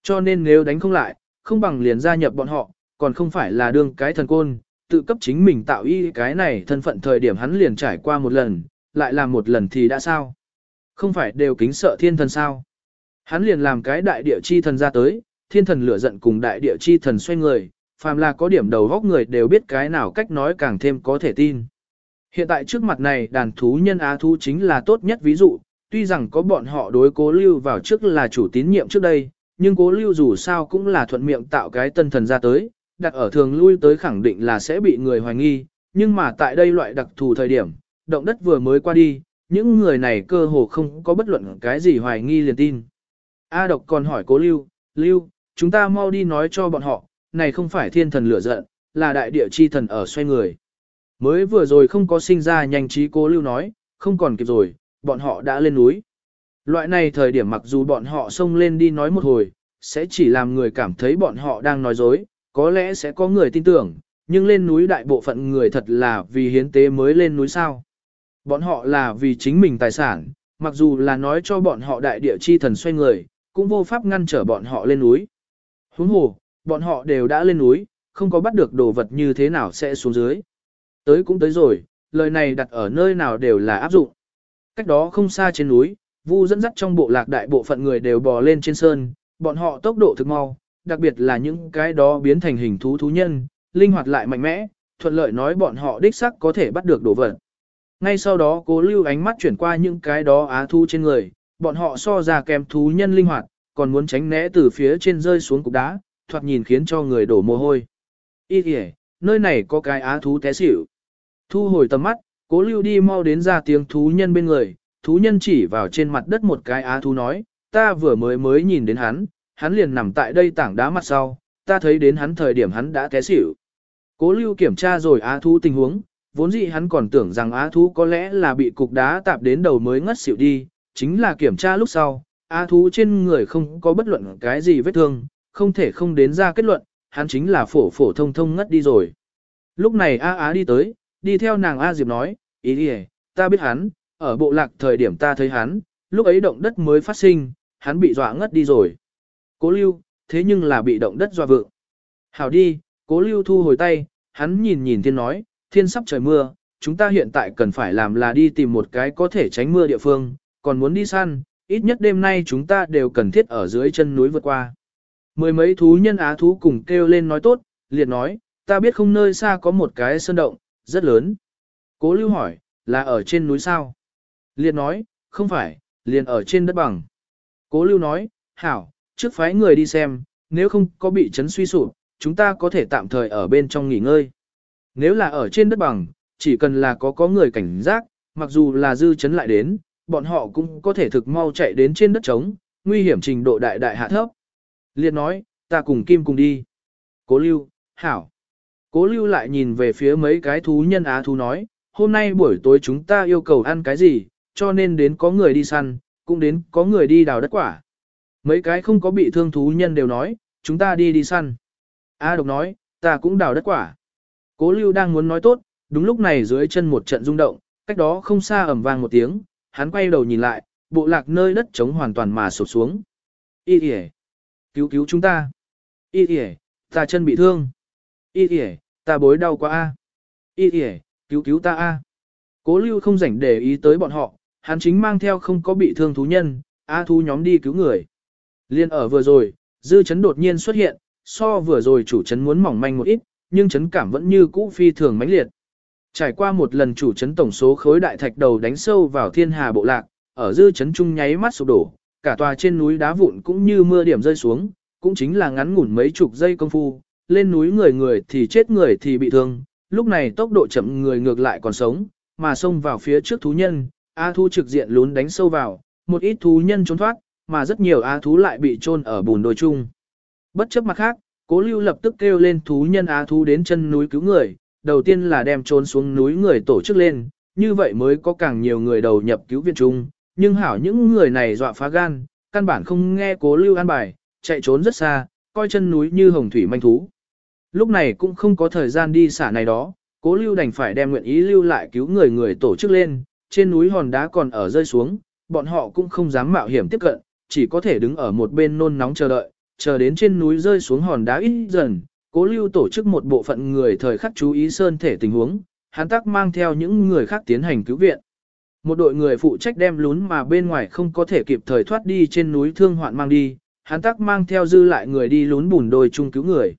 Cho nên nếu đánh không lại, không bằng liền gia nhập bọn họ, còn không phải là đương cái thần côn, tự cấp chính mình tạo y cái này thân phận thời điểm hắn liền trải qua một lần, lại làm một lần thì đã sao? Không phải đều kính sợ thiên thần sao? Hắn liền làm cái đại địa chi thần ra tới, thiên thần lửa giận cùng đại địa chi thần xoay người, phàm là có điểm đầu góc người đều biết cái nào cách nói càng thêm có thể tin. Hiện tại trước mặt này đàn thú nhân á thú chính là tốt nhất ví dụ, tuy rằng có bọn họ đối cố lưu vào trước là chủ tín nhiệm trước đây, nhưng cố lưu dù sao cũng là thuận miệng tạo cái tân thần ra tới, đặt ở thường lui tới khẳng định là sẽ bị người hoài nghi, nhưng mà tại đây loại đặc thù thời điểm, động đất vừa mới qua đi, những người này cơ hồ không có bất luận cái gì hoài nghi liền tin. A độc còn hỏi cố lưu, lưu, chúng ta mau đi nói cho bọn họ, này không phải thiên thần lửa giận, là đại địa chi thần ở xoay người. Mới vừa rồi không có sinh ra nhanh trí cố lưu nói, không còn kịp rồi, bọn họ đã lên núi. Loại này thời điểm mặc dù bọn họ xông lên đi nói một hồi, sẽ chỉ làm người cảm thấy bọn họ đang nói dối, có lẽ sẽ có người tin tưởng, nhưng lên núi đại bộ phận người thật là vì hiến tế mới lên núi sao. Bọn họ là vì chính mình tài sản, mặc dù là nói cho bọn họ đại địa chi thần xoay người, cũng vô pháp ngăn trở bọn họ lên núi. Huống hồ, bọn họ đều đã lên núi, không có bắt được đồ vật như thế nào sẽ xuống dưới. Tới cũng tới rồi, lời này đặt ở nơi nào đều là áp dụng. Cách đó không xa trên núi, Vu dẫn dắt trong bộ lạc đại bộ phận người đều bò lên trên sơn, bọn họ tốc độ thực mau, đặc biệt là những cái đó biến thành hình thú thú nhân, linh hoạt lại mạnh mẽ, thuận lợi nói bọn họ đích sắc có thể bắt được đồ vật. Ngay sau đó cố lưu ánh mắt chuyển qua những cái đó á thú trên người, bọn họ so ra kèm thú nhân linh hoạt, còn muốn tránh né từ phía trên rơi xuống cục đá, thoạt nhìn khiến cho người đổ mồ hôi. Ý kìa, nơi này có cái á thú té xỉu. Thu hồi tầm mắt, cố lưu đi mau đến ra tiếng thú nhân bên người, thú nhân chỉ vào trên mặt đất một cái á thú nói, ta vừa mới mới nhìn đến hắn, hắn liền nằm tại đây tảng đá mặt sau, ta thấy đến hắn thời điểm hắn đã té xỉu. Cố lưu kiểm tra rồi á thú tình huống, vốn dĩ hắn còn tưởng rằng á thú có lẽ là bị cục đá tạp đến đầu mới ngất xỉu đi, chính là kiểm tra lúc sau, á thú trên người không có bất luận cái gì vết thương, không thể không đến ra kết luận, hắn chính là phổ phổ thông thông ngất đi rồi. Lúc này A Á đi tới, đi theo nàng A Diệp nói, ý đi ta biết hắn, ở bộ lạc thời điểm ta thấy hắn, lúc ấy động đất mới phát sinh, hắn bị dọa ngất đi rồi. Cố lưu, thế nhưng là bị động đất dọa vượng. Hảo đi, cố lưu thu hồi tay, hắn nhìn nhìn thiên nói, thiên sắp trời mưa, chúng ta hiện tại cần phải làm là đi tìm một cái có thể tránh mưa địa phương, còn muốn đi săn, ít nhất đêm nay chúng ta đều cần thiết ở dưới chân núi vượt qua. Mười mấy thú nhân á thú cùng kêu lên nói tốt, liệt nói, ta biết không nơi xa có một cái sơn động, rất lớn. Cố lưu hỏi, là ở trên núi sao? Liệt nói, không phải, liền ở trên đất bằng. Cố lưu nói, hảo, trước phái người đi xem, nếu không có bị chấn suy sụp, chúng ta có thể tạm thời ở bên trong nghỉ ngơi. Nếu là ở trên đất bằng, chỉ cần là có có người cảnh giác, mặc dù là dư chấn lại đến, bọn họ cũng có thể thực mau chạy đến trên đất trống, nguy hiểm trình độ đại đại hạ thấp. Liệt nói, ta cùng Kim cùng đi. Cố lưu, hảo. Cố lưu lại nhìn về phía mấy cái thú nhân á thú nói, hôm nay buổi tối chúng ta yêu cầu ăn cái gì, cho nên đến có người đi săn, cũng đến có người đi đào đất quả. Mấy cái không có bị thương thú nhân đều nói, chúng ta đi đi săn. A độc nói, ta cũng đào đất quả. Cố lưu đang muốn nói tốt, đúng lúc này dưới chân một trận rung động, cách đó không xa ẩm vang một tiếng, hắn quay đầu nhìn lại, bộ lạc nơi đất trống hoàn toàn mà sụp xuống. Y kìa! Cứu cứu chúng ta! Y kìa! Ta chân bị thương! Y kìa! Ta bối đau quá a! Y kìa! Cứu cứu ta a! Cố lưu không rảnh để ý tới bọn họ, hắn chính mang theo không có bị thương thú nhân, A thú nhóm đi cứu người. Liên ở vừa rồi, dư chấn đột nhiên xuất hiện, so vừa rồi chủ chấn muốn mỏng manh một ít, nhưng chấn cảm vẫn như cũ phi thường mãnh liệt. Trải qua một lần chủ chấn tổng số khối đại thạch đầu đánh sâu vào thiên hà bộ lạc, ở dư chấn trung nháy mắt sụp đổ, cả tòa trên núi đá vụn cũng như mưa điểm rơi xuống, cũng chính là ngắn ngủn mấy chục giây công phu, lên núi người người thì chết người thì bị thương, lúc này tốc độ chậm người ngược lại còn sống, mà xông vào phía trước thú nhân, A thú trực diện lún đánh sâu vào, một ít thú nhân trốn thoát, mà rất nhiều A thú lại bị chôn ở bùn đồi chung. Bất chấp mặt khác, cố lưu lập tức kêu lên thú nhân A thú đến chân núi cứu người, đầu tiên là đem trốn xuống núi người tổ chức lên, như vậy mới có càng nhiều người đầu nhập cứu viện chung, nhưng hảo những người này dọa phá gan, căn bản không nghe cố lưu an bài, chạy trốn rất xa, coi chân núi như hồng thủy manh thú. Lúc này cũng không có thời gian đi xả này đó, cố lưu đành phải đem nguyện ý lưu lại cứu người người tổ chức lên, trên núi hòn đá còn ở rơi xuống, bọn họ cũng không dám mạo hiểm tiếp cận, chỉ có thể đứng ở một bên nôn nóng chờ đợi, chờ đến trên núi rơi xuống hòn đá ít dần, cố lưu tổ chức một bộ phận người thời khắc chú ý sơn thể tình huống, hắn tác mang theo những người khác tiến hành cứu viện. Một đội người phụ trách đem lún mà bên ngoài không có thể kịp thời thoát đi trên núi thương hoạn mang đi, hắn tác mang theo dư lại người đi lún bùn đôi chung cứu người.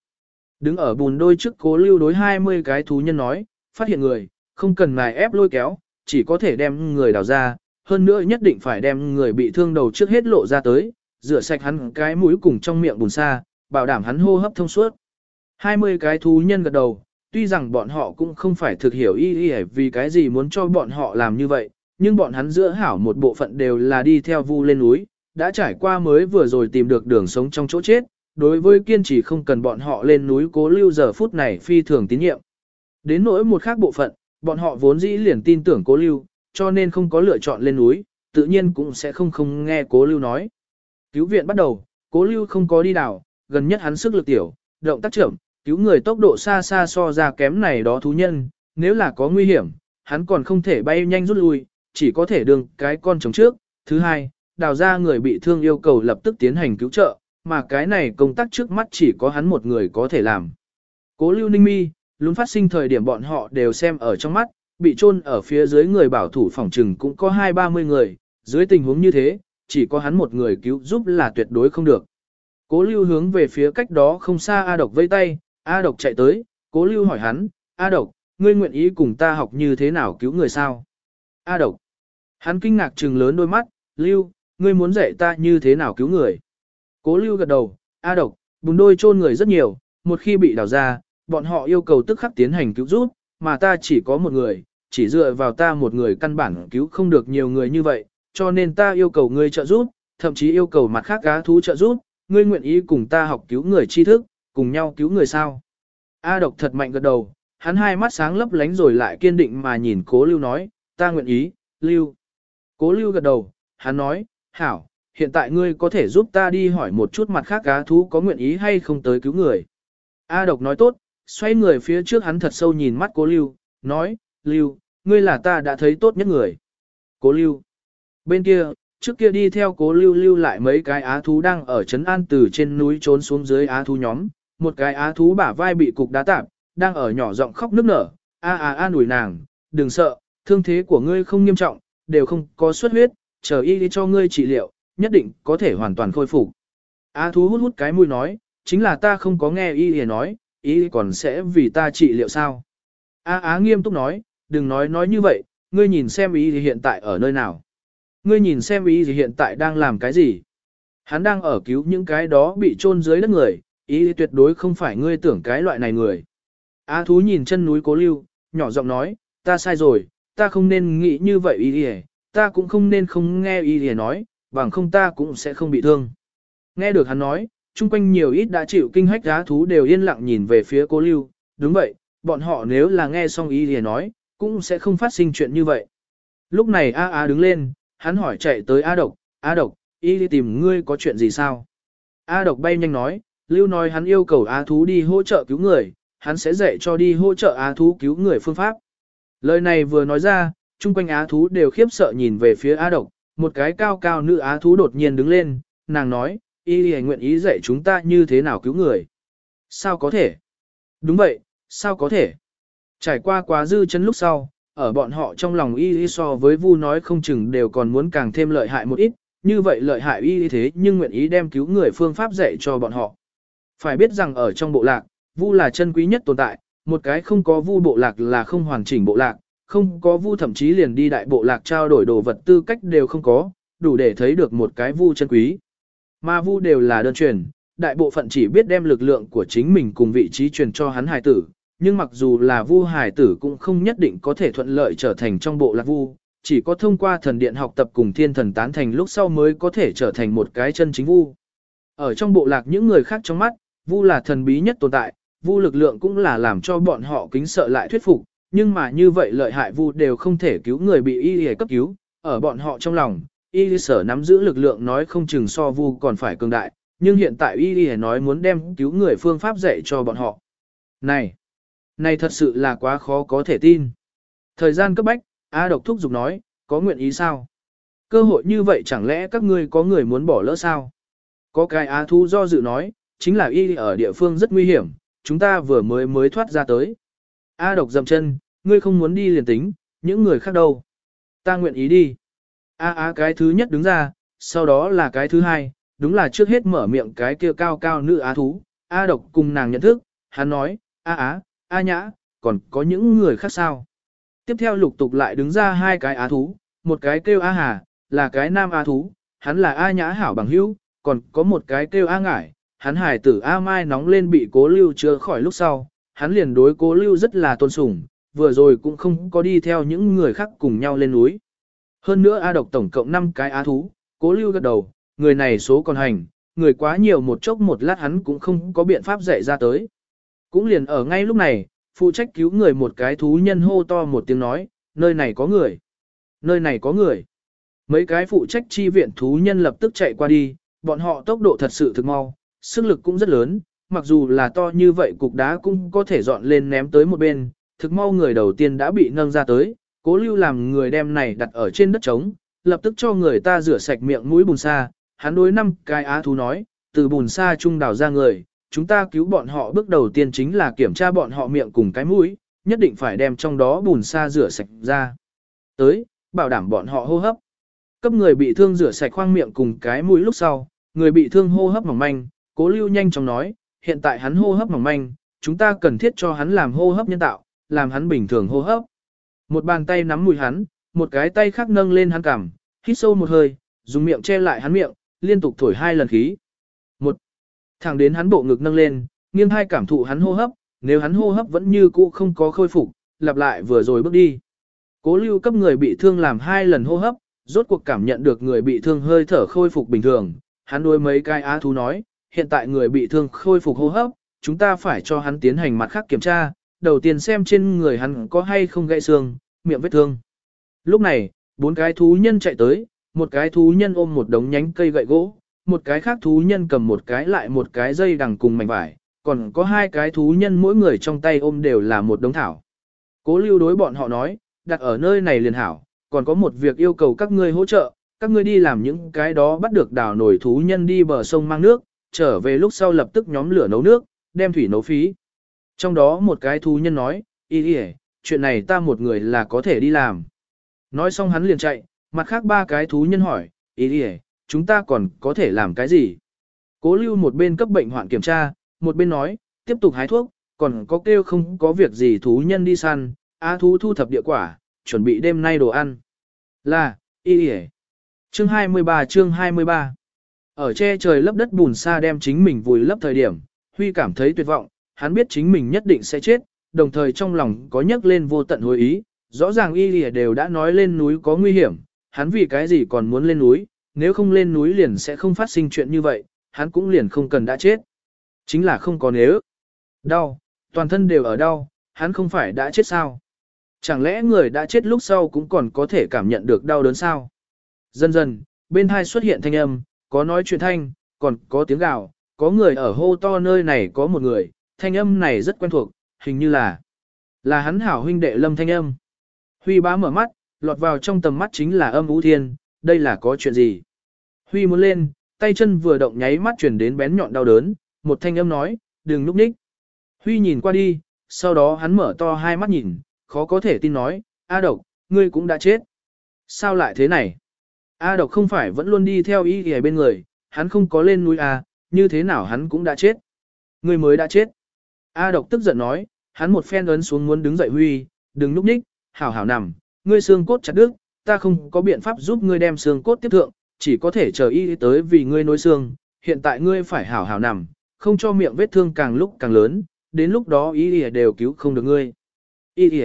Đứng ở bùn đôi trước cố lưu đối 20 cái thú nhân nói, phát hiện người, không cần mài ép lôi kéo, chỉ có thể đem người đào ra, hơn nữa nhất định phải đem người bị thương đầu trước hết lộ ra tới, rửa sạch hắn cái mũi cùng trong miệng bùn xa, bảo đảm hắn hô hấp thông suốt. 20 cái thú nhân gật đầu, tuy rằng bọn họ cũng không phải thực hiểu y y vì cái gì muốn cho bọn họ làm như vậy, nhưng bọn hắn giữa hảo một bộ phận đều là đi theo vu lên núi, đã trải qua mới vừa rồi tìm được đường sống trong chỗ chết, đối với kiên trì không cần bọn họ lên núi cố lưu giờ phút này phi thường tín nhiệm. Đến nỗi một khác bộ phận, bọn họ vốn dĩ liền tin tưởng cố lưu, cho nên không có lựa chọn lên núi, tự nhiên cũng sẽ không không nghe cố lưu nói. Cứu viện bắt đầu, cố lưu không có đi đảo, gần nhất hắn sức lực tiểu, động tác trưởng cứu người tốc độ xa xa so ra kém này đó thú nhân, nếu là có nguy hiểm, hắn còn không thể bay nhanh rút lui, chỉ có thể đường cái con trống trước. Thứ hai, đào ra người bị thương yêu cầu lập tức tiến hành cứu trợ, mà cái này công tác trước mắt chỉ có hắn một người có thể làm. Cố lưu ninh mi, luôn phát sinh thời điểm bọn họ đều xem ở trong mắt, bị chôn ở phía dưới người bảo thủ phòng trừng cũng có hai ba mươi người, dưới tình huống như thế, chỉ có hắn một người cứu giúp là tuyệt đối không được. Cố lưu hướng về phía cách đó không xa A độc vây tay, A độc chạy tới, cố lưu hỏi hắn, A độc, ngươi nguyện ý cùng ta học như thế nào cứu người sao? A độc, hắn kinh ngạc trừng lớn đôi mắt, lưu, ngươi muốn dạy ta như thế nào cứu người? Cố lưu gật đầu, A độc, bùn đôi chôn người rất nhiều, một khi bị đào ra, bọn họ yêu cầu tức khắc tiến hành cứu giúp, mà ta chỉ có một người, chỉ dựa vào ta một người căn bản cứu không được nhiều người như vậy, cho nên ta yêu cầu ngươi trợ giúp, thậm chí yêu cầu mặt khác cá thú trợ giúp, ngươi nguyện ý cùng ta học cứu người tri thức, cùng nhau cứu người sao. A độc thật mạnh gật đầu, hắn hai mắt sáng lấp lánh rồi lại kiên định mà nhìn cố lưu nói, ta nguyện ý, lưu. Cố lưu gật đầu, hắn nói, hảo, hiện tại ngươi có thể giúp ta đi hỏi một chút mặt khác cá thú có nguyện ý hay không tới cứu người. A độc nói tốt, xoay người phía trước hắn thật sâu nhìn mắt cố lưu, nói, lưu, ngươi là ta đã thấy tốt nhất người. Cố lưu. Bên kia, trước kia đi theo cố lưu lưu lại mấy cái á thú đang ở trấn an từ trên núi trốn xuống dưới á thú nhóm, một cái á thú bả vai bị cục đá tạp, đang ở nhỏ giọng khóc nức nở, a a a nủi nàng, đừng sợ, thương thế của ngươi không nghiêm trọng, đều không có xuất huyết, chờ y đi cho ngươi trị liệu, nhất định có thể hoàn toàn khôi phục. Á thú hút hút cái mũi nói, chính là ta không có nghe y hề nói, ý còn sẽ vì ta trị liệu sao. A á nghiêm túc nói, đừng nói nói như vậy, ngươi nhìn xem ý thì hiện tại ở nơi nào. Ngươi nhìn xem ý thì hiện tại đang làm cái gì. Hắn đang ở cứu những cái đó bị chôn dưới đất người, ý tuyệt đối không phải ngươi tưởng cái loại này người. Á thú nhìn chân núi cố lưu, nhỏ giọng nói, ta sai rồi, ta không nên nghĩ như vậy ý đi ta cũng không nên không nghe ý đi nói, bằng không ta cũng sẽ không bị thương. Nghe được hắn nói, chung quanh nhiều ít đã chịu kinh hách á thú đều yên lặng nhìn về phía cố lưu, đúng vậy, bọn họ nếu là nghe xong ý thì nói, cũng sẽ không phát sinh chuyện như vậy. Lúc này A A đứng lên, hắn hỏi chạy tới A độc, A độc, ý đi tìm ngươi có chuyện gì sao? A độc bay nhanh nói, Lưu nói hắn yêu cầu á thú đi hỗ trợ cứu người, hắn sẽ dạy cho đi hỗ trợ á thú cứu người phương pháp. Lời này vừa nói ra, chung quanh á thú đều khiếp sợ nhìn về phía á độc, một cái cao cao nữ á thú đột nhiên đứng lên, nàng nói, y nguyện ý dạy chúng ta như thế nào cứu người. Sao có thể? Đúng vậy, sao có thể? Trải qua quá dư chấn lúc sau, ở bọn họ trong lòng y y so với vu nói không chừng đều còn muốn càng thêm lợi hại một ít, như vậy lợi hại y thế nhưng nguyện ý đem cứu người phương pháp dạy cho bọn họ. Phải biết rằng ở trong bộ lạc, vu là chân quý nhất tồn tại, một cái không có vu bộ lạc là không hoàn chỉnh bộ lạc, không có vu thậm chí liền đi đại bộ lạc trao đổi đồ vật tư cách đều không có, đủ để thấy được một cái vu chân quý. Ma vu đều là đơn truyền, đại bộ phận chỉ biết đem lực lượng của chính mình cùng vị trí truyền cho hắn hài tử, nhưng mặc dù là vu hài tử cũng không nhất định có thể thuận lợi trở thành trong bộ lạc vu, chỉ có thông qua thần điện học tập cùng thiên thần tán thành lúc sau mới có thể trở thành một cái chân chính vu. Ở trong bộ lạc những người khác trong mắt, Vu là thần bí nhất tồn tại, Vu lực lượng cũng là làm cho bọn họ kính sợ lại thuyết phục, nhưng mà như vậy lợi hại Vu đều không thể cứu người bị y y cấp cứu, ở bọn họ trong lòng, y sở nắm giữ lực lượng nói không chừng so Vu còn phải cường đại, nhưng hiện tại y nói muốn đem cứu người phương pháp dạy cho bọn họ. Này, này thật sự là quá khó có thể tin. Thời gian cấp bách, A độc thúc giục nói, có nguyện ý sao? Cơ hội như vậy chẳng lẽ các ngươi có người muốn bỏ lỡ sao? Có cái A thu do dự nói, chính là y ở địa phương rất nguy hiểm, chúng ta vừa mới mới thoát ra tới. A độc dậm chân, ngươi không muốn đi liền tính, những người khác đâu. Ta nguyện ý đi. A á cái thứ nhất đứng ra, sau đó là cái thứ hai, đúng là trước hết mở miệng cái kia cao cao nữ á thú. A độc cùng nàng nhận thức, hắn nói, A á, A nhã, còn có những người khác sao. Tiếp theo lục tục lại đứng ra hai cái á thú, một cái kêu A hà, là cái nam á thú, hắn là A nhã hảo bằng hữu, còn có một cái kêu A ngải, hắn hải tử A Mai nóng lên bị cố lưu chữa khỏi lúc sau, hắn liền đối cố lưu rất là tôn sùng, vừa rồi cũng không có đi theo những người khác cùng nhau lên núi. Hơn nữa A độc tổng cộng 5 cái á thú, cố lưu gật đầu, người này số còn hành, người quá nhiều một chốc một lát hắn cũng không có biện pháp dạy ra tới. Cũng liền ở ngay lúc này, phụ trách cứu người một cái thú nhân hô to một tiếng nói, nơi này có người, nơi này có người. Mấy cái phụ trách chi viện thú nhân lập tức chạy qua đi, bọn họ tốc độ thật sự thực mau, sức lực cũng rất lớn, mặc dù là to như vậy cục đá cũng có thể dọn lên ném tới một bên, thực mau người đầu tiên đã bị nâng ra tới, cố lưu làm người đem này đặt ở trên đất trống, lập tức cho người ta rửa sạch miệng mũi bùn sa, hắn đối năm cái á thú nói, từ bùn sa trung đào ra người, chúng ta cứu bọn họ bước đầu tiên chính là kiểm tra bọn họ miệng cùng cái mũi, nhất định phải đem trong đó bùn sa rửa sạch ra. Tới, bảo đảm bọn họ hô hấp. Cấp người bị thương rửa sạch khoang miệng cùng cái mũi lúc sau, người bị thương hô hấp mỏng manh, cố lưu nhanh chóng nói, hiện tại hắn hô hấp mỏng manh, chúng ta cần thiết cho hắn làm hô hấp nhân tạo, làm hắn bình thường hô hấp. Một bàn tay nắm mùi hắn, một cái tay khác nâng lên hắn cằm, hít sâu một hơi, dùng miệng che lại hắn miệng, liên tục thổi hai lần khí. Một, thẳng đến hắn bộ ngực nâng lên, nghiêng hai cảm thụ hắn hô hấp, nếu hắn hô hấp vẫn như cũ không có khôi phục, lặp lại vừa rồi bước đi. Cố lưu cấp người bị thương làm hai lần hô hấp, rốt cuộc cảm nhận được người bị thương hơi thở khôi phục bình thường, hắn đối mấy cái á thú nói, hiện tại người bị thương khôi phục hô hấp, chúng ta phải cho hắn tiến hành mặt khác kiểm tra, đầu tiên xem trên người hắn có hay không gãy xương, miệng vết thương. Lúc này, bốn cái thú nhân chạy tới, một cái thú nhân ôm một đống nhánh cây gậy gỗ, một cái khác thú nhân cầm một cái lại một cái dây đằng cùng mảnh vải, còn có hai cái thú nhân mỗi người trong tay ôm đều là một đống thảo. Cố lưu đối bọn họ nói, đặt ở nơi này liền hảo, còn có một việc yêu cầu các ngươi hỗ trợ, các ngươi đi làm những cái đó bắt được đào nổi thú nhân đi bờ sông mang nước, trở về lúc sau lập tức nhóm lửa nấu nước, đem thủy nấu phí. Trong đó một cái thú nhân nói, ý y chuyện này ta một người là có thể đi làm. Nói xong hắn liền chạy, mặt khác ba cái thú nhân hỏi, ý y chúng ta còn có thể làm cái gì? Cố lưu một bên cấp bệnh hoạn kiểm tra, một bên nói, tiếp tục hái thuốc, còn có kêu không có việc gì thú nhân đi săn, á thú thu thập địa quả, chuẩn bị đêm nay đồ ăn. Là, y y Chương 23 chương 23 Ở che trời lấp đất bùn xa đem chính mình vùi lấp thời điểm, Huy cảm thấy tuyệt vọng, hắn biết chính mình nhất định sẽ chết, đồng thời trong lòng có nhấc lên vô tận hối ý, rõ ràng y lìa đều đã nói lên núi có nguy hiểm, hắn vì cái gì còn muốn lên núi, nếu không lên núi liền sẽ không phát sinh chuyện như vậy, hắn cũng liền không cần đã chết. Chính là không có nếu. Đau, toàn thân đều ở đau, hắn không phải đã chết sao? Chẳng lẽ người đã chết lúc sau cũng còn có thể cảm nhận được đau đớn sao? Dần dần, bên hai xuất hiện thanh âm, có nói chuyện thanh, còn có tiếng gào, có người ở hô to nơi này có một người, thanh âm này rất quen thuộc, hình như là là hắn hảo huynh đệ lâm thanh âm. Huy bá mở mắt, lọt vào trong tầm mắt chính là âm ú thiên, đây là có chuyện gì? Huy muốn lên, tay chân vừa động nháy mắt chuyển đến bén nhọn đau đớn, một thanh âm nói, đừng núp ních. Huy nhìn qua đi, sau đó hắn mở to hai mắt nhìn, khó có thể tin nói, A độc, ngươi cũng đã chết. Sao lại thế này? A độc không phải vẫn luôn đi theo ý ghề bên người, hắn không có lên núi A, như thế nào hắn cũng đã chết. Ngươi mới đã chết. A độc tức giận nói, hắn một phen ấn xuống muốn đứng dậy Huy, đừng núp ních, hảo hảo nằm, ngươi xương cốt chặt đứt, ta không có biện pháp giúp ngươi đem xương cốt tiếp thượng, chỉ có thể chờ y tới vì ngươi nối xương, hiện tại ngươi phải hảo hảo nằm, không cho miệng vết thương càng lúc càng lớn, đến lúc đó y đều cứu không được ngươi. Y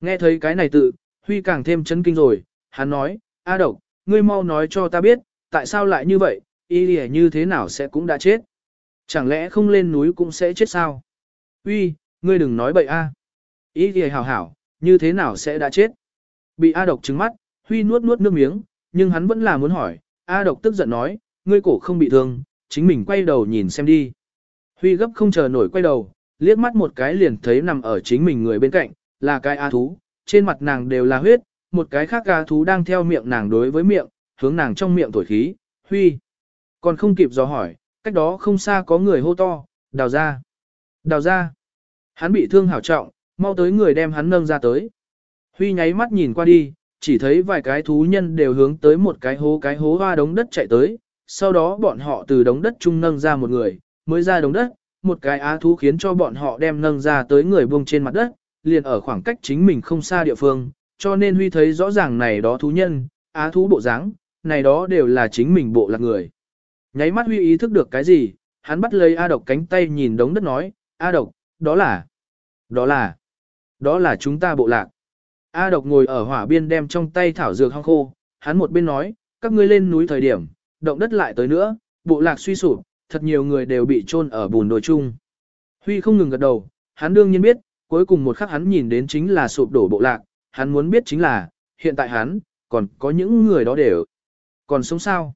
Nghe thấy cái này tự, Huy càng thêm chấn kinh rồi, hắn nói, A độc, ngươi mau nói cho ta biết, tại sao lại như vậy, y như thế nào sẽ cũng đã chết. Chẳng lẽ không lên núi cũng sẽ chết sao? Huy, ngươi đừng nói bậy a. Y hảo hảo, như thế nào sẽ đã chết? Bị A độc trừng mắt, Huy nuốt nuốt nước miếng, nhưng hắn vẫn là muốn hỏi, A độc tức giận nói, ngươi cổ không bị thương, chính mình quay đầu nhìn xem đi. Huy gấp không chờ nổi quay đầu, liếc mắt một cái liền thấy nằm ở chính mình người bên cạnh, là cái A thú, trên mặt nàng đều là huyết, một cái khác A thú đang theo miệng nàng đối với miệng, hướng nàng trong miệng thổi khí, Huy. Còn không kịp dò hỏi, cách đó không xa có người hô to, đào ra. Đào ra. Hắn bị thương hảo trọng, mau tới người đem hắn nâng ra tới. Huy nháy mắt nhìn qua đi, chỉ thấy vài cái thú nhân đều hướng tới một cái hố cái hố hoa đống đất chạy tới, sau đó bọn họ từ đống đất chung nâng ra một người, mới ra đống đất, một cái á thú khiến cho bọn họ đem nâng ra tới người buông trên mặt đất, liền ở khoảng cách chính mình không xa địa phương, cho nên Huy thấy rõ ràng này đó thú nhân, á thú bộ dáng, này đó đều là chính mình bộ lạc người. Nháy mắt Huy ý thức được cái gì, hắn bắt lấy A độc cánh tay nhìn đống đất nói, A độc, đó là, đó là, đó là chúng ta bộ lạc. A độc ngồi ở hỏa biên đem trong tay thảo dược hong khô, hắn một bên nói, các ngươi lên núi thời điểm, động đất lại tới nữa, bộ lạc suy sụp, thật nhiều người đều bị chôn ở bùn đồi chung. Huy không ngừng gật đầu, hắn đương nhiên biết, cuối cùng một khắc hắn nhìn đến chính là sụp đổ bộ lạc, hắn muốn biết chính là, hiện tại hắn, còn có những người đó đều còn sống sao.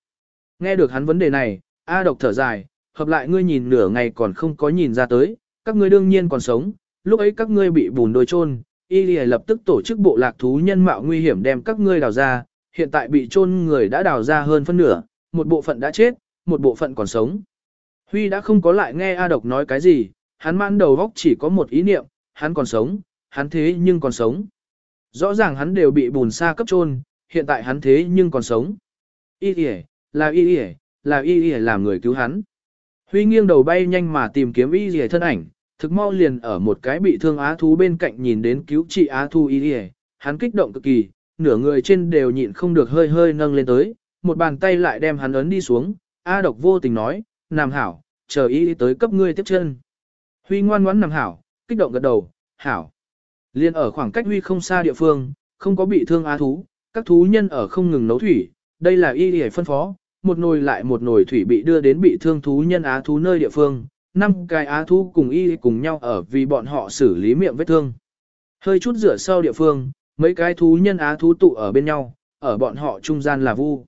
Nghe được hắn vấn đề này, A độc thở dài, hợp lại ngươi nhìn nửa ngày còn không có nhìn ra tới, các ngươi đương nhiên còn sống, lúc ấy các ngươi bị bùn đôi chôn, y lập tức tổ chức bộ lạc thú nhân mạo nguy hiểm đem các ngươi đào ra, hiện tại bị chôn người đã đào ra hơn phân nửa, một bộ phận đã chết, một bộ phận còn sống. Huy đã không có lại nghe A Độc nói cái gì, hắn mãn đầu góc chỉ có một ý niệm, hắn còn sống, hắn thế nhưng còn sống. Rõ ràng hắn đều bị bùn xa cấp chôn, hiện tại hắn thế nhưng còn sống. Y Y, là Y Y, là Y Y làm người cứu hắn. Huy nghiêng đầu bay nhanh mà tìm kiếm Y Y thân ảnh, thực mau liền ở một cái bị thương á thú bên cạnh nhìn đến cứu trị á thú Y Y, hắn kích động cực kỳ, nửa người trên đều nhịn không được hơi hơi nâng lên tới, một bàn tay lại đem hắn ấn đi xuống, A độc vô tình nói, nằm hảo, chờ y tới cấp ngươi tiếp chân. Huy ngoan ngoãn nằm hảo, kích động gật đầu, hảo. Liên ở khoảng cách Huy không xa địa phương, không có bị thương á thú, các thú nhân ở không ngừng nấu thủy, đây là y y phân phó, một nồi lại một nồi thủy bị đưa đến bị thương thú nhân á thú nơi địa phương, năm cái á thú cùng y cùng nhau ở vì bọn họ xử lý miệng vết thương. Hơi chút rửa sau địa phương, mấy cái thú nhân á thú tụ ở bên nhau, ở bọn họ trung gian là vu.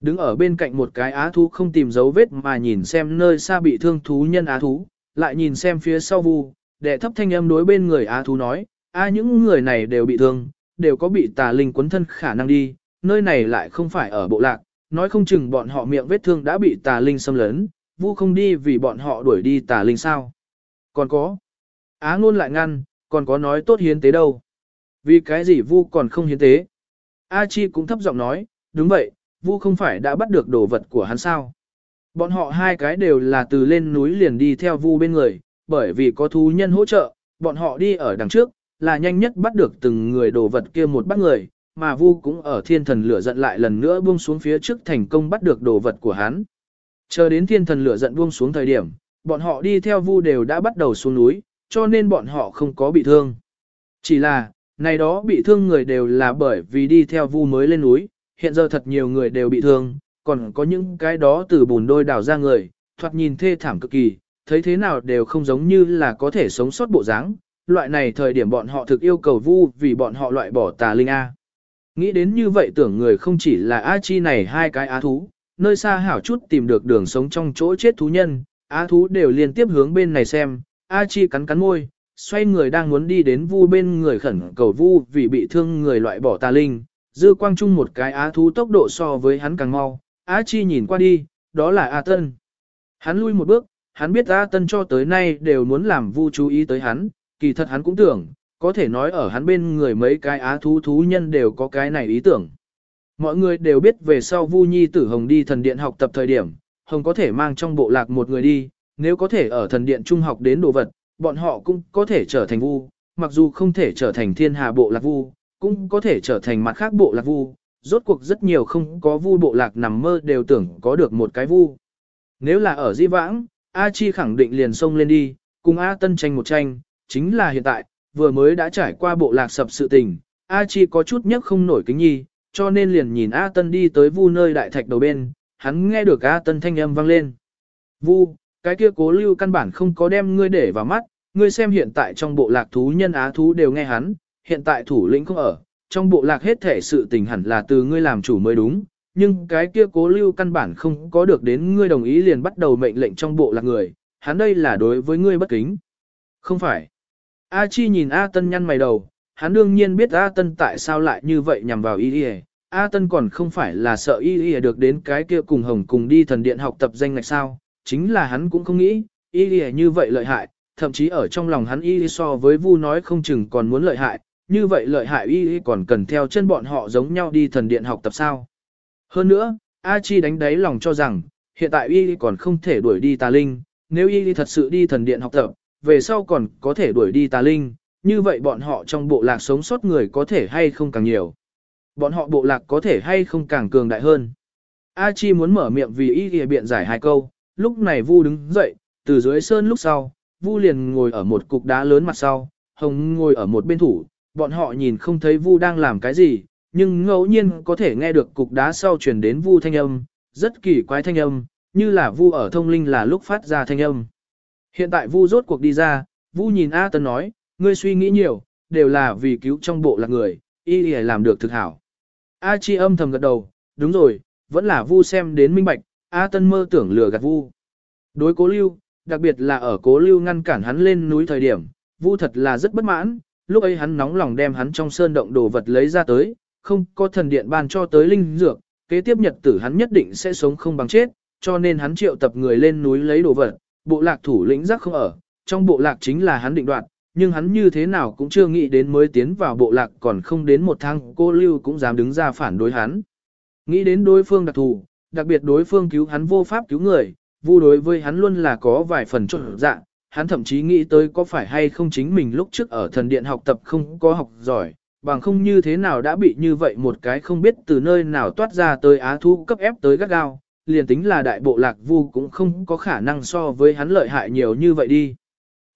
Đứng ở bên cạnh một cái á thú không tìm dấu vết mà nhìn xem nơi xa bị thương thú nhân á thú, lại nhìn xem phía sau vu, đệ thấp thanh âm đối bên người á thú nói, a những người này đều bị thương, đều có bị tà linh quấn thân khả năng đi, nơi này lại không phải ở bộ lạc, nói không chừng bọn họ miệng vết thương đã bị tà linh xâm lấn, vu không đi vì bọn họ đuổi đi tà linh sao. Còn có, á ngôn lại ngăn, còn có nói tốt hiến tế đâu. Vì cái gì vu còn không hiến tế? A Chi cũng thấp giọng nói, đúng vậy, vu không phải đã bắt được đồ vật của hắn sao. Bọn họ hai cái đều là từ lên núi liền đi theo vu bên người, bởi vì có thú nhân hỗ trợ, bọn họ đi ở đằng trước, là nhanh nhất bắt được từng người đồ vật kia một bắt người, mà vu cũng ở thiên thần lửa giận lại lần nữa buông xuống phía trước thành công bắt được đồ vật của hắn. Chờ đến thiên thần lửa giận buông xuống thời điểm, bọn họ đi theo vu đều đã bắt đầu xuống núi, cho nên bọn họ không có bị thương. Chỉ là, này đó bị thương người đều là bởi vì đi theo vu mới lên núi, hiện giờ thật nhiều người đều bị thương, còn có những cái đó từ bùn đôi đào ra người, thoạt nhìn thê thảm cực kỳ, thấy thế nào đều không giống như là có thể sống sót bộ dáng. Loại này thời điểm bọn họ thực yêu cầu vu vì bọn họ loại bỏ tà linh A. Nghĩ đến như vậy tưởng người không chỉ là A Chi này hai cái á thú, nơi xa hảo chút tìm được đường sống trong chỗ chết thú nhân, á thú đều liên tiếp hướng bên này xem, A Chi cắn cắn môi, xoay người đang muốn đi đến vu bên người khẩn cầu vu vì bị thương người loại bỏ tà linh, dư quang chung một cái á thú tốc độ so với hắn càng mau, A Chi nhìn qua đi, đó là A Tân. Hắn lui một bước, hắn biết A Tân cho tới nay đều muốn làm vu chú ý tới hắn, kỳ thật hắn cũng tưởng, có thể nói ở hắn bên người mấy cái á thú thú nhân đều có cái này ý tưởng. Mọi người đều biết về sau Vu Nhi tử Hồng đi thần điện học tập thời điểm, Hồng có thể mang trong bộ lạc một người đi, nếu có thể ở thần điện trung học đến đồ vật, bọn họ cũng có thể trở thành Vu, mặc dù không thể trở thành thiên hà bộ lạc Vu, cũng có thể trở thành mặt khác bộ lạc Vu. Rốt cuộc rất nhiều không có Vu bộ lạc nằm mơ đều tưởng có được một cái Vu. Nếu là ở Di Vãng, A Chi khẳng định liền xông lên đi, cùng A Tân tranh một tranh, chính là hiện tại, vừa mới đã trải qua bộ lạc sập sự tình, A Chi có chút nhất không nổi kính nhi, cho nên liền nhìn A Tân đi tới vu nơi đại thạch đầu bên, hắn nghe được A Tân thanh âm vang lên. Vu, cái kia cố lưu căn bản không có đem ngươi để vào mắt, ngươi xem hiện tại trong bộ lạc thú nhân á thú đều nghe hắn, hiện tại thủ lĩnh không ở, trong bộ lạc hết thể sự tình hẳn là từ ngươi làm chủ mới đúng, nhưng cái kia cố lưu căn bản không có được đến ngươi đồng ý liền bắt đầu mệnh lệnh trong bộ lạc người, hắn đây là đối với ngươi bất kính. Không phải. A Chi nhìn A Tân nhăn mày đầu, hắn đương nhiên biết A Tân tại sao lại như vậy nhằm vào Y Y. A Tân còn không phải là sợ Y Y được đến cái kia cùng Hồng cùng đi thần điện học tập danh ngạch sao, chính là hắn cũng không nghĩ, Y Y như vậy lợi hại, thậm chí ở trong lòng hắn Y so với Vu nói không chừng còn muốn lợi hại, như vậy lợi hại Y còn cần theo chân bọn họ giống nhau đi thần điện học tập sao. Hơn nữa, A Chi đánh đáy lòng cho rằng, hiện tại Y còn không thể đuổi đi tà linh, nếu Y thật sự đi thần điện học tập, về sau còn có thể đuổi đi tà linh, như vậy bọn họ trong bộ lạc sống sót người có thể hay không càng nhiều. Bọn họ bộ lạc có thể hay không càng cường đại hơn. A Chi muốn mở miệng vì ý ghi biện giải hai câu, lúc này Vu đứng dậy, từ dưới sơn lúc sau, Vu liền ngồi ở một cục đá lớn mặt sau, Hồng ngồi ở một bên thủ, bọn họ nhìn không thấy Vu đang làm cái gì, nhưng ngẫu nhiên có thể nghe được cục đá sau truyền đến Vu thanh âm, rất kỳ quái thanh âm, như là Vu ở thông linh là lúc phát ra thanh âm. Hiện tại Vu rốt cuộc đi ra, Vu nhìn A Tân nói, ngươi suy nghĩ nhiều, đều là vì cứu trong bộ là người, y y làm được thực hảo. A Chi âm thầm gật đầu, đúng rồi, vẫn là Vu xem đến minh bạch, A Tân mơ tưởng lừa gạt Vu. Đối Cố Lưu, đặc biệt là ở Cố Lưu ngăn cản hắn lên núi thời điểm, Vu thật là rất bất mãn, lúc ấy hắn nóng lòng đem hắn trong sơn động đồ vật lấy ra tới, không có thần điện ban cho tới linh dược, kế tiếp nhật tử hắn nhất định sẽ sống không bằng chết, cho nên hắn triệu tập người lên núi lấy đồ vật, bộ lạc thủ lĩnh giác không ở, trong bộ lạc chính là hắn định đoạt, nhưng hắn như thế nào cũng chưa nghĩ đến mới tiến vào bộ lạc còn không đến một tháng cô Lưu cũng dám đứng ra phản đối hắn. Nghĩ đến đối phương đặc thù, đặc biệt đối phương cứu hắn vô pháp cứu người, vu đối với hắn luôn là có vài phần trộn dạng, hắn thậm chí nghĩ tới có phải hay không chính mình lúc trước ở thần điện học tập không có học giỏi, bằng không như thế nào đã bị như vậy một cái không biết từ nơi nào toát ra tới á thu cấp ép tới gắt gao, liền tính là đại bộ lạc vu cũng không có khả năng so với hắn lợi hại nhiều như vậy đi.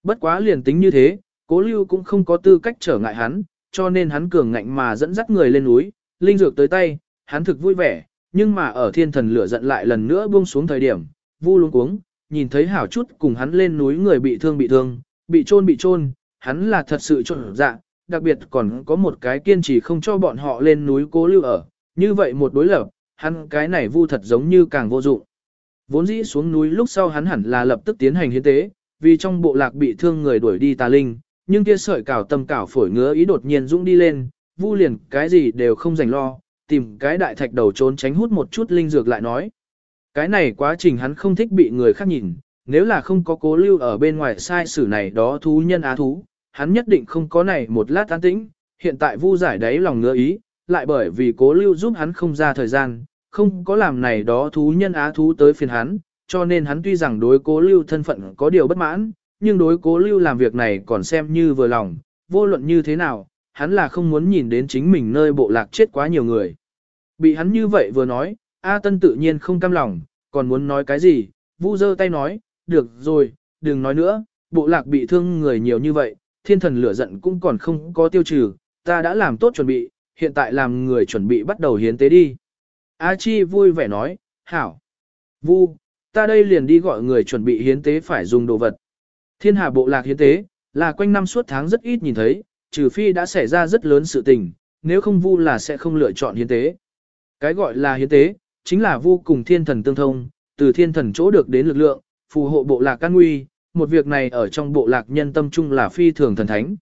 Bất quá liền tính như thế, cố lưu cũng không có tư cách trở ngại hắn, cho nên hắn cường ngạnh mà dẫn dắt người lên núi, linh dược tới tay, hắn thực vui vẻ, nhưng mà ở thiên thần lửa giận lại lần nữa buông xuống thời điểm, vu luống cuống, nhìn thấy hảo chút cùng hắn lên núi người bị thương bị thương, bị trôn bị trôn, hắn là thật sự trộn dạ, đặc biệt còn có một cái kiên trì không cho bọn họ lên núi cố lưu ở, như vậy một đối lập, hắn cái này vu thật giống như càng vô dụng. Vốn dĩ xuống núi lúc sau hắn hẳn là lập tức tiến hành hiến tế, vì trong bộ lạc bị thương người đuổi đi tà linh, nhưng kia sợi cảo tâm cảo phổi ngứa ý đột nhiên dũng đi lên, vu liền cái gì đều không dành lo, tìm cái đại thạch đầu trốn tránh hút một chút linh dược lại nói. Cái này quá trình hắn không thích bị người khác nhìn, nếu là không có cố lưu ở bên ngoài sai sử này đó thú nhân á thú, hắn nhất định không có này một lát tán tĩnh, hiện tại vu giải đáy lòng ngứa ý, lại bởi vì cố lưu giúp hắn không ra thời gian, không có làm này đó thú nhân á thú tới phiền hắn, cho nên hắn tuy rằng đối cố lưu thân phận có điều bất mãn, nhưng đối cố lưu làm việc này còn xem như vừa lòng, vô luận như thế nào, hắn là không muốn nhìn đến chính mình nơi bộ lạc chết quá nhiều người. Bị hắn như vậy vừa nói, A Tân tự nhiên không cam lòng, còn muốn nói cái gì, vu giơ tay nói, được rồi, đừng nói nữa, bộ lạc bị thương người nhiều như vậy, thiên thần lửa giận cũng còn không có tiêu trừ, ta đã làm tốt chuẩn bị, hiện tại làm người chuẩn bị bắt đầu hiến tế đi. A Chi vui vẻ nói, hảo. Vu, ta đây liền đi gọi người chuẩn bị hiến tế phải dùng đồ vật. Thiên hà bộ lạc hiến tế, là quanh năm suốt tháng rất ít nhìn thấy, trừ phi đã xảy ra rất lớn sự tình, nếu không vu là sẽ không lựa chọn hiến tế. Cái gọi là hiến tế, chính là vu cùng thiên thần tương thông, từ thiên thần chỗ được đến lực lượng, phù hộ bộ lạc can nguy, một việc này ở trong bộ lạc nhân tâm chung là phi thường thần thánh.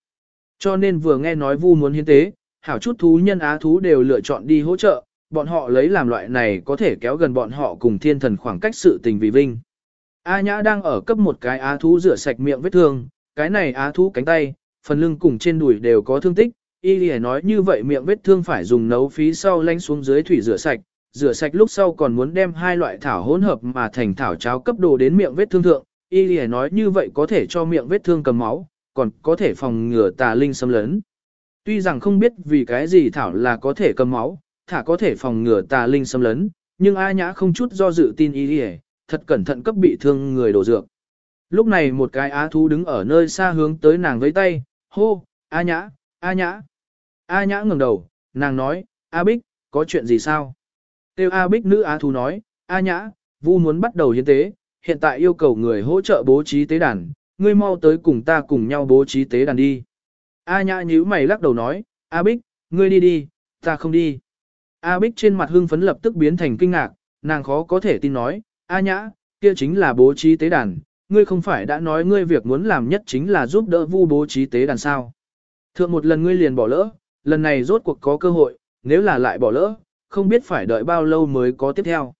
Cho nên vừa nghe nói vu muốn hiến tế, hảo chút thú nhân á thú đều lựa chọn đi hỗ trợ, bọn họ lấy làm loại này có thể kéo gần bọn họ cùng thiên thần khoảng cách sự tình vì vinh. A Nhã đang ở cấp một cái á thú rửa sạch miệng vết thương, cái này á thú cánh tay, phần lưng cùng trên đùi đều có thương tích, y lìa nói như vậy miệng vết thương phải dùng nấu phí sau lánh xuống dưới thủy rửa sạch, rửa sạch lúc sau còn muốn đem hai loại thảo hỗn hợp mà thành thảo cháo cấp đồ đến miệng vết thương thượng, y lìa nói như vậy có thể cho miệng vết thương cầm máu, còn có thể phòng ngừa tà linh xâm lấn. Tuy rằng không biết vì cái gì thảo là có thể cầm máu, thả có thể phòng ngừa tà linh xâm lấn, nhưng A Nhã không chút do dự tin y lìa, thật cẩn thận cấp bị thương người đổ dược. Lúc này một cái á thú đứng ở nơi xa hướng tới nàng với tay, hô, A Nhã, A Nhã. A Nhã ngẩng đầu, nàng nói, A Bích, có chuyện gì sao? Tiêu A Bích nữ á thú nói, A Nhã, Vu muốn bắt đầu hiến tế, hiện tại yêu cầu người hỗ trợ bố trí tế đàn, ngươi mau tới cùng ta cùng nhau bố trí tế đàn đi. A Nhã nhíu mày lắc đầu nói, A Bích, ngươi đi đi, ta không đi. A Bích trên mặt hưng phấn lập tức biến thành kinh ngạc, nàng khó có thể tin nói, A Nhã, kia chính là bố trí tế đàn, ngươi không phải đã nói ngươi việc muốn làm nhất chính là giúp đỡ Vu bố trí tế đàn sao? Thượng một lần ngươi liền bỏ lỡ, lần này rốt cuộc có cơ hội, nếu là lại bỏ lỡ, không biết phải đợi bao lâu mới có tiếp theo.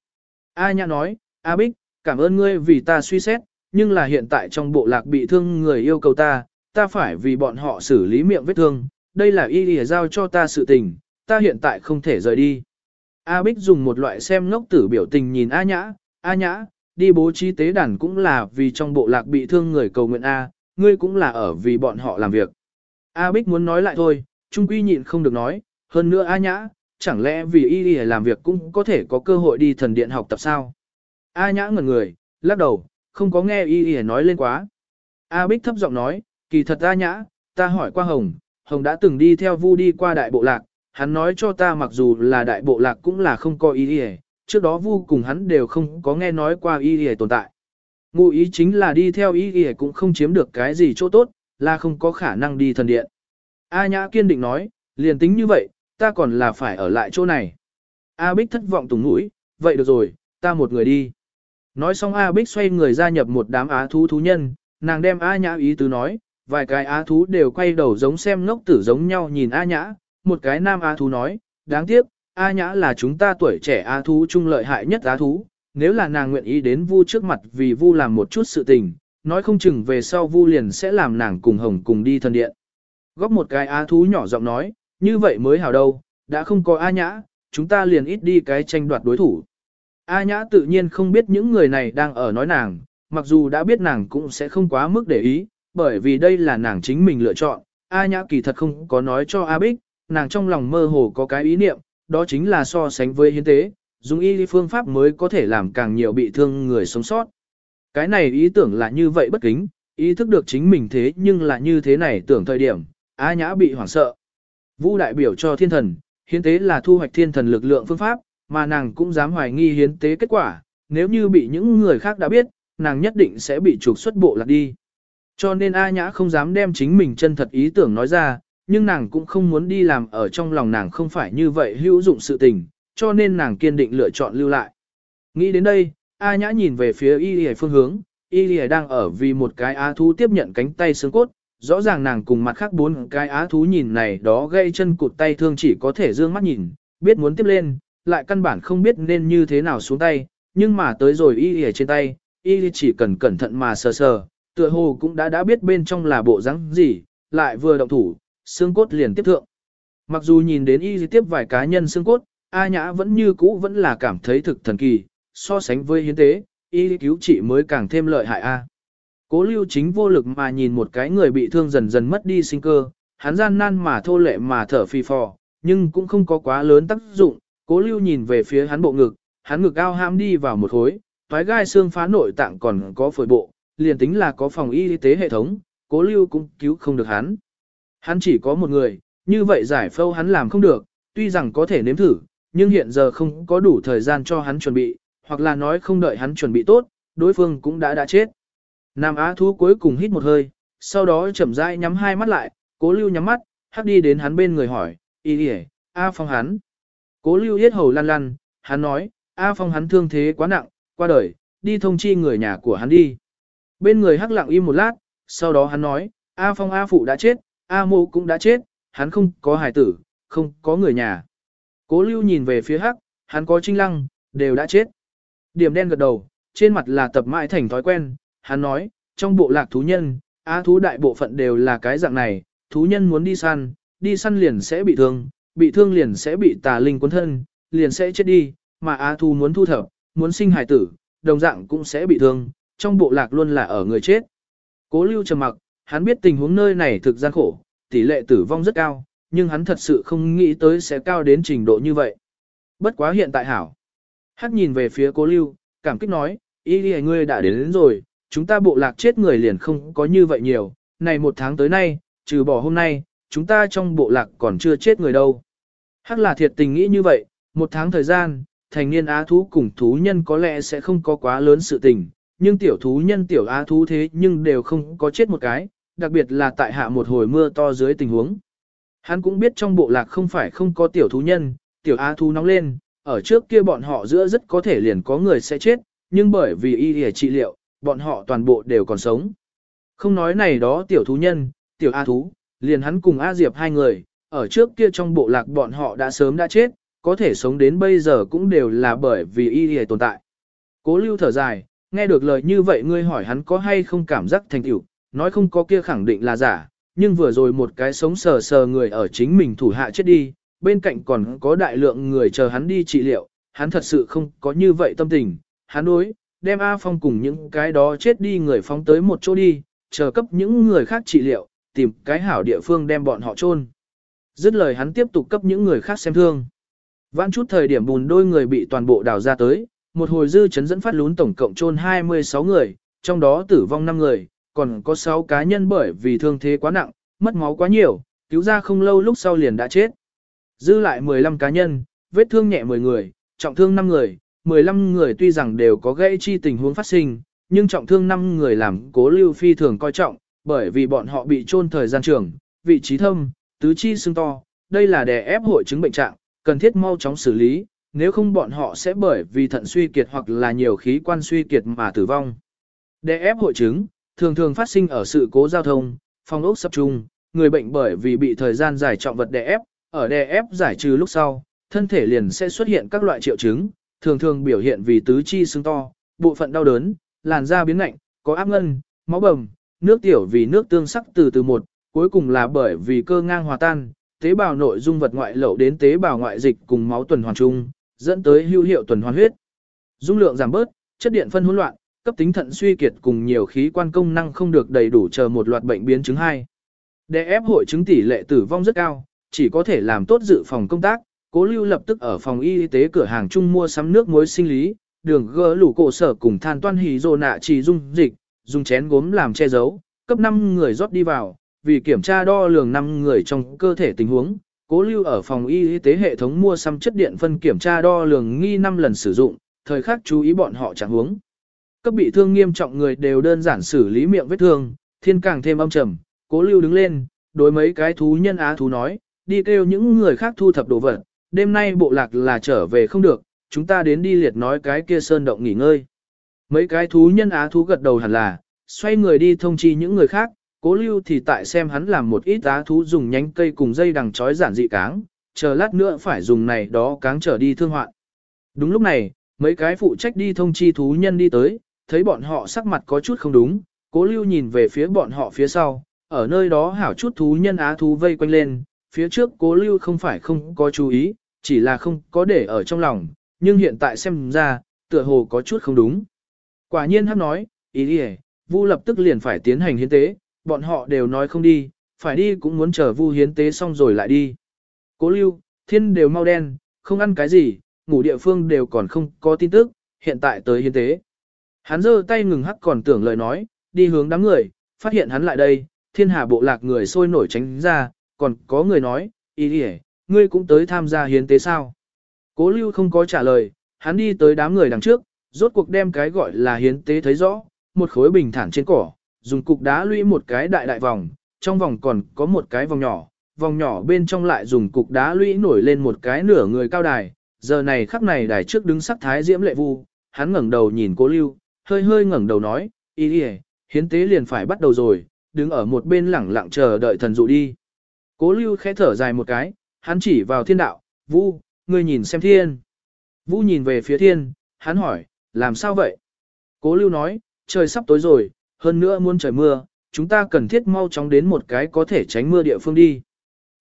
A Nhã nói, A Bích, cảm ơn ngươi vì ta suy xét, nhưng là hiện tại trong bộ lạc bị thương người yêu cầu ta, ta phải vì bọn họ xử lý miệng vết thương, đây là y lìa giao cho ta sự tình, ta hiện tại không thể rời đi. A Bích dùng một loại xem ngốc tử biểu tình nhìn A Nhã, A Nhã, đi bố trí tế đàn cũng là vì trong bộ lạc bị thương người cầu nguyện A, ngươi cũng là ở vì bọn họ làm việc. A Bích muốn nói lại thôi, trung quy nhịn không được nói, hơn nữa A Nhã, chẳng lẽ vì y đi làm việc cũng có thể có cơ hội đi thần điện học tập sao? A Nhã ngẩn người, lắc đầu, không có nghe y đi nói lên quá. A Bích thấp giọng nói, kỳ thật A Nhã, ta hỏi qua Hồng, Hồng đã từng đi theo Vu đi qua đại bộ lạc, hắn nói cho ta mặc dù là đại bộ lạc cũng là không có y đi trước đó Vu cùng hắn đều không có nghe nói qua y y tồn tại. Ngụ ý chính là đi theo y y cũng không chiếm được cái gì chỗ tốt, là không có khả năng đi thần điện. A Nhã kiên định nói, liền tính như vậy, ta còn là phải ở lại chỗ này. A Bích thất vọng tùng mũi, vậy được rồi, ta một người đi. Nói xong A Bích xoay người gia nhập một đám á thú thú nhân, nàng đem A Nhã ý tứ nói, vài cái á thú đều quay đầu giống xem ngốc tử giống nhau nhìn A Nhã, một cái nam á thú nói, đáng tiếc, A Nhã là chúng ta tuổi trẻ a thú trung lợi hại nhất a thú, nếu là nàng nguyện ý đến vu trước mặt vì vu làm một chút sự tình, nói không chừng về sau vu liền sẽ làm nàng cùng hồng cùng đi thần điện. Góp một cái a thú nhỏ giọng nói, như vậy mới hảo đâu, đã không có A Nhã, chúng ta liền ít đi cái tranh đoạt đối thủ. A Nhã tự nhiên không biết những người này đang ở nói nàng, mặc dù đã biết nàng cũng sẽ không quá mức để ý, bởi vì đây là nàng chính mình lựa chọn. A Nhã kỳ thật không có nói cho A Bích, nàng trong lòng mơ hồ có cái ý niệm, đó chính là so sánh với hiến tế, dùng y phương pháp mới có thể làm càng nhiều bị thương người sống sót. Cái này ý tưởng là như vậy bất kính, ý thức được chính mình thế nhưng là như thế này tưởng thời điểm, A Nhã bị hoảng sợ. Vu đại biểu cho thiên thần, hiến tế là thu hoạch thiên thần lực lượng phương pháp, mà nàng cũng dám hoài nghi hiến tế kết quả, nếu như bị những người khác đã biết, nàng nhất định sẽ bị trục xuất bộ lạc đi. Cho nên A Nhã không dám đem chính mình chân thật ý tưởng nói ra, nhưng nàng cũng không muốn đi làm ở trong lòng nàng không phải như vậy hữu dụng sự tình, cho nên nàng kiên định lựa chọn lưu lại. Nghĩ đến đây, A Nhã nhìn về phía Y Lì phương hướng, Y Lì đang ở vì một cái á thú tiếp nhận cánh tay xương cốt, rõ ràng nàng cùng mặt khác bốn cái á thú nhìn này đó gây chân cụt tay thương chỉ có thể dương mắt nhìn, biết muốn tiếp lên, lại căn bản không biết nên như thế nào xuống tay, nhưng mà tới rồi Y Lì trên tay, Y Lì chỉ cần cẩn thận mà sờ sờ, tựa hồ cũng đã đã biết bên trong là bộ rắn gì, lại vừa động thủ, xương cốt liền tiếp thượng. Mặc dù nhìn đến Y tiếp vài cá nhân xương cốt, A Nhã vẫn như cũ vẫn là cảm thấy thực thần kỳ, so sánh với hiến tế, y cứu trị mới càng thêm lợi hại A. Cố lưu chính vô lực mà nhìn một cái người bị thương dần dần mất đi sinh cơ, hắn gian nan mà thô lệ mà thở phì phò, nhưng cũng không có quá lớn tác dụng, cố lưu nhìn về phía hắn bộ ngực, hắn ngực ao ham đi vào một khối, toái gai xương phá nội tạng còn có phổi bộ, liền tính là có phòng y tế hệ thống, cố lưu cũng cứu không được hắn. Hắn chỉ có một người, như vậy giải phâu hắn làm không được, tuy rằng có thể nếm thử, nhưng hiện giờ không có đủ thời gian cho hắn chuẩn bị, hoặc là nói không đợi hắn chuẩn bị tốt, đối phương cũng đã đã chết. Nam Á thú cuối cùng hít một hơi, sau đó chậm rãi nhắm hai mắt lại, cố lưu nhắm mắt, hắc đi đến hắn bên người hỏi, y đi A Phong hắn. Cố lưu yết hầu lăn lăn, hắn nói, A Phong hắn thương thế quá nặng, qua đời, đi thông chi người nhà của hắn đi. Bên người hắc lặng im một lát, sau đó hắn nói, A Phong A Phụ đã chết, A Mộ cũng đã chết, hắn không có hài tử, không có người nhà. Cố lưu nhìn về phía hắc, hắn có trinh lăng, đều đã chết. Điểm đen gật đầu, trên mặt là tập mãi thành thói quen, hắn nói, trong bộ lạc thú nhân, á thú đại bộ phận đều là cái dạng này, thú nhân muốn đi săn, đi săn liền sẽ bị thương, bị thương liền sẽ bị tà linh cuốn thân, liền sẽ chết đi, mà á thú muốn thu thập, muốn sinh hải tử, đồng dạng cũng sẽ bị thương, trong bộ lạc luôn là ở người chết. Cố lưu trầm mặc, hắn biết tình huống nơi này thực gian khổ, tỷ lệ tử vong rất cao, nhưng hắn thật sự không nghĩ tới sẽ cao đến trình độ như vậy. Bất quá hiện tại hảo. Hắc nhìn về phía cố lưu, cảm kích nói, ý đi ngươi đã đến, đến rồi, chúng ta bộ lạc chết người liền không có như vậy nhiều, này một tháng tới nay, trừ bỏ hôm nay, chúng ta trong bộ lạc còn chưa chết người đâu. Hắc là thiệt tình nghĩ như vậy, một tháng thời gian, thành niên á thú cùng thú nhân có lẽ sẽ không có quá lớn sự tình, nhưng tiểu thú nhân tiểu á thú thế nhưng đều không có chết một cái, đặc biệt là tại hạ một hồi mưa to dưới tình huống. Hắn cũng biết trong bộ lạc không phải không có tiểu thú nhân, tiểu á thú nóng lên, ở trước kia bọn họ giữa rất có thể liền có người sẽ chết, nhưng bởi vì y hề trị liệu, bọn họ toàn bộ đều còn sống. Không nói này đó tiểu thú nhân, tiểu á thú, liền hắn cùng A Diệp hai người, ở trước kia trong bộ lạc bọn họ đã sớm đã chết, có thể sống đến bây giờ cũng đều là bởi vì y hề tồn tại. Cố lưu thở dài, nghe được lời như vậy ngươi hỏi hắn có hay không cảm giác thành tựu, nói không có kia khẳng định là giả, nhưng vừa rồi một cái sống sờ sờ người ở chính mình thủ hạ chết đi, bên cạnh còn có đại lượng người chờ hắn đi trị liệu, hắn thật sự không có như vậy tâm tình, hắn đối, đem A Phong cùng những cái đó chết đi người phóng tới một chỗ đi, chờ cấp những người khác trị liệu, tìm cái hảo địa phương đem bọn họ chôn. Dứt lời hắn tiếp tục cấp những người khác xem thương. Vãn chút thời điểm bùn đôi người bị toàn bộ đào ra tới, một hồi dư chấn dẫn phát lún tổng cộng chôn 26 người, trong đó tử vong 5 người, còn có 6 cá nhân bởi vì thương thế quá nặng, mất máu quá nhiều, cứu ra không lâu lúc sau liền đã chết. Dư lại 15 cá nhân, vết thương nhẹ 10 người, trọng thương 5 người, 15 người tuy rằng đều có gãy chi tình huống phát sinh, nhưng trọng thương 5 người làm cố lưu phi thường coi trọng, bởi vì bọn họ bị chôn thời gian trường, vị trí thâm, tứ chi xương to, đây là đè ép hội chứng bệnh trạng, cần thiết mau chóng xử lý, nếu không bọn họ sẽ bởi vì thận suy kiệt hoặc là nhiều khí quan suy kiệt mà tử vong. Đè ép hội chứng, thường thường phát sinh ở sự cố giao thông, phong ốc sập trung, người bệnh bởi vì bị thời gian dài trọng vật đè ép, ở đè ép giải trừ lúc sau, thân thể liền sẽ xuất hiện các loại triệu chứng, thường thường biểu hiện vì tứ chi sưng to, bộ phận đau đớn, làn da biến lạnh, có áp ngân, máu bầm, nước tiểu vì nước tương sắc từ từ một, cuối cùng là bởi vì cơ ngang hòa tan, tế bào nội dung vật ngoại lậu đến tế bào ngoại dịch cùng máu tuần hoàn chung, dẫn tới hữu hiệu tuần hoàn huyết. Dung lượng giảm bớt, chất điện phân hỗn loạn, cấp tính thận suy kiệt cùng nhiều khí quan công năng không được đầy đủ chờ một loạt bệnh biến chứng hai. để ép hội chứng tỷ lệ tử vong rất cao, chỉ có thể làm tốt dự phòng công tác. Cố lưu lập tức ở phòng y tế cửa hàng chung mua sắm nước muối sinh lý, đường gỡ lũ cổ sở cùng than toan hì rồ nạ chỉ dung dịch, dùng chén gốm làm che giấu, cấp 5 người rót đi vào, vì kiểm tra đo lường 5 người trong cơ thể tình huống, Cố lưu ở phòng y tế hệ thống mua xăm chất điện phân kiểm tra đo lường nghi 5 lần sử dụng, thời khắc chú ý bọn họ chẳng huống. Cấp bị thương nghiêm trọng người đều đơn giản xử lý miệng vết thương, thiên càng thêm âm trầm, cố lưu đứng lên, đối mấy cái thú nhân á thú nói, đi kêu những người khác thu thập đồ vật, đêm nay bộ lạc là trở về không được, chúng ta đến đi liệt nói cái kia sơn động nghỉ ngơi. Mấy cái thú nhân á thú gật đầu hẳn là, xoay người đi thông chi những người khác, cố lưu thì tại xem hắn làm một ít á thú dùng nhánh cây cùng dây đằng chói giản dị cáng, chờ lát nữa phải dùng này đó cáng trở đi thương hoạn. Đúng lúc này, mấy cái phụ trách đi thông chi thú nhân đi tới, thấy bọn họ sắc mặt có chút không đúng, cố lưu nhìn về phía bọn họ phía sau, ở nơi đó hảo chút thú nhân á thú vây quanh lên, phía trước cố lưu không phải không có chú ý, chỉ là không có để ở trong lòng, nhưng hiện tại xem ra, tựa hồ có chút không đúng. Quả nhiên hắn nói, ý đi Vu lập tức liền phải tiến hành hiến tế, bọn họ đều nói không đi, phải đi cũng muốn chờ Vu hiến tế xong rồi lại đi. Cố lưu, thiên đều mau đen, không ăn cái gì, ngủ địa phương đều còn không có tin tức, hiện tại tới hiến tế. Hắn giơ tay ngừng hắc còn tưởng lời nói, đi hướng đám người, phát hiện hắn lại đây, thiên hà bộ lạc người sôi nổi tránh ra, còn có người nói, ý đi ngươi cũng tới tham gia hiến tế sao. Cố lưu không có trả lời, hắn đi tới đám người đằng trước, rốt cuộc đem cái gọi là hiến tế thấy rõ, một khối bình thản trên cỏ, dùng cục đá lũy một cái đại đại vòng, trong vòng còn có một cái vòng nhỏ, vòng nhỏ bên trong lại dùng cục đá lũy nổi lên một cái nửa người cao đài, giờ này khắc này đài trước đứng sắc thái diễm lệ vu, hắn ngẩng đầu nhìn cố lưu, hơi hơi ngẩng đầu nói, ý ý, hiến tế liền phải bắt đầu rồi, đứng ở một bên lẳng lặng chờ đợi thần dụ đi. Cố lưu khẽ thở dài một cái, hắn chỉ vào thiên đạo, vu, ngươi nhìn xem thiên. Vu nhìn về phía thiên, hắn hỏi, làm sao vậy? Cố lưu nói, trời sắp tối rồi, hơn nữa muốn trời mưa, chúng ta cần thiết mau chóng đến một cái có thể tránh mưa địa phương đi.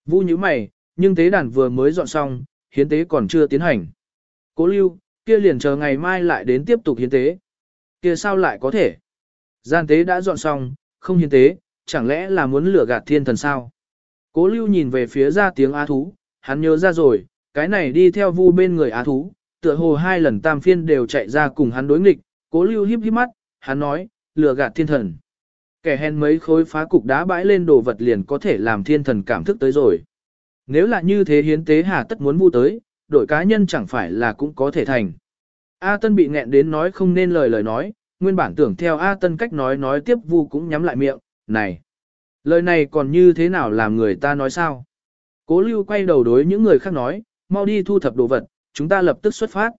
Vu như mày, nhưng tế đàn vừa mới dọn xong, hiến tế còn chưa tiến hành. Cố lưu, kia liền chờ ngày mai lại đến tiếp tục hiến tế. Kia sao lại có thể? Gian tế đã dọn xong, không hiến tế, chẳng lẽ là muốn lừa gạt thiên thần sao? Cố lưu nhìn về phía ra tiếng á thú, hắn nhớ ra rồi, cái này đi theo vu bên người á thú, tựa hồ hai lần tam phiên đều chạy ra cùng hắn đối nghịch, cố lưu híp híp mắt, hắn nói, lừa gạt thiên thần. Kẻ hèn mấy khối phá cục đá bãi lên đồ vật liền có thể làm thiên thần cảm thức tới rồi. Nếu là như thế hiến tế hà tất muốn vu tới, đội cá nhân chẳng phải là cũng có thể thành. A Tân bị nghẹn đến nói không nên lời lời nói, nguyên bản tưởng theo A Tân cách nói nói tiếp vu cũng nhắm lại miệng, này. Lời này còn như thế nào làm người ta nói sao? Cố lưu quay đầu đối những người khác nói, mau đi thu thập đồ vật, chúng ta lập tức xuất phát.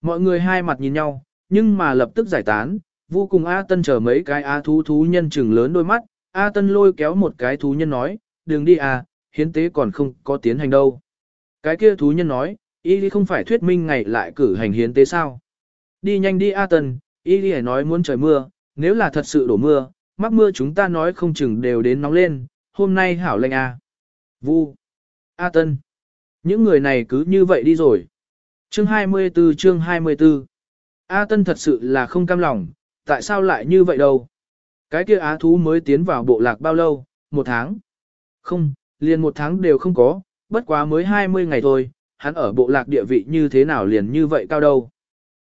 Mọi người hai mặt nhìn nhau, nhưng mà lập tức giải tán, vô cùng A Tân chờ mấy cái A thú thú nhân chừng lớn đôi mắt, A Tân lôi kéo một cái thú nhân nói, đừng đi à, hiến tế còn không có tiến hành đâu. Cái kia thú nhân nói, y không phải thuyết minh ngày lại cử hành hiến tế sao. Đi nhanh đi A Tân, y nói muốn trời mưa, nếu là thật sự đổ mưa, mắc mưa chúng ta nói không chừng đều đến nóng lên, hôm nay hảo lệnh A. À. Vu. A Tân. Những người này cứ như vậy đi rồi. Chương 24 chương 24 A Tân thật sự là không cam lòng, tại sao lại như vậy đâu? Cái kia á thú mới tiến vào bộ lạc bao lâu? Một tháng? Không, liền một tháng đều không có, bất quá mới 20 ngày thôi, hắn ở bộ lạc địa vị như thế nào liền như vậy cao đâu.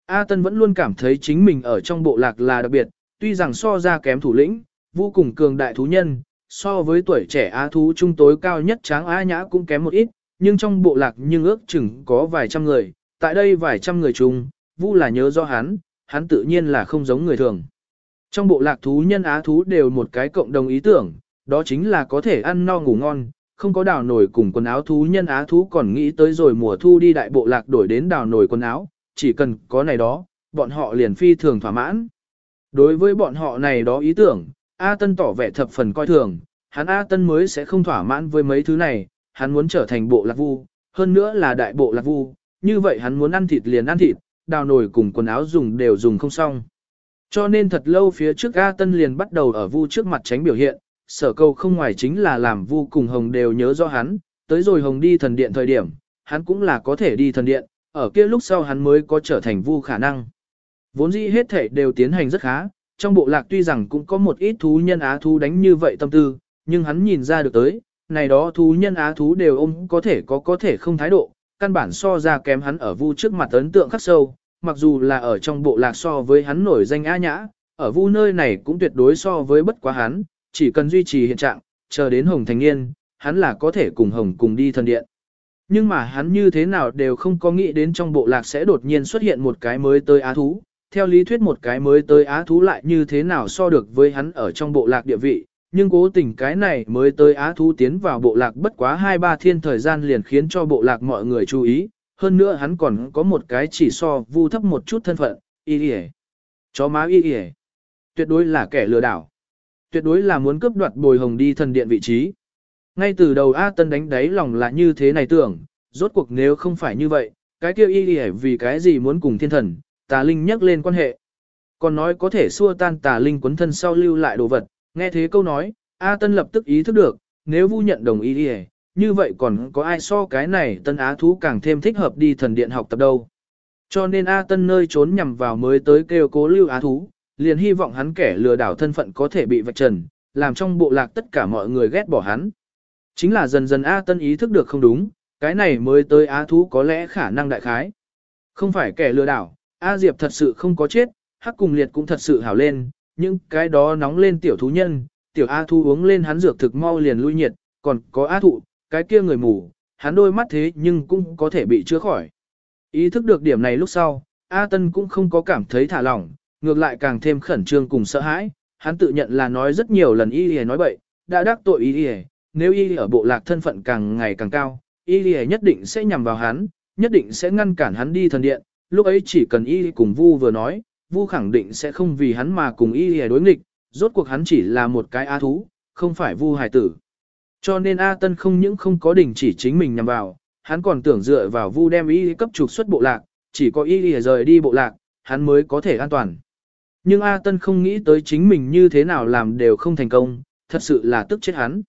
A Tân vẫn luôn cảm thấy chính mình ở trong bộ lạc là đặc biệt, tuy rằng so ra kém thủ lĩnh, vô cùng cường đại thú nhân, so với tuổi trẻ á thú trung tối cao nhất tráng á nhã cũng kém một ít, nhưng trong bộ lạc nhưng ước chừng có vài trăm người, tại đây vài trăm người chung, Vu là nhớ do hắn, hắn tự nhiên là không giống người thường. Trong bộ lạc thú nhân á thú đều một cái cộng đồng ý tưởng, đó chính là có thể ăn no ngủ ngon, không có đào nổi cùng quần áo thú nhân á thú còn nghĩ tới rồi mùa thu đi đại bộ lạc đổi đến đào nổi quần áo, chỉ cần có này đó, bọn họ liền phi thường thỏa mãn. Đối với bọn họ này đó ý tưởng, A Tân tỏ vẻ thập phần coi thường, hắn A Tân mới sẽ không thỏa mãn với mấy thứ này, hắn muốn trở thành bộ lạc vu, hơn nữa là đại bộ lạc vu, như vậy hắn muốn ăn thịt liền ăn thịt, đào nổi cùng quần áo dùng đều dùng không xong. Cho nên thật lâu phía trước A Tân liền bắt đầu ở vu trước mặt tránh biểu hiện, sở câu không ngoài chính là làm vô cùng hồng đều nhớ do hắn, tới rồi hồng đi thần điện thời điểm, hắn cũng là có thể đi thần điện, ở kia lúc sau hắn mới có trở thành vu khả năng. Vốn dĩ hết thể đều tiến hành rất khá, trong bộ lạc tuy rằng cũng có một ít thú nhân á thú đánh như vậy tâm tư, nhưng hắn nhìn ra được tới, này đó thú nhân á thú đều ôm có thể có có thể không thái độ, căn bản so ra kém hắn ở vu trước mặt ấn tượng khắc sâu, mặc dù là ở trong bộ lạc so với hắn nổi danh á nhã, ở vu nơi này cũng tuyệt đối so với bất quá hắn, chỉ cần duy trì hiện trạng, chờ đến hồng thành niên, hắn là có thể cùng hồng cùng đi thần điện. Nhưng mà hắn như thế nào đều không có nghĩ đến trong bộ lạc sẽ đột nhiên xuất hiện một cái mới tới á thú. Theo lý thuyết một cái mới tới á thú lại như thế nào so được với hắn ở trong bộ lạc địa vị, nhưng cố tình cái này mới tới á thú tiến vào bộ lạc bất quá 2-3 thiên thời gian liền khiến cho bộ lạc mọi người chú ý, hơn nữa hắn còn có một cái chỉ so vu thấp một chút thân phận, y y Chó má y y Tuyệt đối là kẻ lừa đảo. Tuyệt đối là muốn cướp đoạt bồi hồng đi thần điện vị trí. Ngay từ đầu A Tân đánh đáy lòng là như thế này tưởng, rốt cuộc nếu không phải như vậy, cái kia y y vì cái gì muốn cùng thiên thần, tà linh nhắc lên quan hệ. Còn nói có thể xua tan tà linh quấn thân sau lưu lại đồ vật, nghe thế câu nói, A Tân lập tức ý thức được, nếu vu nhận đồng ý y như vậy còn có ai so cái này tân á thú càng thêm thích hợp đi thần điện học tập đâu. Cho nên A Tân nơi trốn nhằm vào mới tới kêu cố lưu á thú, liền hy vọng hắn kẻ lừa đảo thân phận có thể bị vạch trần, làm trong bộ lạc tất cả mọi người ghét bỏ hắn. Chính là dần dần A Tân ý thức được không đúng, cái này mới tới á thú có lẽ khả năng đại khái. Không phải kẻ lừa đảo, A Diệp thật sự không có chết, hắc cùng liệt cũng thật sự hảo lên, nhưng cái đó nóng lên tiểu thú nhân, tiểu A thú uống lên hắn dược thực mau liền lui nhiệt, còn có A thụ, cái kia người mù, hắn đôi mắt thế nhưng cũng có thể bị chữa khỏi. Ý thức được điểm này lúc sau, A Tân cũng không có cảm thấy thả lỏng, ngược lại càng thêm khẩn trương cùng sợ hãi, hắn tự nhận là nói rất nhiều lần y y nói bậy, đã đắc tội y y, nếu y ở bộ lạc thân phận càng ngày càng cao, y y nhất định sẽ nhằm vào hắn, nhất định sẽ ngăn cản hắn đi thần điện, lúc ấy chỉ cần y cùng Vu vừa nói, Vu khẳng định sẽ không vì hắn mà cùng y đối nghịch, rốt cuộc hắn chỉ là một cái a thú, không phải Vu hải tử. Cho nên A Tân không những không có đình chỉ chính mình nhằm vào, hắn còn tưởng dựa vào Vu đem y cấp trục xuất bộ lạc, chỉ có y rời đi bộ lạc, hắn mới có thể an toàn. Nhưng A Tân không nghĩ tới chính mình như thế nào làm đều không thành công, thật sự là tức chết hắn.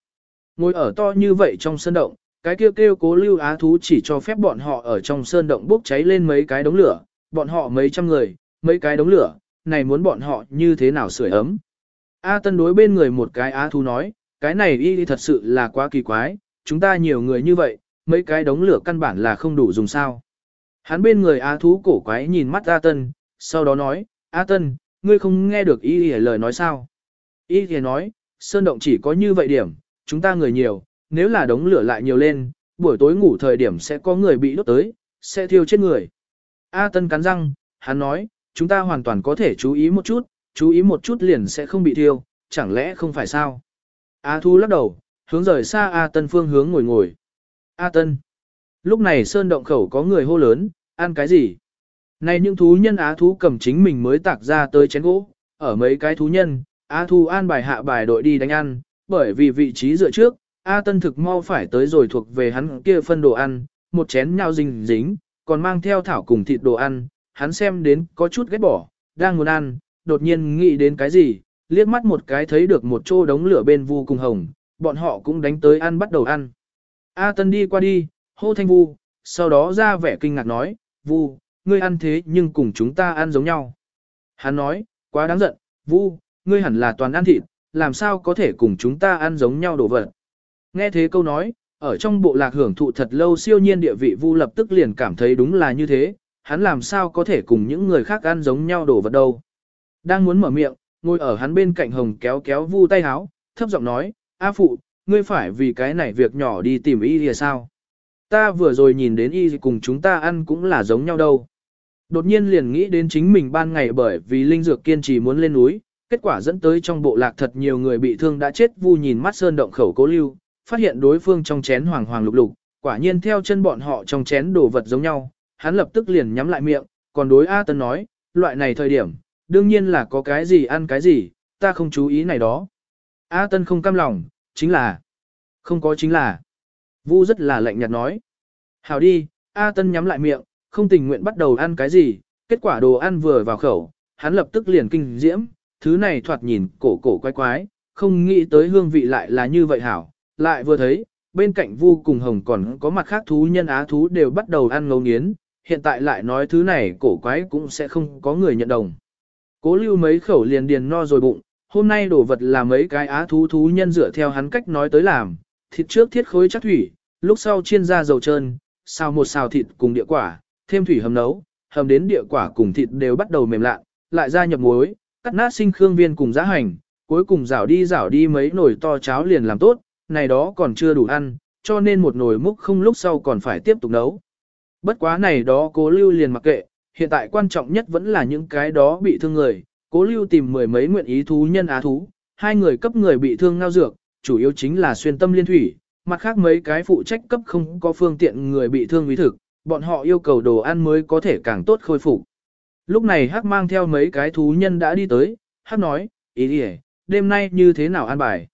Ngồi ở to như vậy trong sơn động, cái kêu kêu cố lưu á thú chỉ cho phép bọn họ ở trong sơn động bốc cháy lên mấy cái đống lửa, bọn họ mấy trăm người, mấy cái đống lửa, này muốn bọn họ như thế nào sưởi ấm. A Tân đối bên người một cái á thú nói, cái này y thật sự là quá kỳ quái, chúng ta nhiều người như vậy, mấy cái đống lửa căn bản là không đủ dùng sao. Hắn bên người á thú cổ quái nhìn mắt A Tân, sau đó nói, A Tân, ngươi không nghe được y y lời nói sao? Y y nói, sơn động chỉ có như vậy điểm, chúng ta người nhiều, nếu là đống lửa lại nhiều lên, buổi tối ngủ thời điểm sẽ có người bị đốt tới, sẽ thiêu chết người. A Tân cắn răng, hắn nói, chúng ta hoàn toàn có thể chú ý một chút, chú ý một chút liền sẽ không bị thiêu, chẳng lẽ không phải sao? A Thu lắc đầu, hướng rời xa A Tân phương hướng ngồi ngồi. A Tân. Lúc này sơn động khẩu có người hô lớn, ăn cái gì? Này những thú nhân Á thú cầm chính mình mới tạc ra tới chén gỗ, ở mấy cái thú nhân, Á thú an bài hạ bài đội đi đánh ăn, bởi vì vị trí dựa trước, A Tân thực mau phải tới rồi thuộc về hắn kia phân đồ ăn, một chén nhau dính dính, còn mang theo thảo cùng thịt đồ ăn, hắn xem đến có chút ghét bỏ, đang muốn ăn, đột nhiên nghĩ đến cái gì, liếc mắt một cái thấy được một chỗ đống lửa bên vu cùng hồng, bọn họ cũng đánh tới ăn bắt đầu ăn. A Tân đi qua đi, hô thanh vu, sau đó ra vẻ kinh ngạc nói, vu, ngươi ăn thế nhưng cùng chúng ta ăn giống nhau. Hắn nói, quá đáng giận, vu, ngươi hẳn là toàn ăn thịt, làm sao có thể cùng chúng ta ăn giống nhau đồ vật. Nghe thế câu nói, ở trong bộ lạc hưởng thụ thật lâu siêu nhiên địa vị vu lập tức liền cảm thấy đúng là như thế, hắn làm sao có thể cùng những người khác ăn giống nhau đồ vật đâu. Đang muốn mở miệng, ngồi ở hắn bên cạnh hồng kéo kéo vu tay háo, thấp giọng nói, A phụ, ngươi phải vì cái này việc nhỏ đi tìm ý thì sao? Ta vừa rồi nhìn đến y cùng chúng ta ăn cũng là giống nhau đâu. Đột nhiên liền nghĩ đến chính mình ban ngày bởi vì linh dược kiên trì muốn lên núi, kết quả dẫn tới trong bộ lạc thật nhiều người bị thương đã chết vu nhìn mắt sơn động khẩu cố lưu, phát hiện đối phương trong chén hoàng hoàng lục lục, quả nhiên theo chân bọn họ trong chén đồ vật giống nhau, hắn lập tức liền nhắm lại miệng, còn đối A Tân nói, loại này thời điểm, đương nhiên là có cái gì ăn cái gì, ta không chú ý này đó. A Tân không cam lòng, chính là, không có chính là. Vu rất là lạnh nhạt nói. Hảo đi, A Tân nhắm lại miệng, không tình nguyện bắt đầu ăn cái gì, kết quả đồ ăn vừa vào khẩu, hắn lập tức liền kinh diễm, thứ này thoạt nhìn cổ cổ quái quái, không nghĩ tới hương vị lại là như vậy hảo, lại vừa thấy, bên cạnh vu cùng hồng còn có mặt khác thú nhân á thú đều bắt đầu ăn ngấu nghiến, hiện tại lại nói thứ này cổ quái cũng sẽ không có người nhận đồng. Cố lưu mấy khẩu liền điền no rồi bụng, hôm nay đổ vật là mấy cái á thú thú nhân dựa theo hắn cách nói tới làm, thịt trước thiết khối chắc thủy, lúc sau chiên ra dầu trơn, xào một xào thịt cùng địa quả, thêm thủy hầm nấu, hầm đến địa quả cùng thịt đều bắt đầu mềm lạ, lại ra nhập muối, cắt nát sinh khương viên cùng giá hành, cuối cùng rảo đi rảo đi mấy nồi to cháo liền làm tốt, này đó còn chưa đủ ăn, cho nên một nồi múc không lúc sau còn phải tiếp tục nấu. Bất quá này đó cố lưu liền mặc kệ, hiện tại quan trọng nhất vẫn là những cái đó bị thương người, cố lưu tìm mười mấy nguyện ý thú nhân á thú, hai người cấp người bị thương ngao dược, chủ yếu chính là xuyên tâm liên thủy, mặt khác mấy cái phụ trách cấp không có phương tiện người bị thương quý thực, bọn họ yêu cầu đồ ăn mới có thể càng tốt khôi phục. Lúc này Hắc mang theo mấy cái thú nhân đã đi tới, Hắc nói, ý đi đêm nay như thế nào an bài.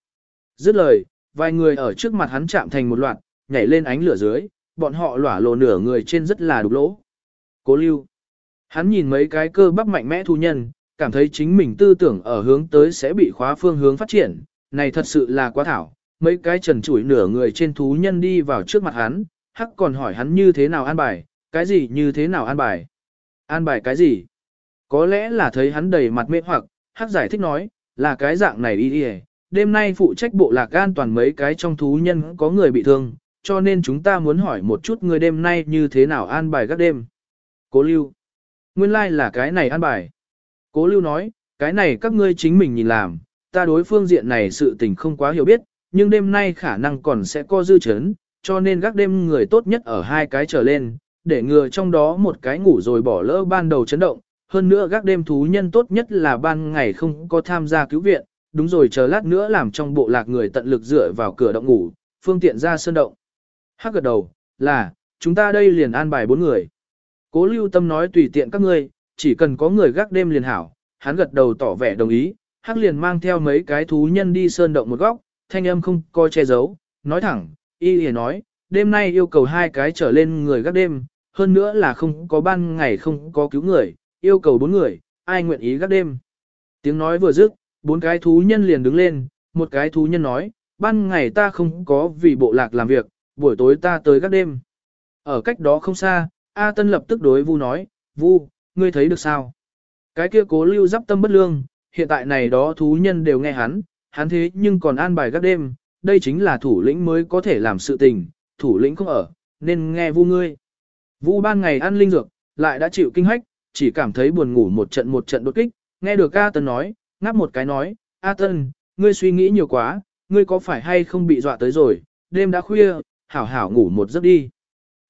Dứt lời, vài người ở trước mặt hắn chạm thành một loạt, nhảy lên ánh lửa dưới, bọn họ lỏa lộ nửa người trên rất là đục lỗ. Cố lưu. Hắn nhìn mấy cái cơ bắp mạnh mẽ thú nhân, cảm thấy chính mình tư tưởng ở hướng tới sẽ bị khóa phương hướng phát triển, này thật sự là quá thảo. Mấy cái trần chủi nửa người trên thú nhân đi vào trước mặt hắn, hắc còn hỏi hắn như thế nào an bài, cái gì như thế nào an bài. An bài cái gì? Có lẽ là thấy hắn đầy mặt mê hoặc, hắc giải thích nói, là cái dạng này đi đi đêm nay phụ trách bộ lạc an toàn mấy cái trong thú nhân có người bị thương, cho nên chúng ta muốn hỏi một chút người đêm nay như thế nào an bài các đêm. Cố lưu. Nguyên lai like là cái này an bài. Cố lưu nói, cái này các ngươi chính mình nhìn làm, ta đối phương diện này sự tình không quá hiểu biết, nhưng đêm nay khả năng còn sẽ có dư chấn, cho nên gác đêm người tốt nhất ở hai cái trở lên, để ngừa trong đó một cái ngủ rồi bỏ lỡ ban đầu chấn động, hơn nữa gác đêm thú nhân tốt nhất là ban ngày không có tham gia cứu viện, đúng rồi chờ lát nữa làm trong bộ lạc người tận lực dựa vào cửa động ngủ, phương tiện ra sơn động. Hắc gật đầu, là, chúng ta đây liền an bài bốn người. Cố lưu tâm nói tùy tiện các ngươi, chỉ cần có người gác đêm liền hảo, hắn gật đầu tỏ vẻ đồng ý, Hắc liền mang theo mấy cái thú nhân đi sơn động một góc, thanh âm không coi che giấu, nói thẳng, y lìa nói, đêm nay yêu cầu hai cái trở lên người gác đêm, hơn nữa là không có ban ngày không có cứu người, yêu cầu bốn người, ai nguyện ý gác đêm. Tiếng nói vừa dứt, bốn cái thú nhân liền đứng lên, một cái thú nhân nói, ban ngày ta không có vì bộ lạc làm việc, buổi tối ta tới gác đêm. Ở cách đó không xa, A Tân lập tức đối Vu nói, Vu, ngươi thấy được sao? Cái kia cố lưu giáp tâm bất lương, hiện tại này đó thú nhân đều nghe hắn, hắn thế nhưng còn an bài gác đêm, đây chính là thủ lĩnh mới có thể làm sự tình, thủ lĩnh không ở, nên nghe Vu ngươi. Vu ban ngày ăn linh dược, lại đã chịu kinh hách, chỉ cảm thấy buồn ngủ một trận một trận đột kích, nghe được A Tân nói, ngáp một cái nói, A Tân, ngươi suy nghĩ nhiều quá, ngươi có phải hay không bị dọa tới rồi, đêm đã khuya, hảo hảo ngủ một giấc đi.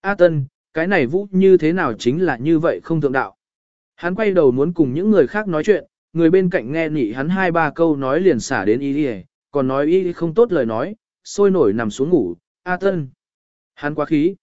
A Tân, cái này vũ như thế nào chính là như vậy không thượng đạo. Hắn quay đầu muốn cùng những người khác nói chuyện, người bên cạnh nghe nhị hắn hai ba câu nói liền xả đến y đi còn nói y không tốt lời nói, sôi nổi nằm xuống ngủ, A Tân. Hắn quá khí.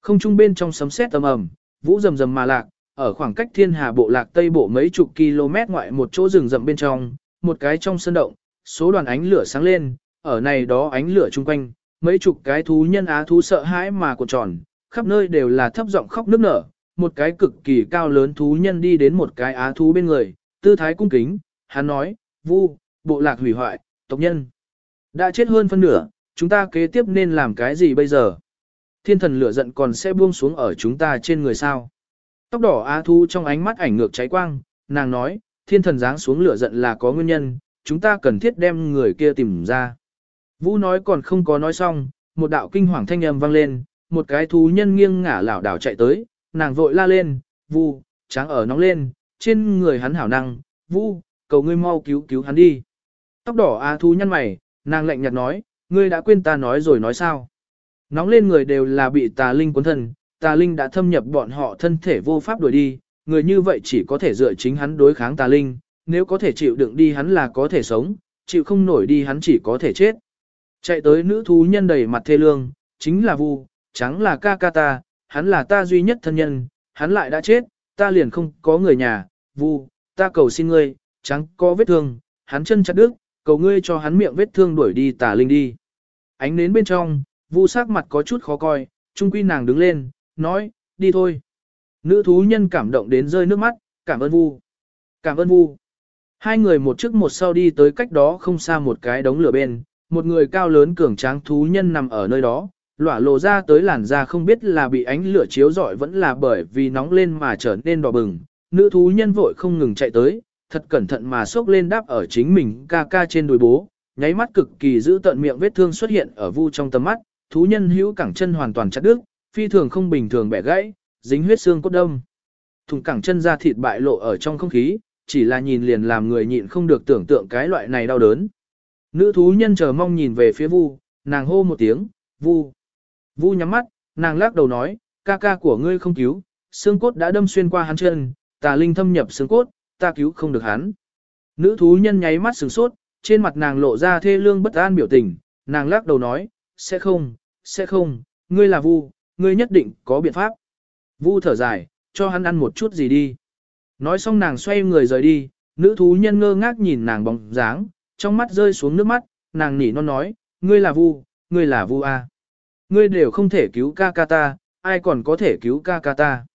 Không trung bên trong sấm sét tầm ầm, vũ rầm rầm mà lạc, ở khoảng cách thiên hà bộ lạc tây bộ mấy chục km ngoại một chỗ rừng rậm bên trong, một cái trong sân động, số đoàn ánh lửa sáng lên, ở này đó ánh lửa chung quanh, mấy chục cái thú nhân á thú sợ hãi mà cuộn tròn, khắp nơi đều là thấp giọng khóc nức nở, một cái cực kỳ cao lớn thú nhân đi đến một cái á thú bên người, tư thái cung kính, hắn nói, vu, bộ lạc hủy hoại, tộc nhân. Đã chết hơn phân nửa, chúng ta kế tiếp nên làm cái gì bây giờ? Thiên thần lửa giận còn sẽ buông xuống ở chúng ta trên người sao? Tóc đỏ á thu trong ánh mắt ảnh ngược cháy quang, nàng nói, thiên thần giáng xuống lửa giận là có nguyên nhân, chúng ta cần thiết đem người kia tìm ra. Vũ nói còn không có nói xong, một đạo kinh hoàng thanh âm vang lên, một cái thú nhân nghiêng ngả lảo đảo chạy tới, nàng vội la lên, Vu, tráng ở nóng lên, trên người hắn hảo năng, Vu, cầu ngươi mau cứu cứu hắn đi. Tóc đỏ á thú nhăn mày, nàng lạnh nhạt nói, ngươi đã quên ta nói rồi nói sao. Nóng lên người đều là bị tà linh cuốn thân, tà linh đã thâm nhập bọn họ thân thể vô pháp đuổi đi, người như vậy chỉ có thể dựa chính hắn đối kháng tà linh, nếu có thể chịu đựng đi hắn là có thể sống, chịu không nổi đi hắn chỉ có thể chết. Chạy tới nữ thú nhân đầy mặt thê lương, chính là Vu, trắng là ca ca ta, hắn là ta duy nhất thân nhân, hắn lại đã chết, ta liền không có người nhà, Vu, ta cầu xin ngươi, trắng có vết thương, hắn chân chặt đứt, cầu ngươi cho hắn miệng vết thương đuổi đi tà linh đi. Ánh nến bên trong, Vu sắc mặt có chút khó coi, trung quy nàng đứng lên, nói, đi thôi. Nữ thú nhân cảm động đến rơi nước mắt, cảm ơn Vu. Cảm ơn Vu. Hai người một trước một sau đi tới cách đó không xa một cái đống lửa bên, một người cao lớn cường tráng thú nhân nằm ở nơi đó, lỏa lộ ra tới làn da không biết là bị ánh lửa chiếu rọi vẫn là bởi vì nóng lên mà trở nên đỏ bừng. Nữ thú nhân vội không ngừng chạy tới, thật cẩn thận mà xốc lên đáp ở chính mình ca ca trên đùi bố, nháy mắt cực kỳ giữ tận miệng vết thương xuất hiện ở vu trong tầm mắt, thú nhân hữu cẳng chân hoàn toàn chặt đứt, phi thường không bình thường bẻ gãy, dính huyết xương cốt đông. Thùng cẳng chân ra thịt bại lộ ở trong không khí, chỉ là nhìn liền làm người nhịn không được tưởng tượng cái loại này đau đớn. Nữ thú nhân chờ mong nhìn về phía Vu, nàng hô một tiếng, Vu. Vu nhắm mắt, nàng lắc đầu nói, ca ca của ngươi không cứu, xương cốt đã đâm xuyên qua hắn chân, tà linh thâm nhập xương cốt, ta cứu không được hắn. Nữ thú nhân nháy mắt sửng sốt, trên mặt nàng lộ ra thê lương bất an biểu tình, nàng lắc đầu nói, sẽ không, sẽ không, ngươi là Vu, ngươi nhất định có biện pháp. Vu thở dài, cho hắn ăn một chút gì đi. Nói xong nàng xoay người rời đi, nữ thú nhân ngơ ngác nhìn nàng bóng dáng, trong mắt rơi xuống nước mắt, nàng nỉ non nói, ngươi là Vu, ngươi là Vu A. Ngươi đều không thể cứu ca ca ta, ai còn có thể cứu ca ca ta.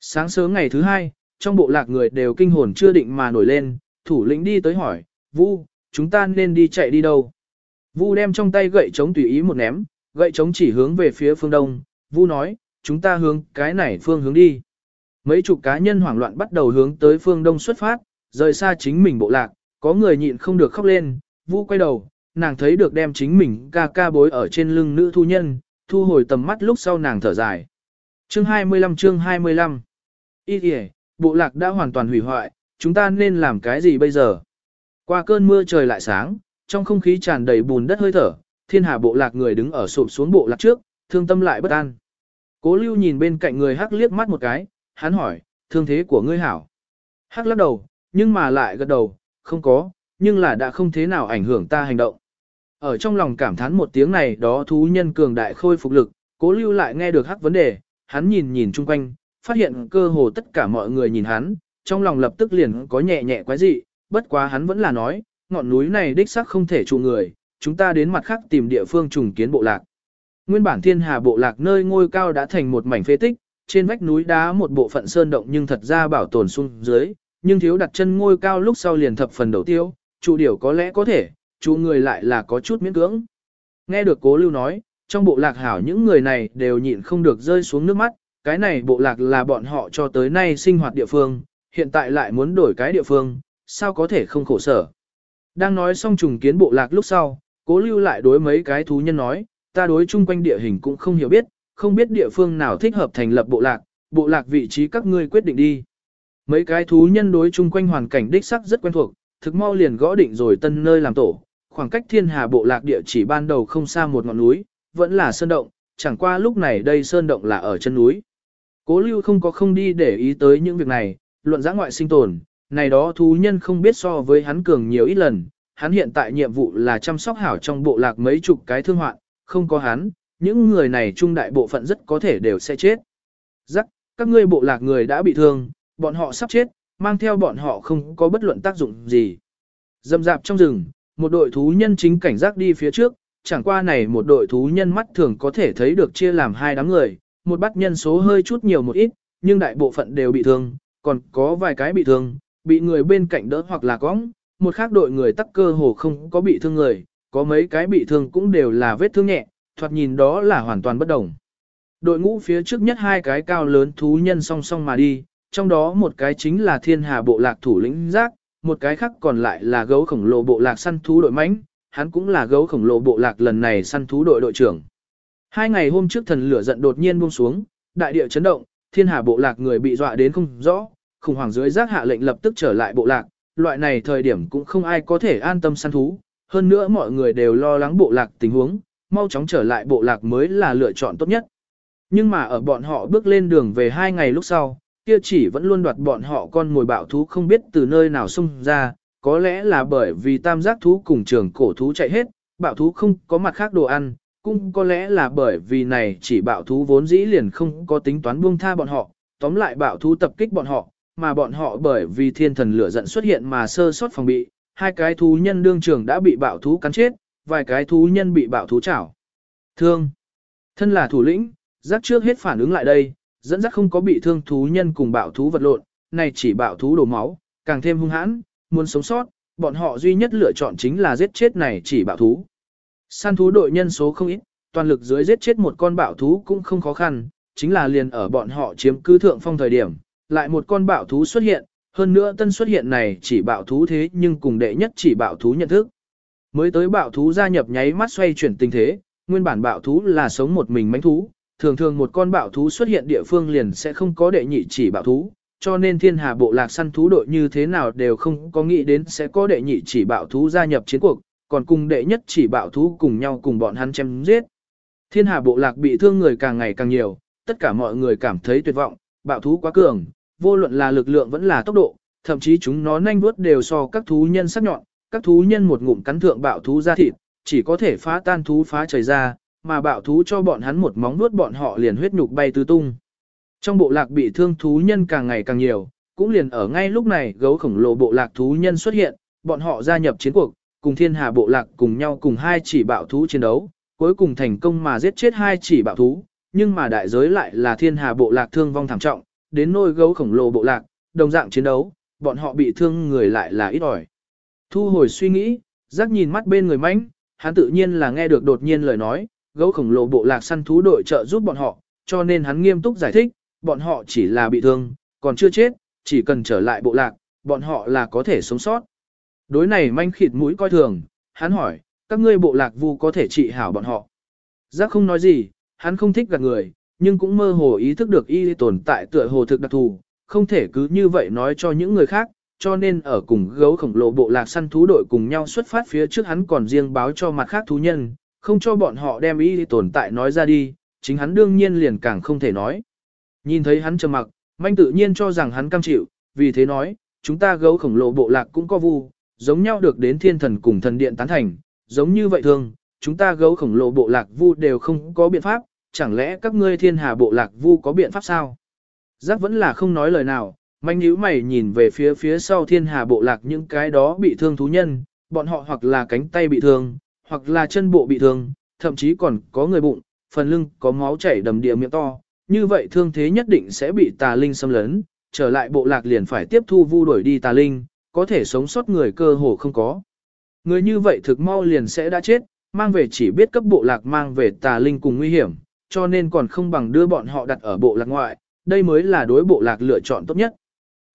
Sáng sớm ngày thứ hai, trong bộ lạc người đều kinh hồn chưa định mà nổi lên, thủ lĩnh đi tới hỏi, Vu, chúng ta nên đi chạy đi đâu? Vu đem trong tay gậy chống tùy ý một ném, gậy chống chỉ hướng về phía phương đông, Vu nói, chúng ta hướng cái này phương hướng đi. Mấy chục cá nhân hoảng loạn bắt đầu hướng tới phương đông xuất phát, rời xa chính mình bộ lạc, có người nhịn không được khóc lên, Vu quay đầu, nàng thấy được đem chính mình ca ca bối ở trên lưng nữ thu nhân, thu hồi tầm mắt lúc sau nàng thở dài. Chương 25 chương 25 Ý kìa, bộ lạc đã hoàn toàn hủy hoại, chúng ta nên làm cái gì bây giờ? Qua cơn mưa trời lại sáng, trong không khí tràn đầy bùn đất hơi thở, thiên hà bộ lạc người đứng ở sụp xuống bộ lạc trước, thương tâm lại bất an. Cố lưu nhìn bên cạnh người hắc liếc mắt một cái, hắn hỏi, thương thế của ngươi hảo. Hắc lắc đầu, nhưng mà lại gật đầu, không có, nhưng là đã không thế nào ảnh hưởng ta hành động. Ở trong lòng cảm thán một tiếng này đó thú nhân cường đại khôi phục lực, cố lưu lại nghe được hắc vấn đề, hắn nhìn nhìn chung quanh, phát hiện cơ hồ tất cả mọi người nhìn hắn, trong lòng lập tức liền có nhẹ nhẹ quái dị, bất quá hắn vẫn là nói, ngọn núi này đích xác không thể trụ người, chúng ta đến mặt khác tìm địa phương trùng kiến bộ lạc. Nguyên bản thiên hà bộ lạc nơi ngôi cao đã thành một mảnh phế tích, trên vách núi đá một bộ phận sơn động nhưng thật ra bảo tồn xuống dưới, nhưng thiếu đặt chân ngôi cao lúc sau liền thập phần đầu tiêu, trụ điểu có lẽ có thể, chủ người lại là có chút miễn cưỡng. Nghe được cố lưu nói, trong bộ lạc hảo những người này đều nhịn không được rơi xuống nước mắt, cái này bộ lạc là bọn họ cho tới nay sinh hoạt địa phương, hiện tại lại muốn đổi cái địa phương, sao có thể không khổ sở. Đang nói xong trùng kiến bộ lạc lúc sau, cố lưu lại đối mấy cái thú nhân nói, ta đối chung quanh địa hình cũng không hiểu biết, không biết địa phương nào thích hợp thành lập bộ lạc, bộ lạc vị trí các ngươi quyết định đi. Mấy cái thú nhân đối chung quanh hoàn cảnh đích sắc rất quen thuộc, thực mau liền gõ định rồi tân nơi làm tổ, khoảng cách thiên hà bộ lạc địa chỉ ban đầu không xa một ngọn núi, vẫn là sơn động, chẳng qua lúc này đây sơn động là ở chân núi. Cố lưu không có không đi để ý tới những việc này, luận giã ngoại sinh tồn, này đó thú nhân không biết so với hắn cường nhiều ít lần, hắn hiện tại nhiệm vụ là chăm sóc hảo trong bộ lạc mấy chục cái thương hoạn, không có hắn, những người này trung đại bộ phận rất có thể đều sẽ chết. Rắc, các ngươi bộ lạc người đã bị thương, bọn họ sắp chết, mang theo bọn họ không có bất luận tác dụng gì. Dầm dạp trong rừng, một đội thú nhân chính cảnh giác đi phía trước, chẳng qua này một đội thú nhân mắt thường có thể thấy được chia làm hai đám người, một bắt nhân số hơi chút nhiều một ít, nhưng đại bộ phận đều bị thương, còn có vài cái bị thương, bị người bên cạnh đỡ hoặc là cõng, một khác đội người tắc cơ hồ không có bị thương người, có mấy cái bị thương cũng đều là vết thương nhẹ, thoạt nhìn đó là hoàn toàn bất đồng. Đội ngũ phía trước nhất hai cái cao lớn thú nhân song song mà đi, trong đó một cái chính là thiên hà bộ lạc thủ lĩnh giác, một cái khác còn lại là gấu khổng lồ bộ lạc săn thú đội mãnh, hắn cũng là gấu khổng lồ bộ lạc lần này săn thú đội đội trưởng. Hai ngày hôm trước thần lửa giận đột nhiên buông xuống, đại địa chấn động, thiên hà bộ lạc người bị dọa đến không rõ, khủng hoảng dưới giác hạ lệnh lập tức trở lại bộ lạc, loại này thời điểm cũng không ai có thể an tâm săn thú, hơn nữa mọi người đều lo lắng bộ lạc tình huống, mau chóng trở lại bộ lạc mới là lựa chọn tốt nhất. Nhưng mà ở bọn họ bước lên đường về hai ngày lúc sau, kia chỉ vẫn luôn đoạt bọn họ con ngồi bạo thú không biết từ nơi nào xông ra, có lẽ là bởi vì tam giác thú cùng trường cổ thú chạy hết, bạo thú không có mặt khác đồ ăn, cũng có lẽ là bởi vì này chỉ bạo thú vốn dĩ liền không có tính toán buông tha bọn họ, tóm lại bạo thú tập kích bọn họ, mà bọn họ bởi vì thiên thần lửa giận xuất hiện mà sơ sót phòng bị, hai cái thú nhân đương trường đã bị bạo thú cắn chết, vài cái thú nhân bị bạo thú chảo. Thương. Thân là thủ lĩnh, giác trước hết phản ứng lại đây, dẫn dắt không có bị thương thú nhân cùng bạo thú vật lộn, này chỉ bạo thú đổ máu, càng thêm hung hãn, muốn sống sót, bọn họ duy nhất lựa chọn chính là giết chết này chỉ bạo thú. Săn thú đội nhân số không ít, toàn lực dưới giết chết một con bạo thú cũng không khó khăn, chính là liền ở bọn họ chiếm cứ thượng phong thời điểm, lại một con bạo thú xuất hiện, hơn nữa tân xuất hiện này chỉ bạo thú thế nhưng cùng đệ nhất chỉ bạo thú nhận thức. Mới tới bạo thú gia nhập nháy mắt xoay chuyển tình thế, nguyên bản bạo thú là sống một mình mánh thú, thường thường một con bạo thú xuất hiện địa phương liền sẽ không có đệ nhị chỉ bạo thú, cho nên thiên hà bộ lạc săn thú đội như thế nào đều không có nghĩ đến sẽ có đệ nhị chỉ bạo thú gia nhập chiến cuộc, còn cùng đệ nhất chỉ bạo thú cùng nhau cùng bọn hắn chém giết. Thiên hà bộ lạc bị thương người càng ngày càng nhiều, tất cả mọi người cảm thấy tuyệt vọng, bạo thú quá cường, vô luận là lực lượng vẫn là tốc độ, thậm chí chúng nó nhanh vuốt đều so các thú nhân sắc nhọn, các thú nhân một ngụm cắn thượng bạo thú ra thịt, chỉ có thể phá tan thú phá trời ra, mà bạo thú cho bọn hắn một móng vuốt bọn họ liền huyết nhục bay tứ tung. Trong bộ lạc bị thương thú nhân càng ngày càng nhiều, cũng liền ở ngay lúc này gấu khổng lồ bộ lạc thú nhân xuất hiện, bọn họ gia nhập chiến cuộc, cùng thiên hà bộ lạc cùng nhau cùng hai chỉ bạo thú chiến đấu, cuối cùng thành công mà giết chết hai chỉ bạo thú, nhưng mà đại giới lại là thiên hà bộ lạc thương vong thảm trọng, đến nôi gấu khổng lồ bộ lạc, đồng dạng chiến đấu, bọn họ bị thương người lại là ít ỏi. Thu hồi suy nghĩ, giác nhìn mắt bên người mãnh, hắn tự nhiên là nghe được đột nhiên lời nói, gấu khổng lồ bộ lạc săn thú đội trợ giúp bọn họ, cho nên hắn nghiêm túc giải thích, bọn họ chỉ là bị thương, còn chưa chết, chỉ cần trở lại bộ lạc, bọn họ là có thể sống sót. Đối này manh khịt mũi coi thường, hắn hỏi, các ngươi bộ lạc vu có thể trị hảo bọn họ. Giác không nói gì, hắn không thích gạt người, nhưng cũng mơ hồ ý thức được y tồn tại tựa hồ thực đặc thù, không thể cứ như vậy nói cho những người khác, cho nên ở cùng gấu khổng lồ bộ lạc săn thú đội cùng nhau xuất phát phía trước hắn còn riêng báo cho mặt khác thú nhân, không cho bọn họ đem ý tồn tại nói ra đi, chính hắn đương nhiên liền càng không thể nói. Nhìn thấy hắn trầm mặc, manh tự nhiên cho rằng hắn cam chịu, vì thế nói, chúng ta gấu khổng lồ bộ lạc cũng có vu, giống nhau được đến thiên thần cùng thần điện tán thành, giống như vậy thường, chúng ta gấu khổng lồ bộ lạc vu đều không có biện pháp, chẳng lẽ các ngươi thiên hà bộ lạc vu có biện pháp sao? Giác vẫn là không nói lời nào, manh nhíu mày nhìn về phía phía sau thiên hà bộ lạc những cái đó bị thương thú nhân, bọn họ hoặc là cánh tay bị thương, hoặc là chân bộ bị thương, thậm chí còn có người bụng, phần lưng có máu chảy đầm địa miệng to, như vậy thương thế nhất định sẽ bị tà linh xâm lấn, trở lại bộ lạc liền phải tiếp thu vu đuổi đi tà linh, có thể sống sót người cơ hồ không có. Người như vậy thực mau liền sẽ đã chết, mang về chỉ biết cấp bộ lạc mang về tà linh cùng nguy hiểm, cho nên còn không bằng đưa bọn họ đặt ở bộ lạc ngoại, đây mới là đối bộ lạc lựa chọn tốt nhất.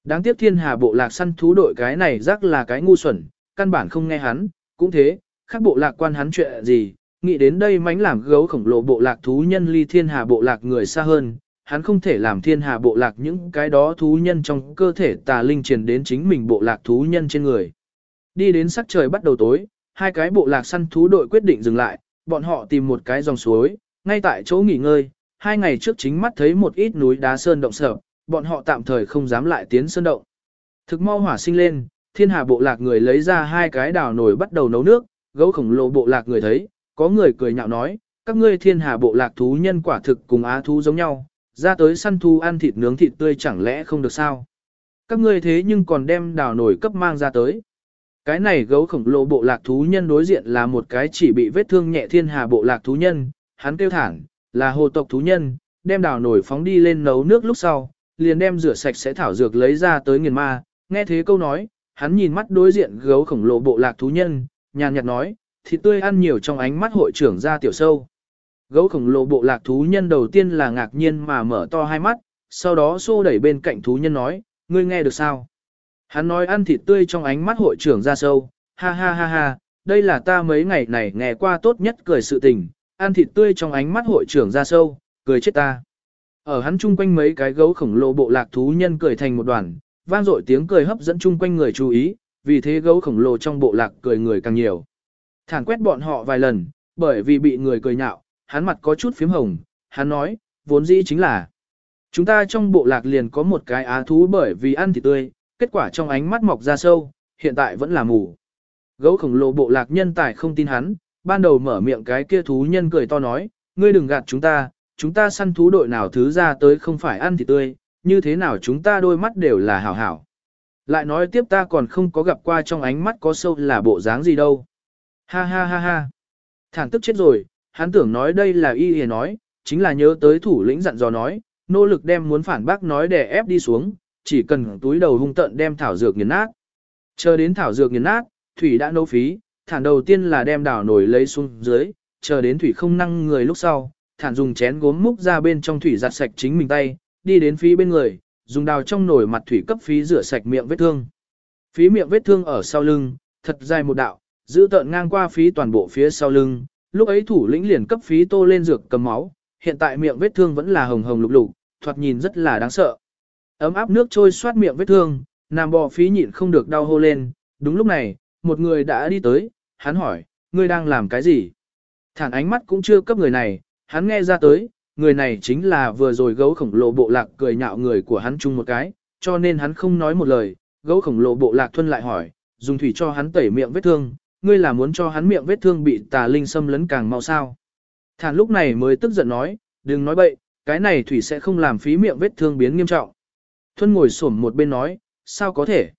Đáng tiếc thiên hà bộ lạc săn thú đội cái này rắc là cái ngu xuẩn, căn bản không nghe hắn, cũng thế, khác bộ lạc quan hắn chuyện gì, nghĩ đến đây mánh làm gấu khổng lồ bộ lạc thú nhân ly thiên hà bộ lạc người xa hơn, hắn không thể làm thiên hà bộ lạc những cái đó thú nhân trong cơ thể tà linh truyền đến chính mình bộ lạc thú nhân trên người. Đi đến sắc trời bắt đầu tối, hai cái bộ lạc săn thú đội quyết định dừng lại, bọn họ tìm một cái dòng suối, ngay tại chỗ nghỉ ngơi, hai ngày trước chính mắt thấy một ít núi đá sơn động sở, bọn họ tạm thời không dám lại tiến sơn động. Thực mau hỏa sinh lên, thiên hà bộ lạc người lấy ra hai cái đào nồi bắt đầu nấu nước, gấu khổng lồ bộ lạc người thấy, có người cười nhạo nói, các ngươi thiên hà bộ lạc thú nhân quả thực cùng á thú giống nhau, ra tới săn thú ăn thịt nướng thịt tươi chẳng lẽ không được sao. Các ngươi thế nhưng còn đem đào nổi cấp mang ra tới. Cái này gấu khổng lồ bộ lạc thú nhân đối diện là một cái chỉ bị vết thương nhẹ thiên hà bộ lạc thú nhân, hắn kêu thẳng, là hồ tộc thú nhân, đem đào nổi phóng đi lên nấu nước lúc sau, liền đem rửa sạch sẽ thảo dược lấy ra tới nghiền ma, nghe thế câu nói, hắn nhìn mắt đối diện gấu khổng lồ bộ lạc thú nhân, nhàn nhạt nói, thịt tươi ăn nhiều trong ánh mắt hội trưởng ra tiểu sâu. Gấu khổng lồ bộ lạc thú nhân đầu tiên là ngạc nhiên mà mở to hai mắt, sau đó xô đẩy bên cạnh thú nhân nói, ngươi nghe được sao? Hắn nói ăn thịt tươi trong ánh mắt hội trưởng ra sâu, ha ha ha ha, đây là ta mấy ngày này nghe qua tốt nhất cười sự tình, ăn thịt tươi trong ánh mắt hội trưởng ra sâu, cười chết ta. Ở hắn chung quanh mấy cái gấu khổng lồ bộ lạc thú nhân cười thành một đoàn, vang dội tiếng cười hấp dẫn chung quanh người chú ý, vì thế gấu khổng lồ trong bộ lạc cười người càng nhiều. Thản quét bọn họ vài lần, bởi vì bị người cười nhạo, hắn mặt có chút phím hồng, hắn nói, vốn dĩ chính là chúng ta trong bộ lạc liền có một cái á thú bởi vì ăn thịt tươi, kết quả trong ánh mắt mọc ra sâu, hiện tại vẫn là mù. Gấu khổng lồ bộ lạc nhân tài không tin hắn, ban đầu mở miệng cái kia thú nhân cười to nói, ngươi đừng gạt chúng ta, chúng ta săn thú đội nào thứ ra tới không phải ăn thịt tươi, như thế nào chúng ta đôi mắt đều là hảo hảo. Lại nói tiếp ta còn không có gặp qua trong ánh mắt có sâu là bộ dáng gì đâu. Ha ha ha ha. Thản tức chết rồi, hắn tưởng nói đây là y hề nói, chính là nhớ tới thủ lĩnh dặn dò nói, nỗ lực đem muốn phản bác nói để ép đi xuống, chỉ cần túi đầu hung tận đem thảo dược nghiền nát. Chờ đến thảo dược nghiền nát, thủy đã nấu phí, thản đầu tiên là đem đảo nổi lấy xuống dưới, chờ đến thủy không năng người lúc sau, thản dùng chén gốm múc ra bên trong thủy giặt sạch chính mình tay, đi đến phía bên người, dùng đào trong nồi mặt thủy cấp phí rửa sạch miệng vết thương. Phí miệng vết thương ở sau lưng, thật dài một đạo, giữ tợn ngang qua phí toàn bộ phía sau lưng, lúc ấy thủ lĩnh liền cấp phí tô lên dược cầm máu, hiện tại miệng vết thương vẫn là hồng hồng lục lục, thoạt nhìn rất là đáng sợ. Ấm áp nước trôi xoát miệng vết thương, nam bò phí nhịn không được đau hô lên, đúng lúc này, một người đã đi tới, hắn hỏi, ngươi đang làm cái gì? Thản ánh mắt cũng chưa cấp người này, hắn nghe ra tới, người này chính là vừa rồi gấu khổng lồ bộ lạc cười nhạo người của hắn chung một cái, cho nên hắn không nói một lời, gấu khổng lồ bộ lạc thuân lại hỏi, dùng thủy cho hắn tẩy miệng vết thương, ngươi là muốn cho hắn miệng vết thương bị tà linh xâm lấn càng mau sao. Thản lúc này mới tức giận nói, đừng nói bậy, cái này thủy sẽ không làm phí miệng vết thương biến nghiêm trọng. Thuân ngồi xổm một bên nói, sao có thể?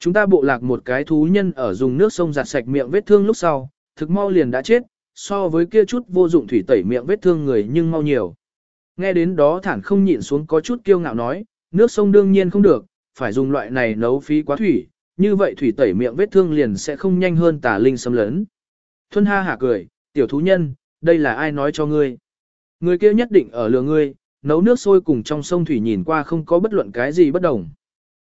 Chúng ta bộ lạc một cái thú nhân ở dùng nước sông giặt sạch miệng vết thương lúc sau, thực mau liền đã chết, so với kia chút vô dụng thủy tẩy miệng vết thương người nhưng mau nhiều. Nghe đến đó thản không nhịn xuống có chút kiêu ngạo nói, nước sông đương nhiên không được, phải dùng loại này nấu phí quá thủy, như vậy thủy tẩy miệng vết thương liền sẽ không nhanh hơn tà linh xâm lấn. Thuân ha hả cười, tiểu thú nhân, đây là ai nói cho ngươi? Người kia nhất định ở lừa ngươi, nấu nước sôi cùng trong sông thủy nhìn qua không có bất luận cái gì bất đồng.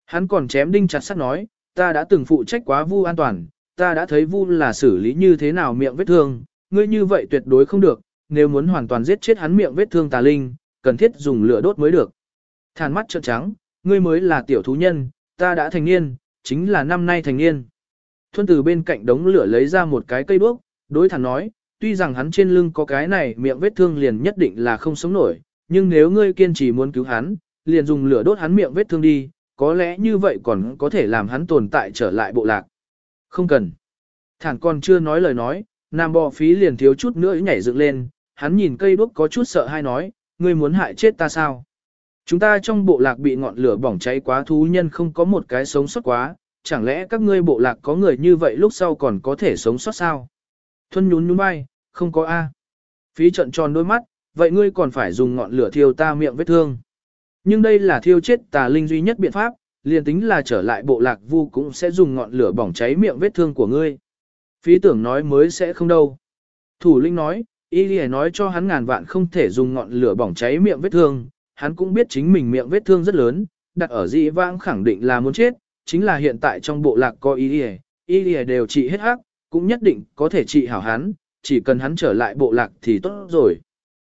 Hắn còn chém đinh chặt sắt nói, ta đã từng phụ trách quá vu an toàn, ta đã thấy vu là xử lý như thế nào miệng vết thương, ngươi như vậy tuyệt đối không được, nếu muốn hoàn toàn giết chết hắn miệng vết thương tà linh, cần thiết dùng lửa đốt mới được. Thàn mắt trợn trắng, ngươi mới là tiểu thú nhân, ta đã thành niên, chính là năm nay thành niên. Thuân từ bên cạnh đống lửa lấy ra một cái cây đuốc, đối thẳng nói, tuy rằng hắn trên lưng có cái này miệng vết thương liền nhất định là không sống nổi, nhưng nếu ngươi kiên trì muốn cứu hắn, liền dùng lửa đốt hắn miệng vết thương đi, có lẽ như vậy còn có thể làm hắn tồn tại trở lại bộ lạc. Không cần. Thản còn chưa nói lời nói, nam bò phí liền thiếu chút nữa nhảy dựng lên, hắn nhìn cây đuốc có chút sợ hay nói, ngươi muốn hại chết ta sao? Chúng ta trong bộ lạc bị ngọn lửa bỏng cháy quá thú nhân không có một cái sống sót quá, chẳng lẽ các ngươi bộ lạc có người như vậy lúc sau còn có thể sống sót sao? Thuân nhún nhún vai, không có A. Phí trận tròn đôi mắt, vậy ngươi còn phải dùng ngọn lửa thiêu ta miệng vết thương. Nhưng đây là thiêu chết tà linh duy nhất biện pháp, liền tính là trở lại bộ lạc vu cũng sẽ dùng ngọn lửa bỏng cháy miệng vết thương của ngươi. Phí tưởng nói mới sẽ không đâu. Thủ linh nói, y lì nói cho hắn ngàn vạn không thể dùng ngọn lửa bỏng cháy miệng vết thương, hắn cũng biết chính mình miệng vết thương rất lớn, đặt ở dị vãng khẳng định là muốn chết, chính là hiện tại trong bộ lạc có y lì y lì đều trị hết hắc, cũng nhất định có thể trị hảo hắn, chỉ cần hắn trở lại bộ lạc thì tốt rồi.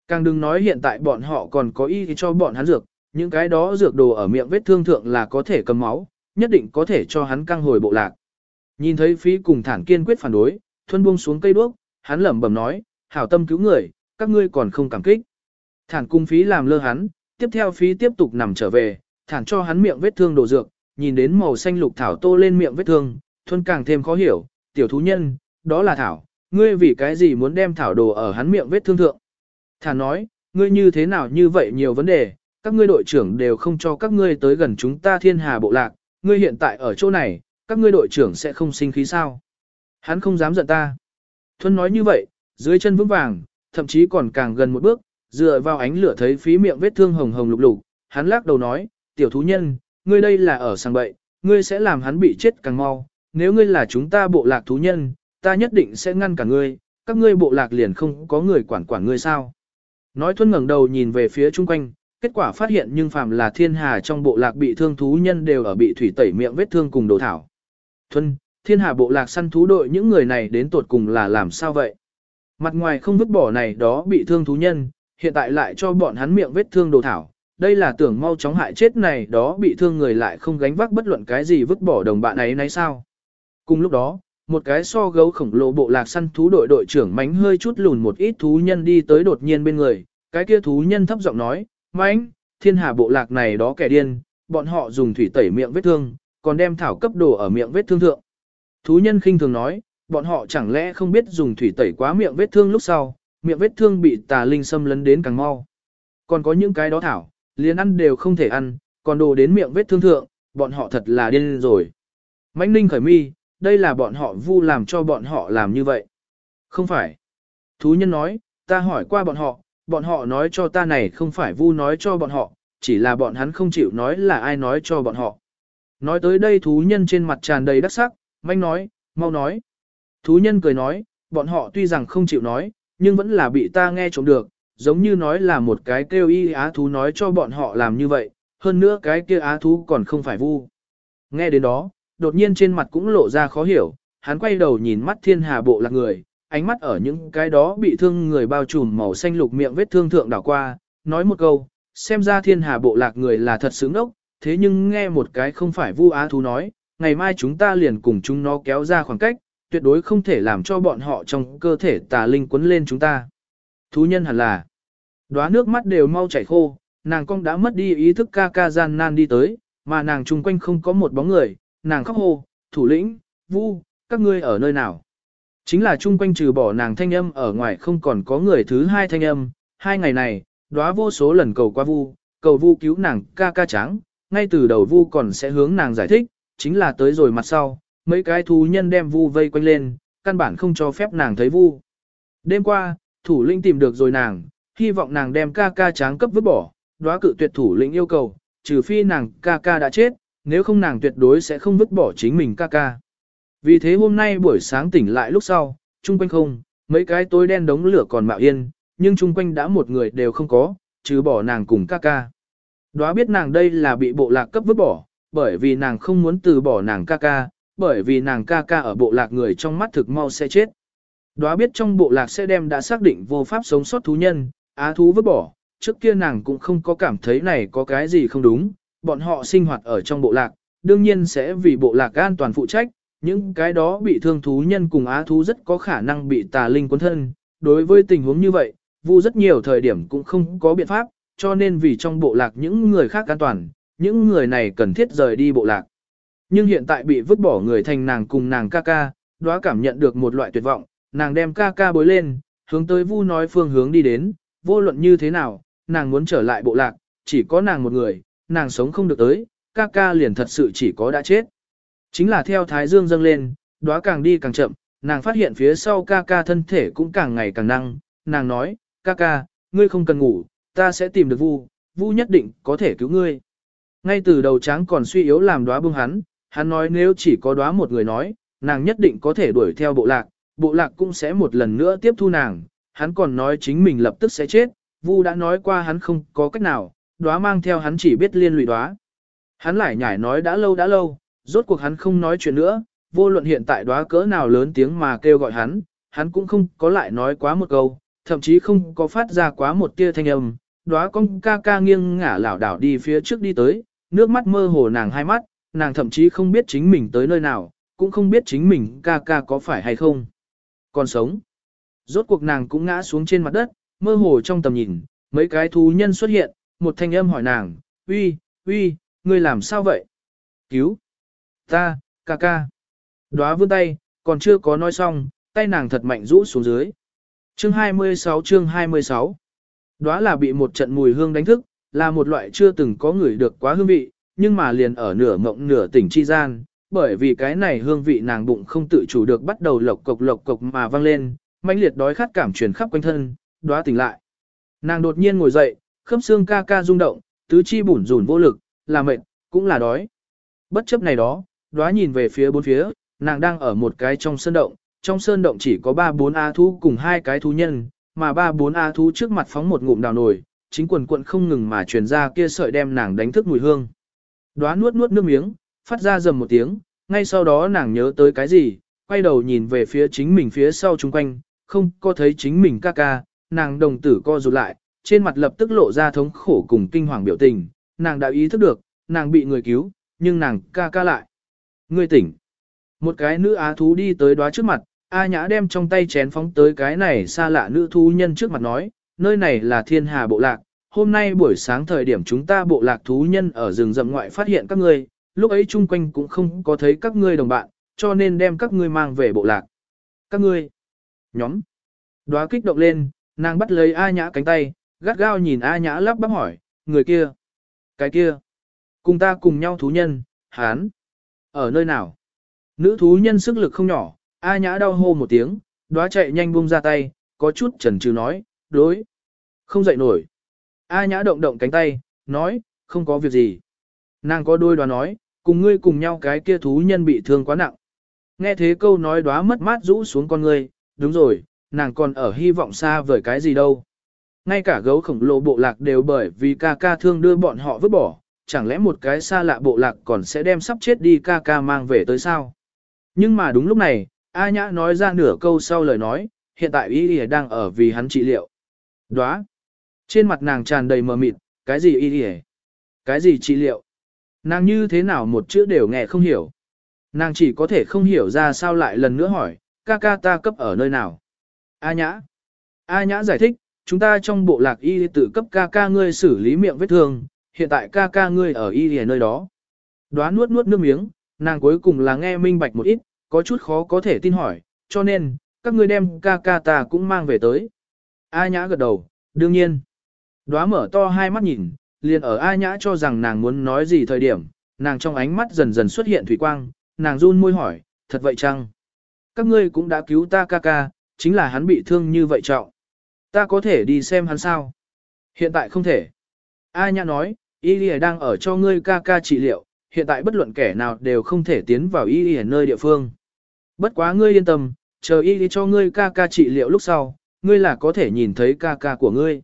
Càng đừng nói hiện tại bọn họ còn có y cho bọn hắn dược, những cái đó dược đồ ở miệng vết thương thượng là có thể cầm máu, nhất định có thể cho hắn căng hồi bộ lạc. Nhìn thấy phí cùng thản kiên quyết phản đối, thuân buông xuống cây đuốc, hắn lẩm bẩm nói, hảo tâm cứu người, các ngươi còn không cảm kích. Thản cung phí làm lơ hắn, tiếp theo phí tiếp tục nằm trở về, thản cho hắn miệng vết thương đổ dược, nhìn đến màu xanh lục thảo tô lên miệng vết thương, thuân càng thêm khó hiểu, tiểu thú nhân, đó là thảo, ngươi vì cái gì muốn đem thảo đồ ở hắn miệng vết thương thượng. Thản nói, ngươi như thế nào như vậy nhiều vấn đề, các ngươi đội trưởng đều không cho các ngươi tới gần chúng ta thiên hà bộ lạc, ngươi hiện tại ở chỗ này, các ngươi đội trưởng sẽ không sinh khí sao. Hắn không dám giận ta. Thuân nói như vậy, dưới chân vững vàng, thậm chí còn càng gần một bước, dựa vào ánh lửa thấy phí miệng vết thương hồng hồng lục lục, hắn lắc đầu nói, tiểu thú nhân, ngươi đây là ở sang bậy, ngươi sẽ làm hắn bị chết càng mau, nếu ngươi là chúng ta bộ lạc thú nhân, ta nhất định sẽ ngăn cả ngươi, các ngươi bộ lạc liền không có người quản quản ngươi sao. Nói thuân ngẩng đầu nhìn về phía chung quanh, kết quả phát hiện nhưng phàm là thiên hà trong bộ lạc bị thương thú nhân đều ở bị thủy tẩy miệng vết thương cùng đồ thảo. Thuân, thiên hạ bộ lạc săn thú đội những người này đến tột cùng là làm sao vậy? Mặt ngoài không vứt bỏ này đó bị thương thú nhân, hiện tại lại cho bọn hắn miệng vết thương đồ thảo. Đây là tưởng mau chóng hại chết này đó bị thương người lại không gánh vác bất luận cái gì vứt bỏ đồng bạn ấy nấy sao. Cùng lúc đó, một cái so gấu khổng lồ bộ lạc săn thú đội đội trưởng mánh hơi chút lùn một ít thú nhân đi tới đột nhiên bên người, cái kia thú nhân thấp giọng nói, mánh, thiên hà bộ lạc này đó kẻ điên, bọn họ dùng thủy tẩy miệng vết thương, còn đem thảo cấp đồ ở miệng vết thương thượng. Thú nhân khinh thường nói, bọn họ chẳng lẽ không biết dùng thủy tẩy quá miệng vết thương lúc sau, miệng vết thương bị tà linh xâm lấn đến càng mau. Còn có những cái đó thảo, liền ăn đều không thể ăn, còn đồ đến miệng vết thương thượng, bọn họ thật là điên rồi. Mãnh ninh khởi mi, đây là bọn họ vu làm cho bọn họ làm như vậy. Không phải. Thú nhân nói, ta hỏi qua bọn họ, bọn họ nói cho ta này không phải vu nói cho bọn họ, chỉ là bọn hắn không chịu nói là ai nói cho bọn họ. Nói tới đây thú nhân trên mặt tràn đầy đắc sắc, manh nói, mau nói. Thú nhân cười nói, bọn họ tuy rằng không chịu nói, nhưng vẫn là bị ta nghe trộm được, giống như nói là một cái kêu y á thú nói cho bọn họ làm như vậy, hơn nữa cái kia á thú còn không phải vu. Nghe đến đó, đột nhiên trên mặt cũng lộ ra khó hiểu, hắn quay đầu nhìn mắt thiên hà bộ lạc người, ánh mắt ở những cái đó bị thương người bao trùm màu xanh lục miệng vết thương thượng đảo qua, nói một câu, xem ra thiên hà bộ lạc người là thật sướng đốc, thế nhưng nghe một cái không phải vu á thú nói, ngày mai chúng ta liền cùng chúng nó kéo ra khoảng cách, tuyệt đối không thể làm cho bọn họ trong cơ thể tà linh quấn lên chúng ta. Thú nhân hẳn là, Đóa nước mắt đều mau chảy khô, nàng cong đã mất đi ý thức ca ca gian nan đi tới, mà nàng chung quanh không có một bóng người, nàng khóc hô, thủ lĩnh, vu, các ngươi ở nơi nào. Chính là chung quanh trừ bỏ nàng thanh âm ở ngoài không còn có người thứ hai thanh âm, hai ngày này, đóa vô số lần cầu qua vu, cầu vu cứu nàng ca ca trắng, ngay từ đầu vu còn sẽ hướng nàng giải thích, chính là tới rồi mặt sau, mấy cái thú nhân đem vu vây quanh lên, căn bản không cho phép nàng thấy vu. Đêm qua, thủ lĩnh tìm được rồi nàng, hy vọng nàng đem ca ca tráng cấp vứt bỏ, đóa cự tuyệt thủ lĩnh yêu cầu, trừ phi nàng ca ca đã chết, nếu không nàng tuyệt đối sẽ không vứt bỏ chính mình ca ca. Vì thế hôm nay buổi sáng tỉnh lại lúc sau, chung quanh không, mấy cái tối đen đống lửa còn mạo yên, nhưng chung quanh đã một người đều không có, trừ bỏ nàng cùng ca ca. Đóa biết nàng đây là bị bộ lạc cấp vứt bỏ, bởi vì nàng không muốn từ bỏ nàng ca ca, bởi vì nàng ca ca ở bộ lạc người trong mắt thực mau sẽ chết. Đóa biết trong bộ lạc sẽ đem đã xác định vô pháp sống sót thú nhân, á thú vứt bỏ, trước kia nàng cũng không có cảm thấy này có cái gì không đúng, bọn họ sinh hoạt ở trong bộ lạc, đương nhiên sẽ vì bộ lạc an toàn phụ trách, những cái đó bị thương thú nhân cùng á thú rất có khả năng bị tà linh cuốn thân. Đối với tình huống như vậy, vu rất nhiều thời điểm cũng không có biện pháp, cho nên vì trong bộ lạc những người khác an toàn, những người này cần thiết rời đi bộ lạc. Nhưng hiện tại bị vứt bỏ người thành nàng cùng nàng ca ca, đó cảm nhận được một loại tuyệt vọng, nàng đem ca ca bối lên, hướng tới vu nói phương hướng đi đến, vô luận như thế nào, nàng muốn trở lại bộ lạc, chỉ có nàng một người, nàng sống không được tới, ca ca liền thật sự chỉ có đã chết. Chính là theo thái dương dâng lên, đóa càng đi càng chậm, nàng phát hiện phía sau ca ca thân thể cũng càng ngày càng năng, nàng nói, ca ca, ngươi không cần ngủ, ta sẽ tìm được vu, vu nhất định có thể cứu ngươi. Ngay từ đầu tráng còn suy yếu làm đóa bưng hắn, hắn nói nếu chỉ có đóa một người nói, nàng nhất định có thể đuổi theo bộ lạc, bộ lạc cũng sẽ một lần nữa tiếp thu nàng, hắn còn nói chính mình lập tức sẽ chết, vu đã nói qua hắn không có cách nào, đóa mang theo hắn chỉ biết liên lụy đóa. Hắn lại nhảy nói đã lâu đã lâu, rốt cuộc hắn không nói chuyện nữa, vô luận hiện tại đóa cỡ nào lớn tiếng mà kêu gọi hắn, hắn cũng không có lại nói quá một câu, thậm chí không có phát ra quá một tia thanh âm, đóa con ca ca nghiêng ngả lảo đảo đi phía trước đi tới, nước mắt mơ hồ nàng hai mắt, nàng thậm chí không biết chính mình tới nơi nào, cũng không biết chính mình ca ca có phải hay không. Còn sống. Rốt cuộc nàng cũng ngã xuống trên mặt đất, mơ hồ trong tầm nhìn, mấy cái thú nhân xuất hiện, một thanh âm hỏi nàng, uy, uy, ngươi làm sao vậy? Cứu. Ta, ca ca. Đóa vươn tay, còn chưa có nói xong, tay nàng thật mạnh rũ xuống dưới. Chương 26 chương 26 Đóa là bị một trận mùi hương đánh thức, là một loại chưa từng có người được quá hương vị, nhưng mà liền ở nửa mộng nửa tỉnh chi gian, bởi vì cái này hương vị nàng bụng không tự chủ được bắt đầu lộc cộc lộc cộc mà vang lên, mãnh liệt đói khát cảm truyền khắp quanh thân, đóa tỉnh lại. Nàng đột nhiên ngồi dậy, khớp xương ca ca rung động, tứ chi bủn rủn vô lực, là mệt, cũng là đói. Bất chấp này đó, đóa nhìn về phía bốn phía, nàng đang ở một cái trong sân động, trong sơn động chỉ có ba bốn a thú cùng hai cái thú nhân, mà ba bốn a thú trước mặt phóng một ngụm đào nồi, chính quần quận không ngừng mà truyền ra kia sợi đem nàng đánh thức mùi hương. Đóa nuốt nuốt nước miếng, phát ra rầm một tiếng, ngay sau đó nàng nhớ tới cái gì, quay đầu nhìn về phía chính mình phía sau chung quanh, không có thấy chính mình ca ca, nàng đồng tử co rụt lại, trên mặt lập tức lộ ra thống khổ cùng kinh hoàng biểu tình, nàng đã ý thức được, nàng bị người cứu, nhưng nàng ca ca lại. Người tỉnh. Một cái nữ á thú đi tới đóa trước mặt, A Nhã đem trong tay chén phóng tới cái này xa lạ nữ thú nhân trước mặt nói, nơi này là thiên hà bộ lạc, hôm nay buổi sáng thời điểm chúng ta bộ lạc thú nhân ở rừng rậm ngoại phát hiện các ngươi, lúc ấy chung quanh cũng không có thấy các ngươi đồng bạn, cho nên đem các ngươi mang về bộ lạc. Các ngươi, nhóm, đóa kích động lên, nàng bắt lấy A Nhã cánh tay, gắt gao nhìn A Nhã lắp bắp hỏi, người kia, cái kia, cùng ta cùng nhau thú nhân, hán, ở nơi nào? Nữ thú nhân sức lực không nhỏ, A Nhã đau hô một tiếng, đóa chạy nhanh buông ra tay, có chút chần chừ nói, đối, không dậy nổi. A Nhã động động cánh tay, nói, không có việc gì. Nàng có đôi đoá nói, cùng ngươi cùng nhau cái kia thú nhân bị thương quá nặng. Nghe thế câu nói Đóa mất mát rũ xuống con ngươi, đúng rồi, nàng còn ở hy vọng xa vời cái gì đâu. Ngay cả gấu khổng lồ bộ lạc đều bởi vì ca ca thương đưa bọn họ vứt bỏ, chẳng lẽ một cái xa lạ bộ lạc còn sẽ đem sắp chết đi ca ca mang về tới sao? Nhưng mà đúng lúc này, A Nhã nói ra nửa câu sau lời nói, hiện tại y y đang ở vì hắn trị liệu. Đóa. Trên mặt nàng tràn đầy mờ mịt, cái gì y y Cái gì trị liệu? Nàng như thế nào một chữ đều nghe không hiểu. Nàng chỉ có thể không hiểu ra sao lại lần nữa hỏi, ca ca ta cấp ở nơi nào? A Nhã. A Nhã giải thích, chúng ta trong bộ lạc y tự cấp ca ca ngươi xử lý miệng vết thương, hiện tại ca ca ngươi ở y Y nơi đó. Đóa nuốt nuốt nước miếng, nàng cuối cùng là nghe minh bạch một ít, có chút khó có thể tin hỏi, cho nên, các ngươi đem ca ca ta cũng mang về tới. A nhã gật đầu, đương nhiên. Đóa mở to hai mắt nhìn, liền ở A nhã cho rằng nàng muốn nói gì thời điểm, nàng trong ánh mắt dần dần xuất hiện thủy quang, nàng run môi hỏi, thật vậy chăng? Các ngươi cũng đã cứu ta ca ca, chính là hắn bị thương như vậy trọng. Ta có thể đi xem hắn sao? Hiện tại không thể. A nhã nói, y lìa đang ở cho ngươi ca ca trị liệu, hiện tại bất luận kẻ nào đều không thể tiến vào y lìa nơi địa phương. Bất quá ngươi yên tâm, chờ y đi cho ngươi ca ca trị liệu lúc sau, ngươi là có thể nhìn thấy ca ca của ngươi.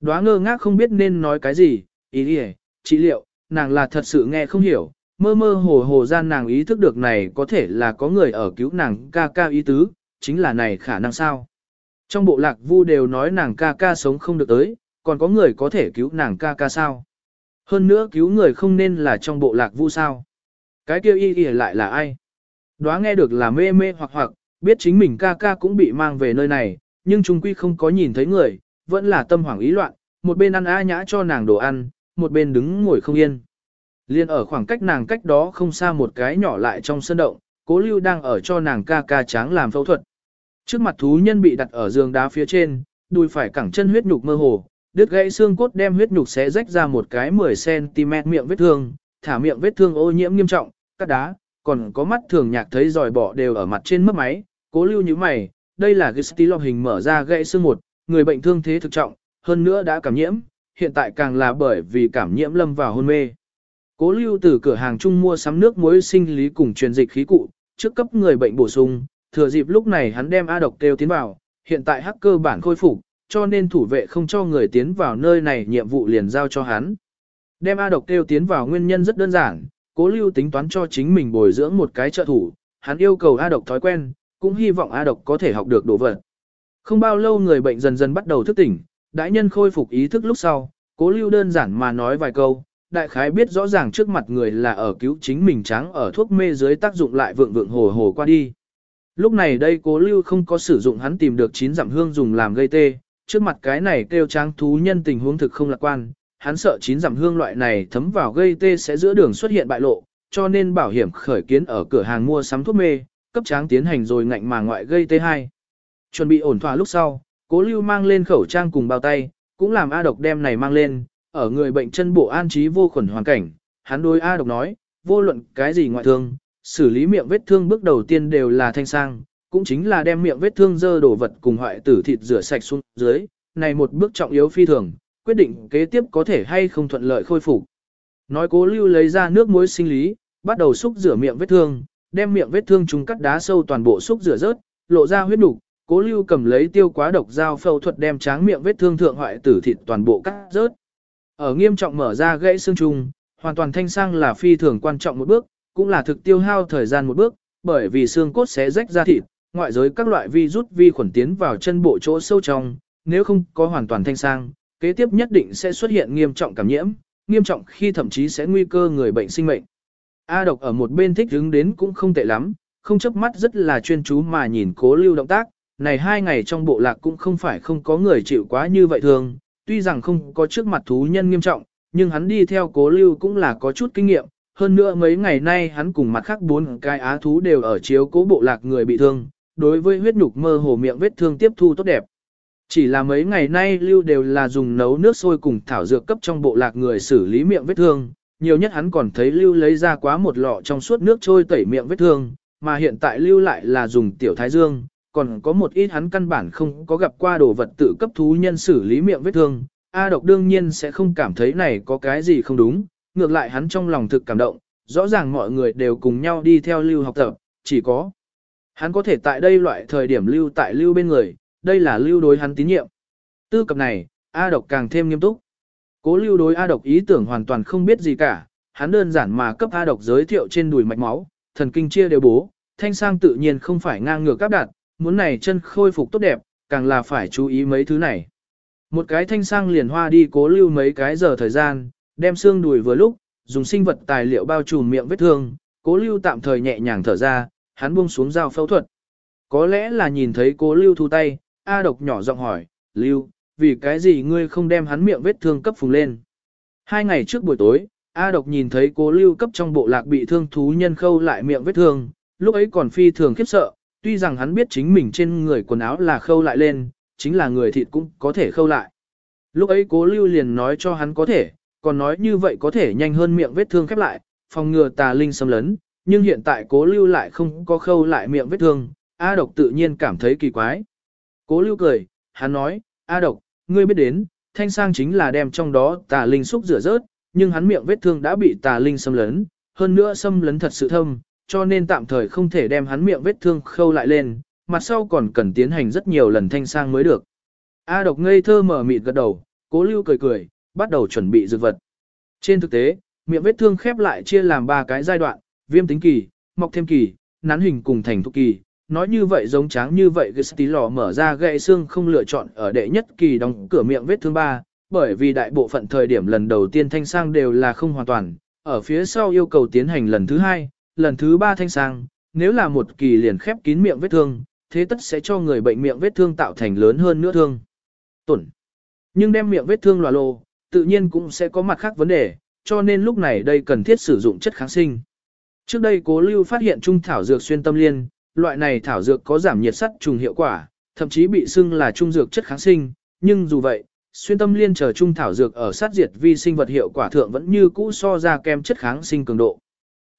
Đóa ngơ ngác không biết nên nói cái gì, Y đi trị liệu, nàng là thật sự nghe không hiểu, mơ mơ hồ hồ gian nàng ý thức được này có thể là có người ở cứu nàng ca ca ý tứ, chính là này khả năng sao. Trong bộ lạc vu đều nói nàng ca ca sống không được tới, còn có người có thể cứu nàng ca ca sao. Hơn nữa cứu người không nên là trong bộ lạc vu sao. Cái kia y y lại là ai? Đóa nghe được là mê mê hoặc hoặc, biết chính mình ca ca cũng bị mang về nơi này, nhưng Chung quy không có nhìn thấy người, vẫn là tâm hoảng ý loạn, một bên ăn a nhã cho nàng đồ ăn, một bên đứng ngồi không yên. Liên ở khoảng cách nàng cách đó không xa một cái nhỏ lại trong sân động, cố lưu đang ở cho nàng ca ca tráng làm phẫu thuật. Trước mặt thú nhân bị đặt ở giường đá phía trên, đùi phải cẳng chân huyết nhục mơ hồ, đứt gãy xương cốt đem huyết nhục xé rách ra một cái 10cm miệng vết thương, thả miệng vết thương ô nhiễm nghiêm trọng, cắt đá, còn có mắt thường nhạc thấy giỏi bỏ đều ở mặt trên mất máy, cố lưu như mày, đây là Gestilop hình mở ra gãy xương một, người bệnh thương thế thực trọng, hơn nữa đã cảm nhiễm, hiện tại càng là bởi vì cảm nhiễm lâm vào hôn mê. Cố lưu từ cửa hàng chung mua sắm nước muối sinh lý cùng truyền dịch khí cụ, trước cấp người bệnh bổ sung, thừa dịp lúc này hắn đem A độc kêu tiến vào, hiện tại hacker bản khôi phục, cho nên thủ vệ không cho người tiến vào nơi này nhiệm vụ liền giao cho hắn. Đem A độc kêu tiến vào nguyên nhân rất đơn giản, cố lưu tính toán cho chính mình bồi dưỡng một cái trợ thủ, hắn yêu cầu A độc thói quen, cũng hy vọng A độc có thể học được đồ vật. Không bao lâu người bệnh dần dần bắt đầu thức tỉnh, đại nhân khôi phục ý thức lúc sau, cố lưu đơn giản mà nói vài câu, đại khái biết rõ ràng trước mặt người là ở cứu chính mình trắng ở thuốc mê dưới tác dụng lại vượng vượng hồ hồ qua đi. Lúc này đây cố lưu không có sử dụng hắn tìm được chín giảm hương dùng làm gây tê, trước mặt cái này kêu tráng thú nhân tình huống thực không lạc quan, hắn sợ chín giảm hương loại này thấm vào gây tê sẽ giữa đường xuất hiện bại lộ, cho nên bảo hiểm khởi kiến ở cửa hàng mua sắm thuốc mê, cấp tráng tiến hành rồi ngạnh mà ngoại gây tê 2 Chuẩn bị ổn thỏa lúc sau, cố lưu mang lên khẩu trang cùng bao tay, cũng làm A độc đem này mang lên, ở người bệnh chân bộ an trí vô khuẩn hoàn cảnh, hắn đối A độc nói, vô luận cái gì ngoại thương, xử lý miệng vết thương bước đầu tiên đều là thanh sang, cũng chính là đem miệng vết thương dơ đổ vật cùng hoại tử thịt rửa sạch xuống dưới, này một bước trọng yếu phi thường, quyết định kế tiếp có thể hay không thuận lợi khôi phục. Nói cố lưu lấy ra nước muối sinh lý, bắt đầu xúc rửa miệng vết thương, đem miệng vết thương chúng cắt đá sâu toàn bộ xúc rửa rớt, lộ ra huyết đủ. Cố lưu cầm lấy tiêu quá độc dao phẫu thuật đem tráng miệng vết thương thượng hoại tử thịt toàn bộ cắt rớt. Ở nghiêm trọng mở ra gãy xương trùng, hoàn toàn thanh sang là phi thường quan trọng một bước, cũng là thực tiêu hao thời gian một bước, bởi vì xương cốt sẽ rách ra thịt, ngoại giới các loại vi rút vi khuẩn tiến vào chân bộ chỗ sâu trong, nếu không có hoàn toàn thanh sang, kế tiếp nhất định sẽ xuất hiện nghiêm trọng cảm nhiễm, nghiêm trọng khi thậm chí sẽ nguy cơ người bệnh sinh mệnh. A độc ở một bên thích đứng đến cũng không tệ lắm, không chấp mắt rất là chuyên chú mà nhìn cố lưu động tác, này hai ngày trong bộ lạc cũng không phải không có người chịu quá như vậy thường, tuy rằng không có trước mặt thú nhân nghiêm trọng, nhưng hắn đi theo cố lưu cũng là có chút kinh nghiệm, hơn nữa mấy ngày nay hắn cùng mặt khác bốn cái á thú đều ở chiếu cố bộ lạc người bị thương, đối với huyết nhục mơ hồ miệng vết thương tiếp thu tốt đẹp. Chỉ là mấy ngày nay lưu đều là dùng nấu nước sôi cùng thảo dược cấp trong bộ lạc người xử lý miệng vết thương, nhiều nhất hắn còn thấy lưu lấy ra quá một lọ trong suốt nước trôi tẩy miệng vết thương, mà hiện tại lưu lại là dùng tiểu thái dương, còn có một ít hắn căn bản không có gặp qua đồ vật tự cấp thú nhân xử lý miệng vết thương. A độc đương nhiên sẽ không cảm thấy này có cái gì không đúng, ngược lại hắn trong lòng thực cảm động, rõ ràng mọi người đều cùng nhau đi theo lưu học tập, chỉ có hắn có thể tại đây loại thời điểm lưu tại lưu bên người, đây là lưu đối hắn tín nhiệm. Tư cập này, A độc càng thêm nghiêm túc. Cố lưu đối A độc ý tưởng hoàn toàn không biết gì cả, hắn đơn giản mà cấp A độc giới thiệu trên đùi mạch máu, thần kinh chia đều bố, thanh sang tự nhiên không phải ngang ngược các đạt, muốn này chân khôi phục tốt đẹp, càng là phải chú ý mấy thứ này. Một cái thanh sang liền hoa đi cố lưu mấy cái giờ thời gian, đem xương đùi vừa lúc, dùng sinh vật tài liệu bao trùm miệng vết thương, cố lưu tạm thời nhẹ nhàng thở ra, hắn buông xuống dao phẫu thuật. Có lẽ là nhìn thấy cố lưu thu tay, A độc nhỏ giọng hỏi, lưu, vì cái gì ngươi không đem hắn miệng vết thương cấp phùng lên. Hai ngày trước buổi tối, A độc nhìn thấy cố lưu cấp trong bộ lạc bị thương thú nhân khâu lại miệng vết thương, lúc ấy còn phi thường khiếp sợ, tuy rằng hắn biết chính mình trên người quần áo là khâu lại lên, chính là người thịt cũng có thể khâu lại. Lúc ấy cố lưu liền nói cho hắn có thể, còn nói như vậy có thể nhanh hơn miệng vết thương khép lại, phòng ngừa tà linh xâm lấn, nhưng hiện tại cố lưu lại không có khâu lại miệng vết thương, A độc tự nhiên cảm thấy kỳ quái. Cố lưu cười, hắn nói, A độc, ngươi biết đến, thanh sang chính là đem trong đó tà linh xúc rửa rớt, nhưng hắn miệng vết thương đã bị tà linh xâm lấn, hơn nữa xâm lấn thật sự thâm, cho nên tạm thời không thể đem hắn miệng vết thương khâu lại lên, mặt sau còn cần tiến hành rất nhiều lần thanh sang mới được. A độc ngây thơ mở mịt gật đầu, cố lưu cười cười, bắt đầu chuẩn bị dược vật. Trên thực tế, miệng vết thương khép lại chia làm ba cái giai đoạn, viêm tính kỳ, mọc thêm kỳ, nắn hình cùng thành thục kỳ. Nói như vậy giống tráng như vậy Gesti lò mở ra gãy xương không lựa chọn ở đệ nhất kỳ đóng cửa miệng vết thương ba, bởi vì đại bộ phận thời điểm lần đầu tiên thanh sang đều là không hoàn toàn, ở phía sau yêu cầu tiến hành lần thứ hai, lần thứ ba thanh sang, nếu là một kỳ liền khép kín miệng vết thương, thế tất sẽ cho người bệnh miệng vết thương tạo thành lớn hơn nữa thương. Tổn. Nhưng đem miệng vết thương lòa lô, tự nhiên cũng sẽ có mặt khác vấn đề, cho nên lúc này đây cần thiết sử dụng chất kháng sinh. Trước đây cố lưu phát hiện trung thảo dược xuyên tâm liên, loại này thảo dược có giảm nhiệt sắt trùng hiệu quả, thậm chí bị xưng là trung dược chất kháng sinh, nhưng dù vậy, xuyên tâm liên chờ trung thảo dược ở sát diệt vi sinh vật hiệu quả thượng vẫn như cũ so ra kem chất kháng sinh cường độ.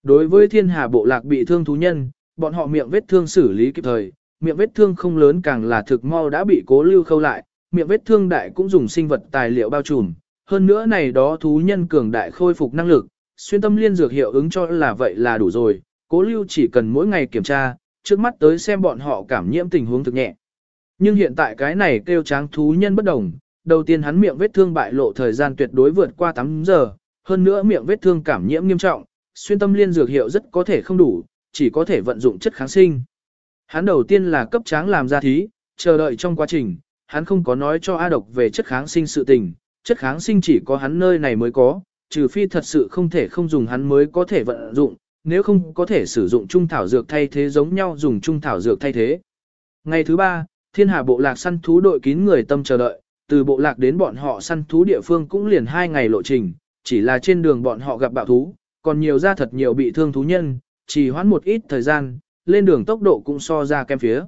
Đối với thiên hà bộ lạc bị thương thú nhân, bọn họ miệng vết thương xử lý kịp thời, miệng vết thương không lớn càng là thực mau đã bị cố lưu khâu lại, miệng vết thương đại cũng dùng sinh vật tài liệu bao trùm, hơn nữa này đó thú nhân cường đại khôi phục năng lực, xuyên tâm liên dược hiệu ứng cho là vậy là đủ rồi, cố lưu chỉ cần mỗi ngày kiểm tra, trước mắt tới xem bọn họ cảm nhiễm tình huống thực nhẹ. Nhưng hiện tại cái này kêu tráng thú nhân bất đồng, đầu tiên hắn miệng vết thương bại lộ thời gian tuyệt đối vượt qua 8 giờ, hơn nữa miệng vết thương cảm nhiễm nghiêm trọng, xuyên tâm liên dược hiệu rất có thể không đủ, chỉ có thể vận dụng chất kháng sinh. Hắn đầu tiên là cấp tráng làm ra thí, chờ đợi trong quá trình, hắn không có nói cho A độc về chất kháng sinh sự tình, chất kháng sinh chỉ có hắn nơi này mới có, trừ phi thật sự không thể không dùng hắn mới có thể vận dụng, nếu không có thể sử dụng trung thảo dược thay thế giống nhau dùng trung thảo dược thay thế. Ngày thứ ba, thiên hà bộ lạc săn thú đội kín người tâm chờ đợi, từ bộ lạc đến bọn họ săn thú địa phương cũng liền hai ngày lộ trình, chỉ là trên đường bọn họ gặp bạo thú, còn nhiều ra thật nhiều bị thương thú nhân, chỉ hoãn một ít thời gian, lên đường tốc độ cũng so ra kem phía.